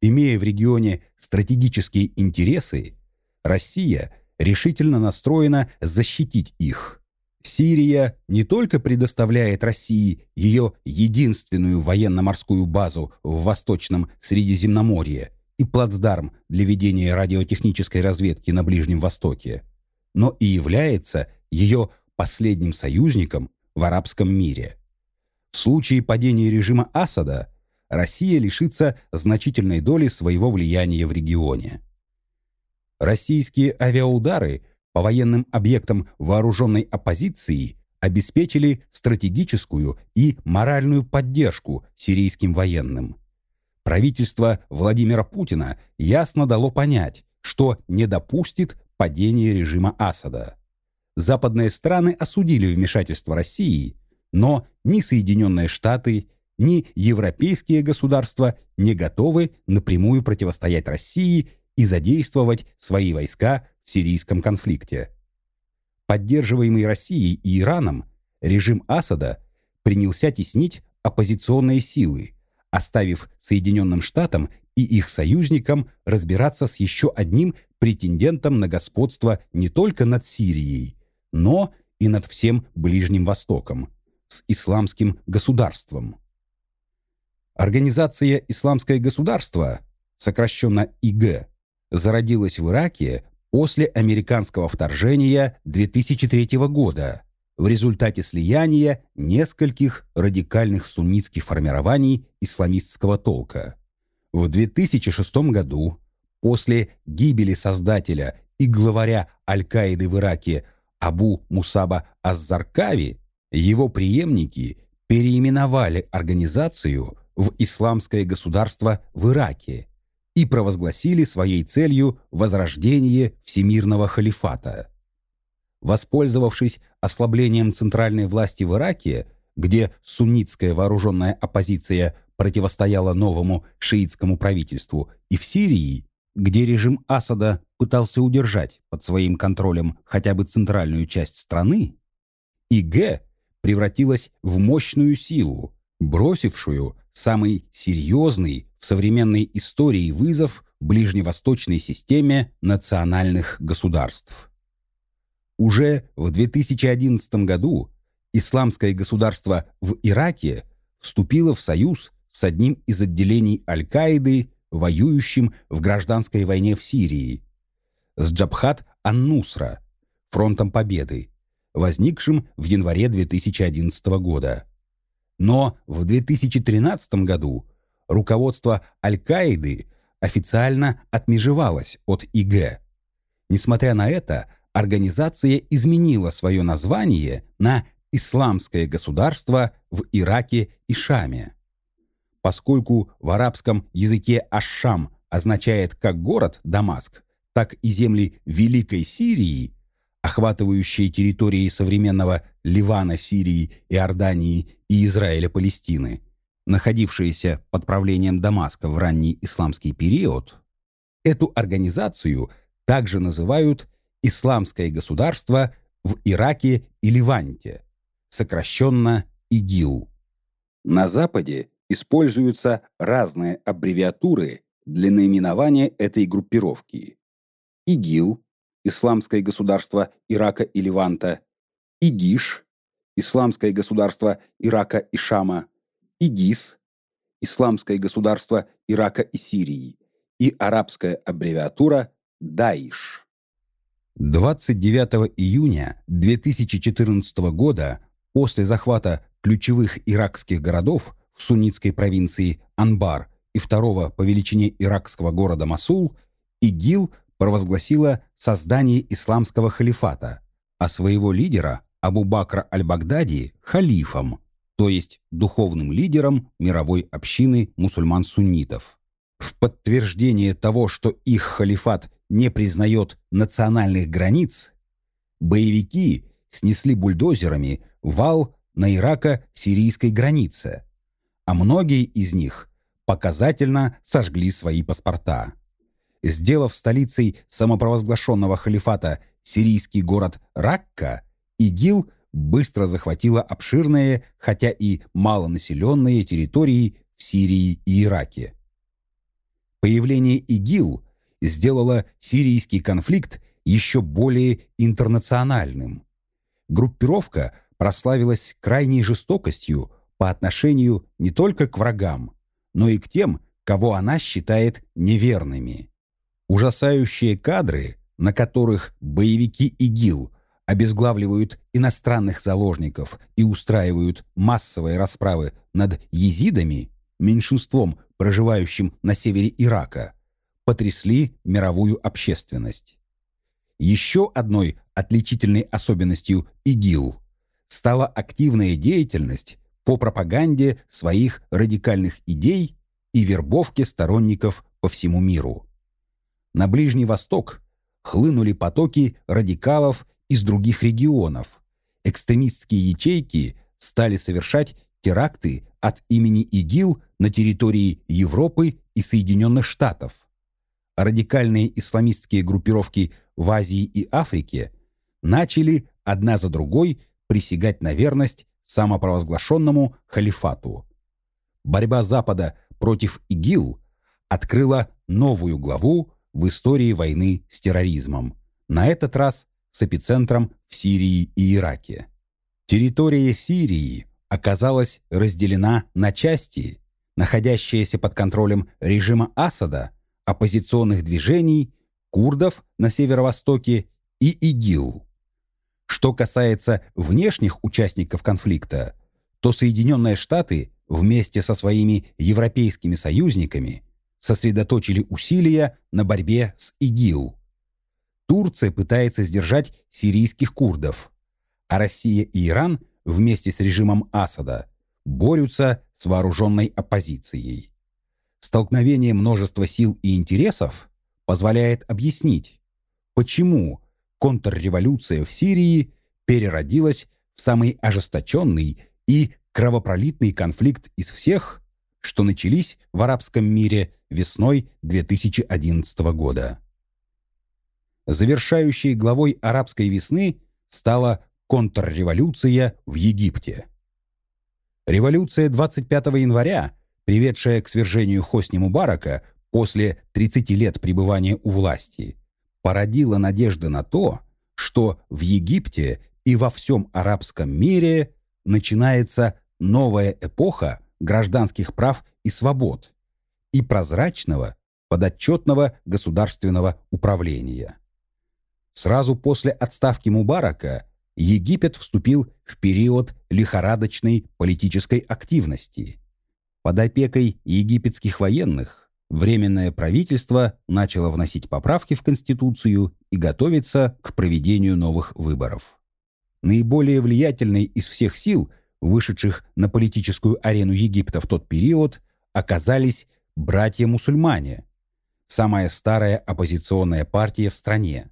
Имея в регионе стратегические интересы, Россия решительно настроена защитить их. Сирия не только предоставляет России ее единственную военно-морскую базу в Восточном Средиземноморье и плацдарм для ведения радиотехнической разведки на Ближнем Востоке, но и является ее последним союзником в арабском мире. В случае падения режима Асада Россия лишится значительной доли своего влияния в регионе. Российские авиаудары по военным объектам вооруженной оппозиции обеспечили стратегическую и моральную поддержку сирийским военным. Правительство Владимира Путина ясно дало понять, что не допустит падения режима Асада. Западные страны осудили вмешательство России, но ни Соединенные Штаты, ни европейские государства не готовы напрямую противостоять России и задействовать свои войска в сирийском конфликте. Поддерживаемый Россией и Ираном, режим Асада принялся теснить оппозиционные силы, оставив Соединенным Штатам и их союзникам разбираться с еще одним претендентом на господство не только над Сирией, но и над всем Ближним Востоком, с исламским государством. Организация «Исламское государство», сокращенно ИГ, зародилась в Ираке после американского вторжения 2003 года в результате слияния нескольких радикальных суннитских формирований исламистского толка. В 2006 году, после гибели создателя и главаря Аль-Каиды в Ираке Абу Мусаба Аззаркави, его преемники переименовали организацию в Исламское государство в Ираке и провозгласили своей целью возрождение всемирного халифата. Воспользовавшись ослаблением центральной власти в Ираке, где суннитская вооруженная оппозиция противостояла новому шиитскому правительству, и в Сирии, где режим Асада пытался удержать под своим контролем хотя бы центральную часть страны, ИГ превратилась в мощную силу, бросившую самый серьезный современной истории вызов ближневосточной системе национальных государств. Уже в 2011 году исламское государство в Ираке вступило в союз с одним из отделений Аль-Каиды, воюющим в гражданской войне в Сирии, с Джабхат Ан-Нусра, фронтом Победы, возникшим в январе 2011 года. Но в 2013 году руководство Аль-Каиды официально отмежевалось от ИГ. Несмотря на это, организация изменила свое название на «Исламское государство в Ираке и Шаме». Поскольку в арабском языке Ашшам означает как город Дамаск, так и земли Великой Сирии, охватывающие территории современного Ливана, Сирии, Иордании и Израиля-Палестины, находившиеся под правлением Дамаска в ранний исламский период, эту организацию также называют «Исламское государство в Ираке и Ливанте», сокращенно ИГИЛ. На Западе используются разные аббревиатуры для наименования этой группировки. ИГИЛ, Исламское государство Ирака и Ливанта, ИГИШ, Исламское государство Ирака и Шама, ИГИС, Исламское государство Ирака и Сирии и арабская аббревиатура ДАИШ. 29 июня 2014 года после захвата ключевых иракских городов в суннитской провинции Анбар и второго по величине иракского города Масул, ИГИЛ провозгласила создание исламского халифата, а своего лидера Абу Бакра аль-Багдади халифом, то есть духовным лидером мировой общины мусульман-суннитов. В подтверждение того, что их халифат не признает национальных границ, боевики снесли бульдозерами вал на Ирако-сирийской границе, а многие из них показательно сожгли свои паспорта. Сделав столицей самопровозглашенного халифата сирийский город Ракка, ИГИЛ быстро захватила обширные, хотя и малонаселенные территории в Сирии и Ираке. Появление ИГИЛ сделало сирийский конфликт еще более интернациональным. Группировка прославилась крайней жестокостью по отношению не только к врагам, но и к тем, кого она считает неверными. Ужасающие кадры, на которых боевики ИГИЛ обезглавливают иностранных заложников и устраивают массовые расправы над езидами, меньшинством, проживающим на севере Ирака, потрясли мировую общественность. Еще одной отличительной особенностью ИГИЛ стала активная деятельность по пропаганде своих радикальных идей и вербовке сторонников по всему миру. На Ближний Восток хлынули потоки радикалов из других регионов. Экстремистские ячейки стали совершать теракты от имени ИГИЛ на территории Европы и Соединенных Штатов. Радикальные исламистские группировки в Азии и Африке начали одна за другой присягать на верность самопровозглашенному халифату. Борьба Запада против ИГИЛ открыла новую главу в истории войны с терроризмом, на этот раз с эпицентром в Сирии и Ираке. Территория Сирии оказалась разделена на части, находящиеся под контролем режима Асада, оппозиционных движений, курдов на северо-востоке и ИГИЛ. Что касается внешних участников конфликта, то Соединенные Штаты вместе со своими европейскими союзниками сосредоточили усилия на борьбе с ИГИЛ. Турция пытается сдержать сирийских курдов, а Россия и Иран вместе с режимом Асада борются с вооруженной оппозицией. Столкновение множества сил и интересов позволяет объяснить, почему контрреволюция в Сирии переродилась в самый ожесточенный и кровопролитный конфликт из всех, что начались в арабском мире весной 2011 года. Завершающей главой арабской весны стала контрреволюция в Египте. Революция 25 января, приведшая к свержению Хосни Мубарака после 30 лет пребывания у власти, породила надежды на то, что в Египте и во всем арабском мире начинается новая эпоха гражданских прав и свобод и прозрачного, подотчетного государственного управления. Сразу после отставки Мубарака Египет вступил в период лихорадочной политической активности. Под опекой египетских военных Временное правительство начало вносить поправки в Конституцию и готовиться к проведению новых выборов. Наиболее влиятельной из всех сил, вышедших на политическую арену Египта в тот период, оказались братья-мусульмане, самая старая оппозиционная партия в стране.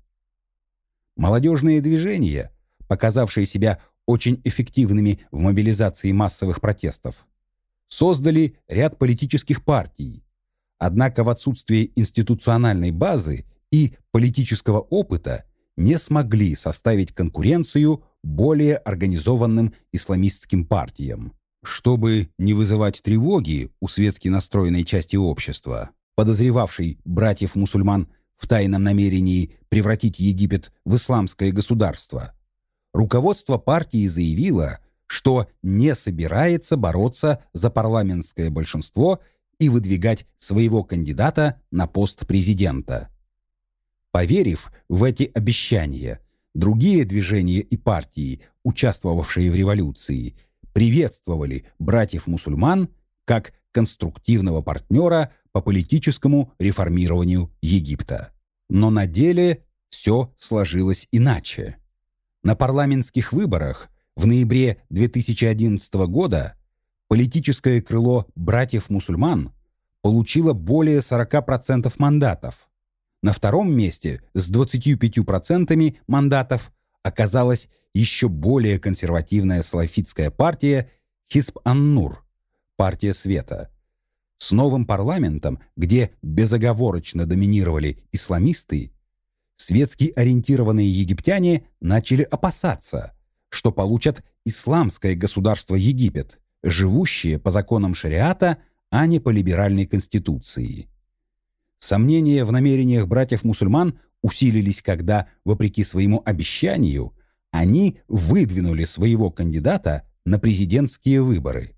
Молодежные движения, показавшие себя очень эффективными в мобилизации массовых протестов, создали ряд политических партий, Однако в отсутствие институциональной базы и политического опыта не смогли составить конкуренцию более организованным исламистским партиям. Чтобы не вызывать тревоги у светски настроенной части общества, подозревавшей братьев-мусульман в тайном намерении превратить Египет в исламское государство, руководство партии заявило, что не собирается бороться за парламентское большинство и выдвигать своего кандидата на пост президента. Поверив в эти обещания, другие движения и партии, участвовавшие в революции, приветствовали братьев-мусульман как конструктивного партнера по политическому реформированию Египта. Но на деле все сложилось иначе. На парламентских выборах в ноябре 2011 года политическое крыло братьев-мусульман получила более 40% мандатов. На втором месте с 25% мандатов оказалась еще более консервативная салафитская партия Хисп-Ан-Нур, партия света. С новым парламентом, где безоговорочно доминировали исламисты, светски ориентированные египтяне начали опасаться, что получат исламское государство Египет, живущее по законам шариата, а не по либеральной конституции. Сомнения в намерениях братьев-мусульман усилились, когда, вопреки своему обещанию, они выдвинули своего кандидата на президентские выборы.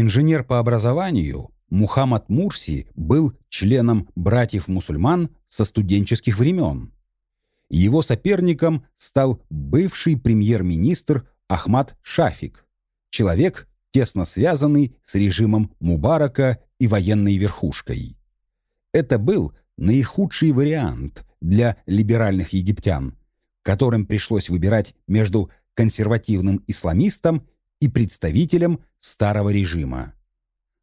Инженер по образованию Мухаммад Мурси был членом братьев-мусульман со студенческих времен. Его соперником стал бывший премьер-министр Ахмад Шафик, человек, тесно связанный с режимом Мубарака и военной верхушкой. Это был наихудший вариант для либеральных египтян, которым пришлось выбирать между консервативным исламистом и представителем старого режима.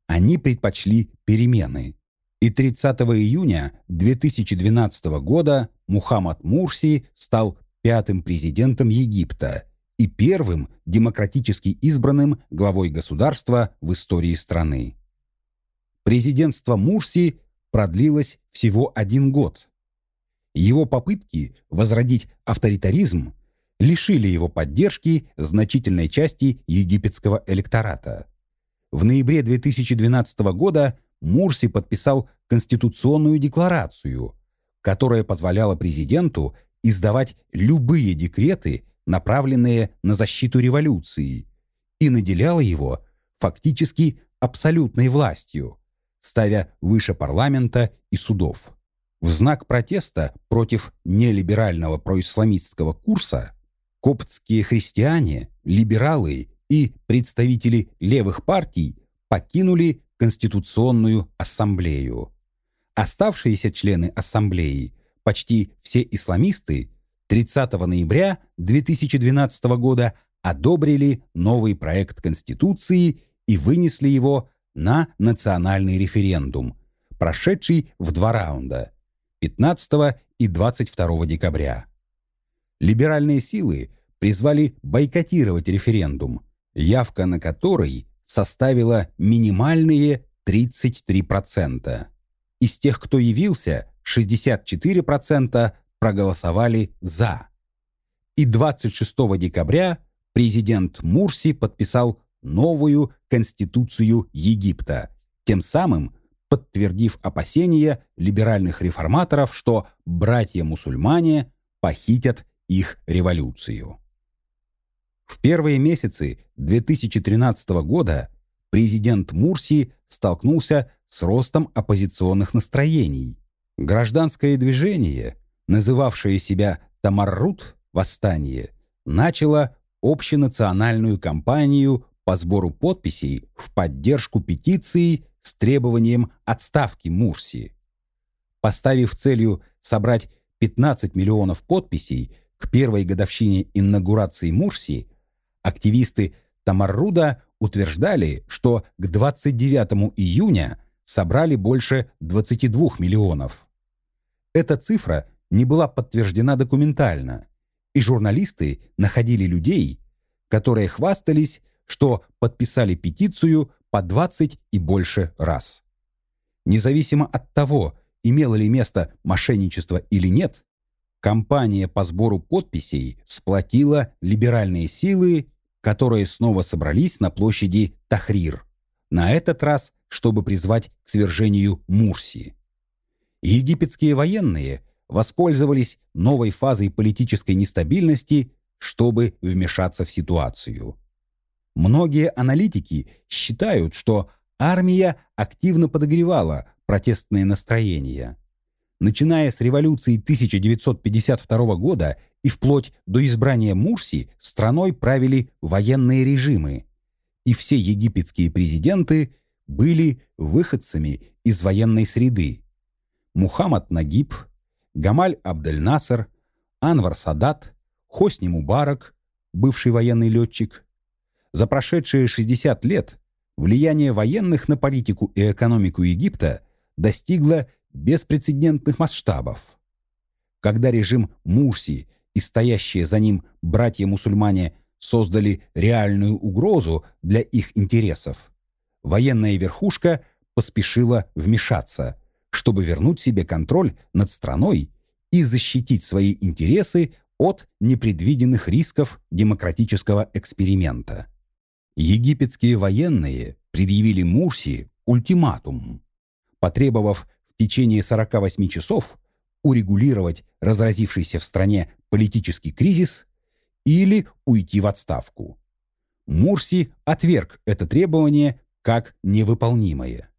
Они предпочли перемены. И 30 июня 2012 года Мухаммад Мурси стал пятым президентом Египта и первым демократически избранным главой государства в истории страны. Президентство Мурси продлилось всего один год. Его попытки возродить авторитаризм лишили его поддержки значительной части египетского электората. В ноябре 2012 года Мурси подписал Конституционную декларацию, которая позволяла президенту издавать любые декреты, направленные на защиту революции, и наделяла его фактически абсолютной властью, ставя выше парламента и судов. В знак протеста против нелиберального происламистского курса коптские христиане, либералы и представители левых партий покинули Конституционную ассамблею. Оставшиеся члены ассамблеи, почти все исламисты, 30 ноября 2012 года одобрили новый проект Конституции и вынесли его на национальный референдум, прошедший в два раунда 15 и 22 декабря. Либеральные силы призвали бойкотировать референдум, явка на который составила минимальные 33%. Из тех, кто явился, 64% проголосовали «за». И 26 декабря президент Мурси подписал новую Конституцию Египта, тем самым подтвердив опасения либеральных реформаторов, что братья-мусульмане похитят их революцию. В первые месяцы 2013 года президент Мурси столкнулся с ростом оппозиционных настроений. Гражданское движение, называвшее себя Тамаррут «Восстание», начало общенациональную кампанию по сбору подписей в поддержку петиции с требованием отставки Мурси. Поставив целью собрать 15 миллионов подписей к первой годовщине инаугурации Мурси, активисты Тамарруда утверждали, что к 29 июня собрали больше 22 миллионов. Эта цифра не была подтверждена документально, и журналисты находили людей, которые хвастались, что подписали петицию по 20 и больше раз. Независимо от того, имело ли место мошенничество или нет, Компания по сбору подписей сплотила либеральные силы, которые снова собрались на площади Тахрир, на этот раз, чтобы призвать к свержению Мурси. Египетские военные воспользовались новой фазой политической нестабильности, чтобы вмешаться в ситуацию. Многие аналитики считают, что армия активно подогревала протестные настроения – Начиная с революции 1952 года и вплоть до избрания Мурси страной правили военные режимы, и все египетские президенты были выходцами из военной среды. Мухаммад Нагиб, Гамаль Абдель-Насер, Анвар Садат, Хосни Мубарак, бывший военный летчик. За прошедшие 60 лет влияние военных на политику и экономику Египта достигла беспрецедентных масштабов. Когда режим Мурси и стоящие за ним братья-мусульмане создали реальную угрозу для их интересов, военная верхушка поспешила вмешаться, чтобы вернуть себе контроль над страной и защитить свои интересы от непредвиденных рисков демократического эксперимента. Египетские военные предъявили Мурси ультиматум, потребовав в течение 48 часов урегулировать разразившийся в стране политический кризис или уйти в отставку. Мурси отверг это требование как невыполнимое.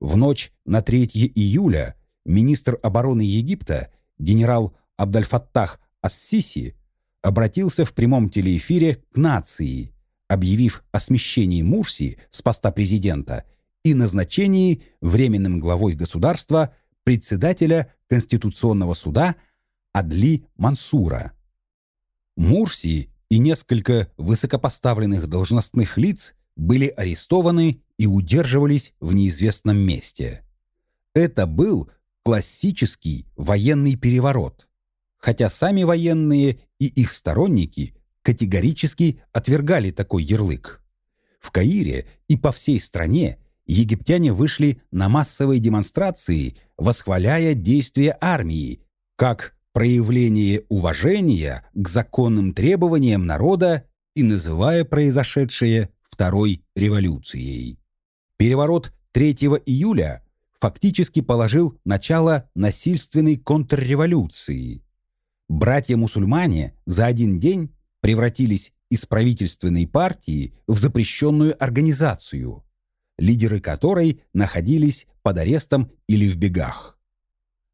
В ночь на 3 июля министр обороны Египта генерал Абдальфаттах Ассиси обратился в прямом телеэфире к нации, объявив о смещении Мурси с поста президента и назначении временным главой государства председателя Конституционного суда Адли Мансура. Мурси и несколько высокопоставленных должностных лиц были арестованы и удерживались в неизвестном месте. Это был классический военный переворот, хотя сами военные и их сторонники категорически отвергали такой ярлык. В Каире и по всей стране египтяне вышли на массовые демонстрации, восхваляя действия армии, как проявление уважения к законным требованиям народа и называя произошедшее Второй революцией. Переворот 3 июля фактически положил начало насильственной контрреволюции. Братья-мусульмане за один день превратились из правительственной партии в запрещенную организацию – лидеры которой находились под арестом или в бегах.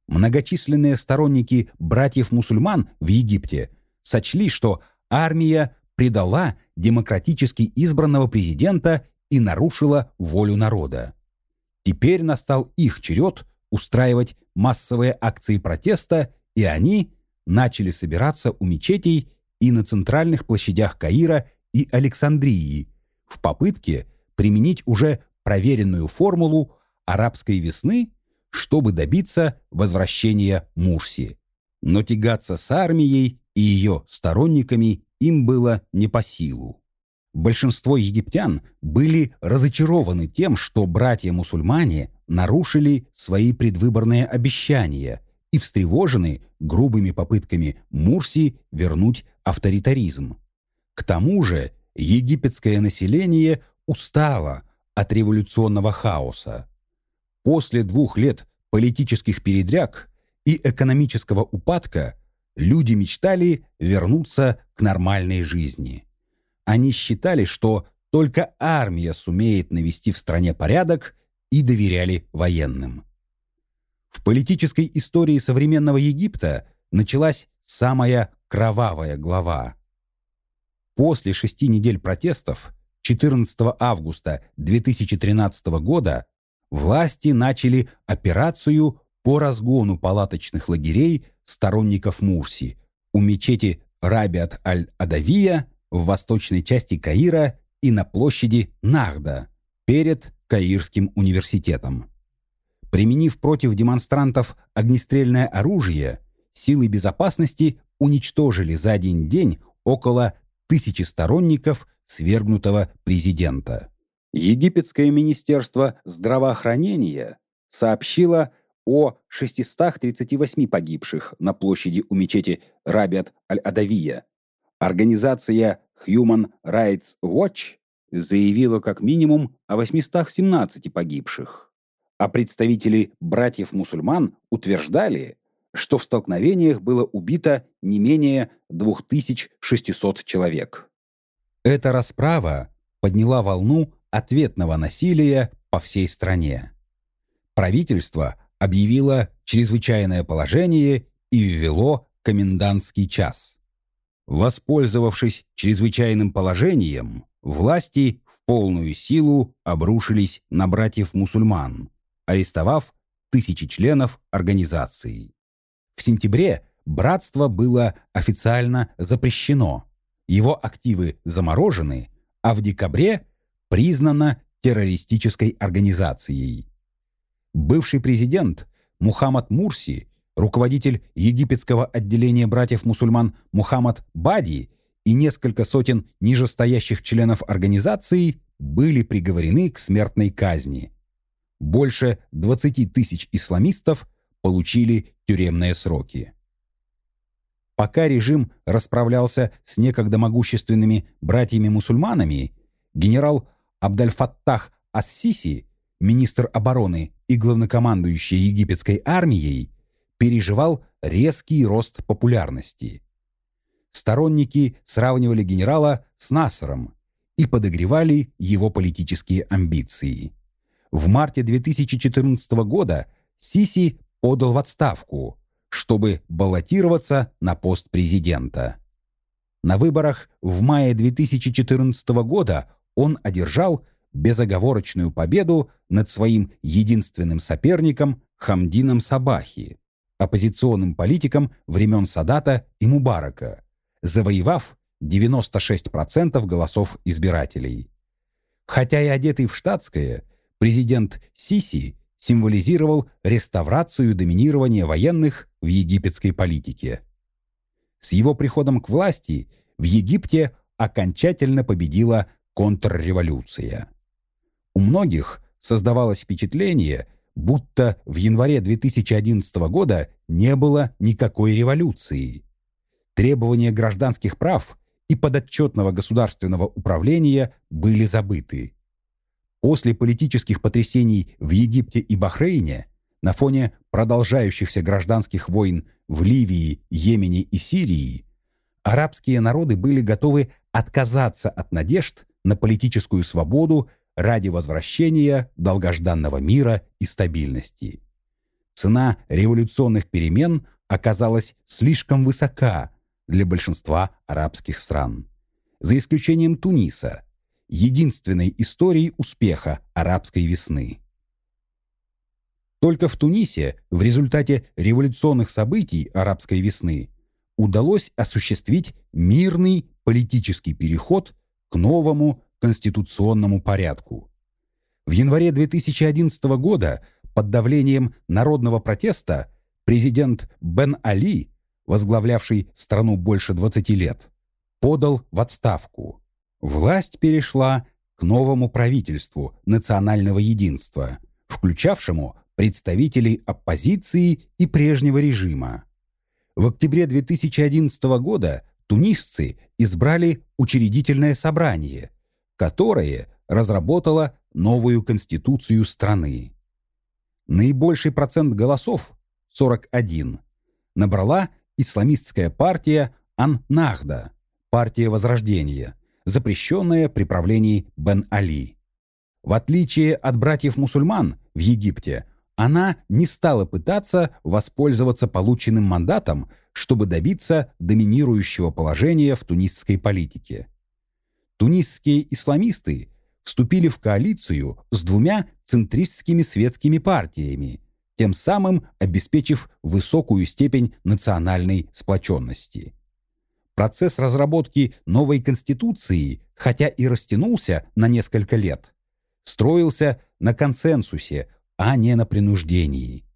Многочисленные сторонники братьев-мусульман в Египте сочли, что армия предала демократически избранного президента и нарушила волю народа. Теперь настал их черед устраивать массовые акции протеста, и они начали собираться у мечетей и на центральных площадях Каира и Александрии в попытке применить уже проверенную формулу арабской весны, чтобы добиться возвращения Мурси. Но тягаться с армией и ее сторонниками им было не по силу. Большинство египтян были разочарованы тем, что братья-мусульмане нарушили свои предвыборные обещания и встревожены грубыми попытками Мурси вернуть авторитаризм. К тому же египетское население устало от революционного хаоса. После двух лет политических передряг и экономического упадка люди мечтали вернуться к нормальной жизни. Они считали, что только армия сумеет навести в стране порядок и доверяли военным. В политической истории современного Египта началась самая кровавая глава. После шести недель протестов 14 августа 2013 года власти начали операцию по разгону палаточных лагерей сторонников Мурси у мечети Рабиат аль-Адавия в восточной части Каира и на площади Нахда перед Каирским университетом. Применив против демонстрантов огнестрельное оружие, силы безопасности уничтожили за один день около тысячи сторонников свергнутого президента. Египетское министерство здравоохранения сообщило о 638 погибших на площади у мечети Рабиат Аль-Адавия. Организация Human Rights Watch заявила как минимум о 817 погибших, а представители братьев-мусульман утверждали, что в столкновениях было убито не менее 2600 человек. Эта расправа подняла волну ответного насилия по всей стране. Правительство объявило чрезвычайное положение и ввело комендантский час. Воспользовавшись чрезвычайным положением, власти в полную силу обрушились на братьев-мусульман, арестовав тысячи членов организации. В сентябре братство было официально запрещено, его активы заморожены, а в декабре признано террористической организацией. Бывший президент Мухаммад Мурси, руководитель египетского отделения братьев-мусульман Мухаммад Бади и несколько сотен нижестоящих членов организации были приговорены к смертной казни. Больше 20 тысяч исламистов получили тюремные сроки. Пока режим расправлялся с некогда могущественными братьями-мусульманами, генерал Абдальфаттах Ассиси, министр обороны и главнокомандующий египетской армией, переживал резкий рост популярности. Сторонники сравнивали генерала с Насаром и подогревали его политические амбиции. В марте 2014 года Сиси подал в отставку, чтобы баллотироваться на пост президента. На выборах в мае 2014 года он одержал безоговорочную победу над своим единственным соперником Хамдином Сабахи, оппозиционным политиком времен Садата и Мубарака, завоевав 96% голосов избирателей. Хотя и одетый в штатское, президент Сиси символизировал реставрацию доминирования военных в египетской политике. С его приходом к власти в Египте окончательно победила контрреволюция. У многих создавалось впечатление, будто в январе 2011 года не было никакой революции. Требования гражданских прав и подотчетного государственного управления были забыты. После политических потрясений в Египте и Бахрейне, на фоне продолжающихся гражданских войн в Ливии, Йемене и Сирии, арабские народы были готовы отказаться от надежд на политическую свободу ради возвращения долгожданного мира и стабильности. Цена революционных перемен оказалась слишком высока для большинства арабских стран. За исключением Туниса, единственной историей успеха арабской весны. Только в Тунисе в результате революционных событий арабской весны удалось осуществить мирный политический переход к новому конституционному порядку. В январе 2011 года под давлением народного протеста президент Бен Али, возглавлявший страну больше 20 лет, подал в отставку. Власть перешла к новому правительству национального единства, включавшему представителей оппозиции и прежнего режима. В октябре 2011 года тунисцы избрали учредительное собрание, которое разработало новую конституцию страны. Наибольший процент голосов, 41, набрала исламистская партия Ан-Нахда, партия Возрождения – запрещенное при правлении Бен-Али. В отличие от братьев-мусульман в Египте, она не стала пытаться воспользоваться полученным мандатом, чтобы добиться доминирующего положения в тунисской политике. Тунисские исламисты вступили в коалицию с двумя центристскими светскими партиями, тем самым обеспечив высокую степень национальной сплоченности. Процесс разработки новой конституции, хотя и растянулся на несколько лет, строился на консенсусе, а не на принуждении.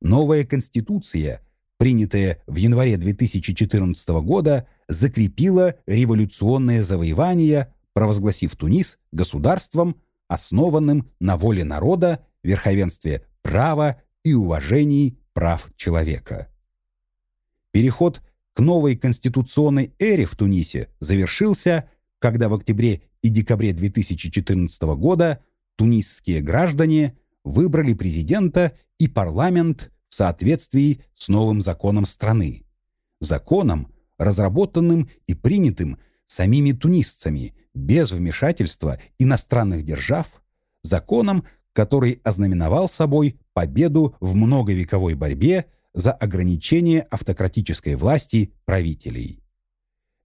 Новая конституция, принятая в январе 2014 года, закрепила революционное завоевание, провозгласив Тунис государством, основанным на воле народа, верховенстве права и уважении прав человека. Переход к новой конституционной эре в Тунисе завершился, когда в октябре и декабре 2014 года тунисские граждане выбрали президента и парламент в соответствии с новым законом страны. Законом, разработанным и принятым самими тунисцами без вмешательства иностранных держав, законом, который ознаменовал собой победу в многовековой борьбе за ограничение автократической власти правителей.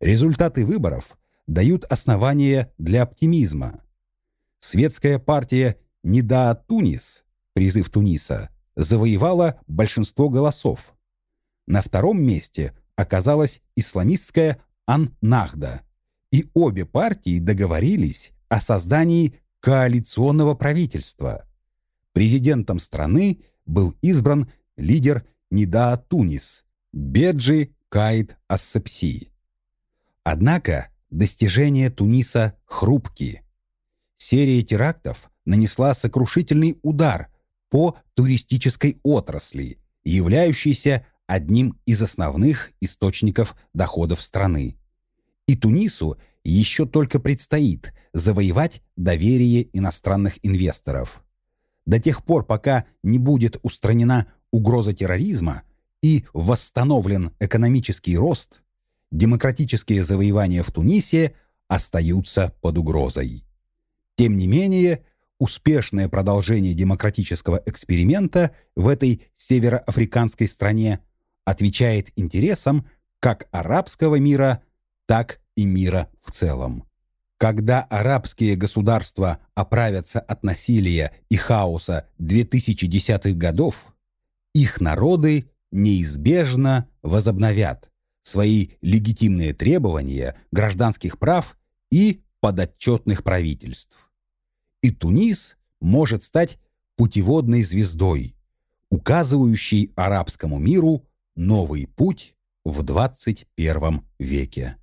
Результаты выборов дают основания для оптимизма. Светская партия «Неда Тунис» призыв Туниса завоевала большинство голосов. На втором месте оказалась исламистская Ан-Нахда, и обе партии договорились о создании коалиционного правительства. Президентом страны был избран лидер Нидаа Тунис Беджи Каид Ассепси. Однако достижения Туниса хрупкие. Серия терактов нанесла сокрушительный удар по туристической отрасли, являющейся одним из основных источников доходов страны. И Тунису еще только предстоит завоевать доверие иностранных инвесторов. До тех пор, пока не будет устранена угроза терроризма и восстановлен экономический рост, демократические завоевания в Тунисе остаются под угрозой. Тем не менее, успешное продолжение демократического эксперимента в этой североафриканской стране отвечает интересам как арабского мира, так и мира в целом. Когда арабские государства оправятся от насилия и хаоса 2010-х годов, их народы неизбежно возобновят свои легитимные требования гражданских прав и подотчетных правительств. И Тунис может стать путеводной звездой, указывающей арабскому миру новый путь в 21 веке.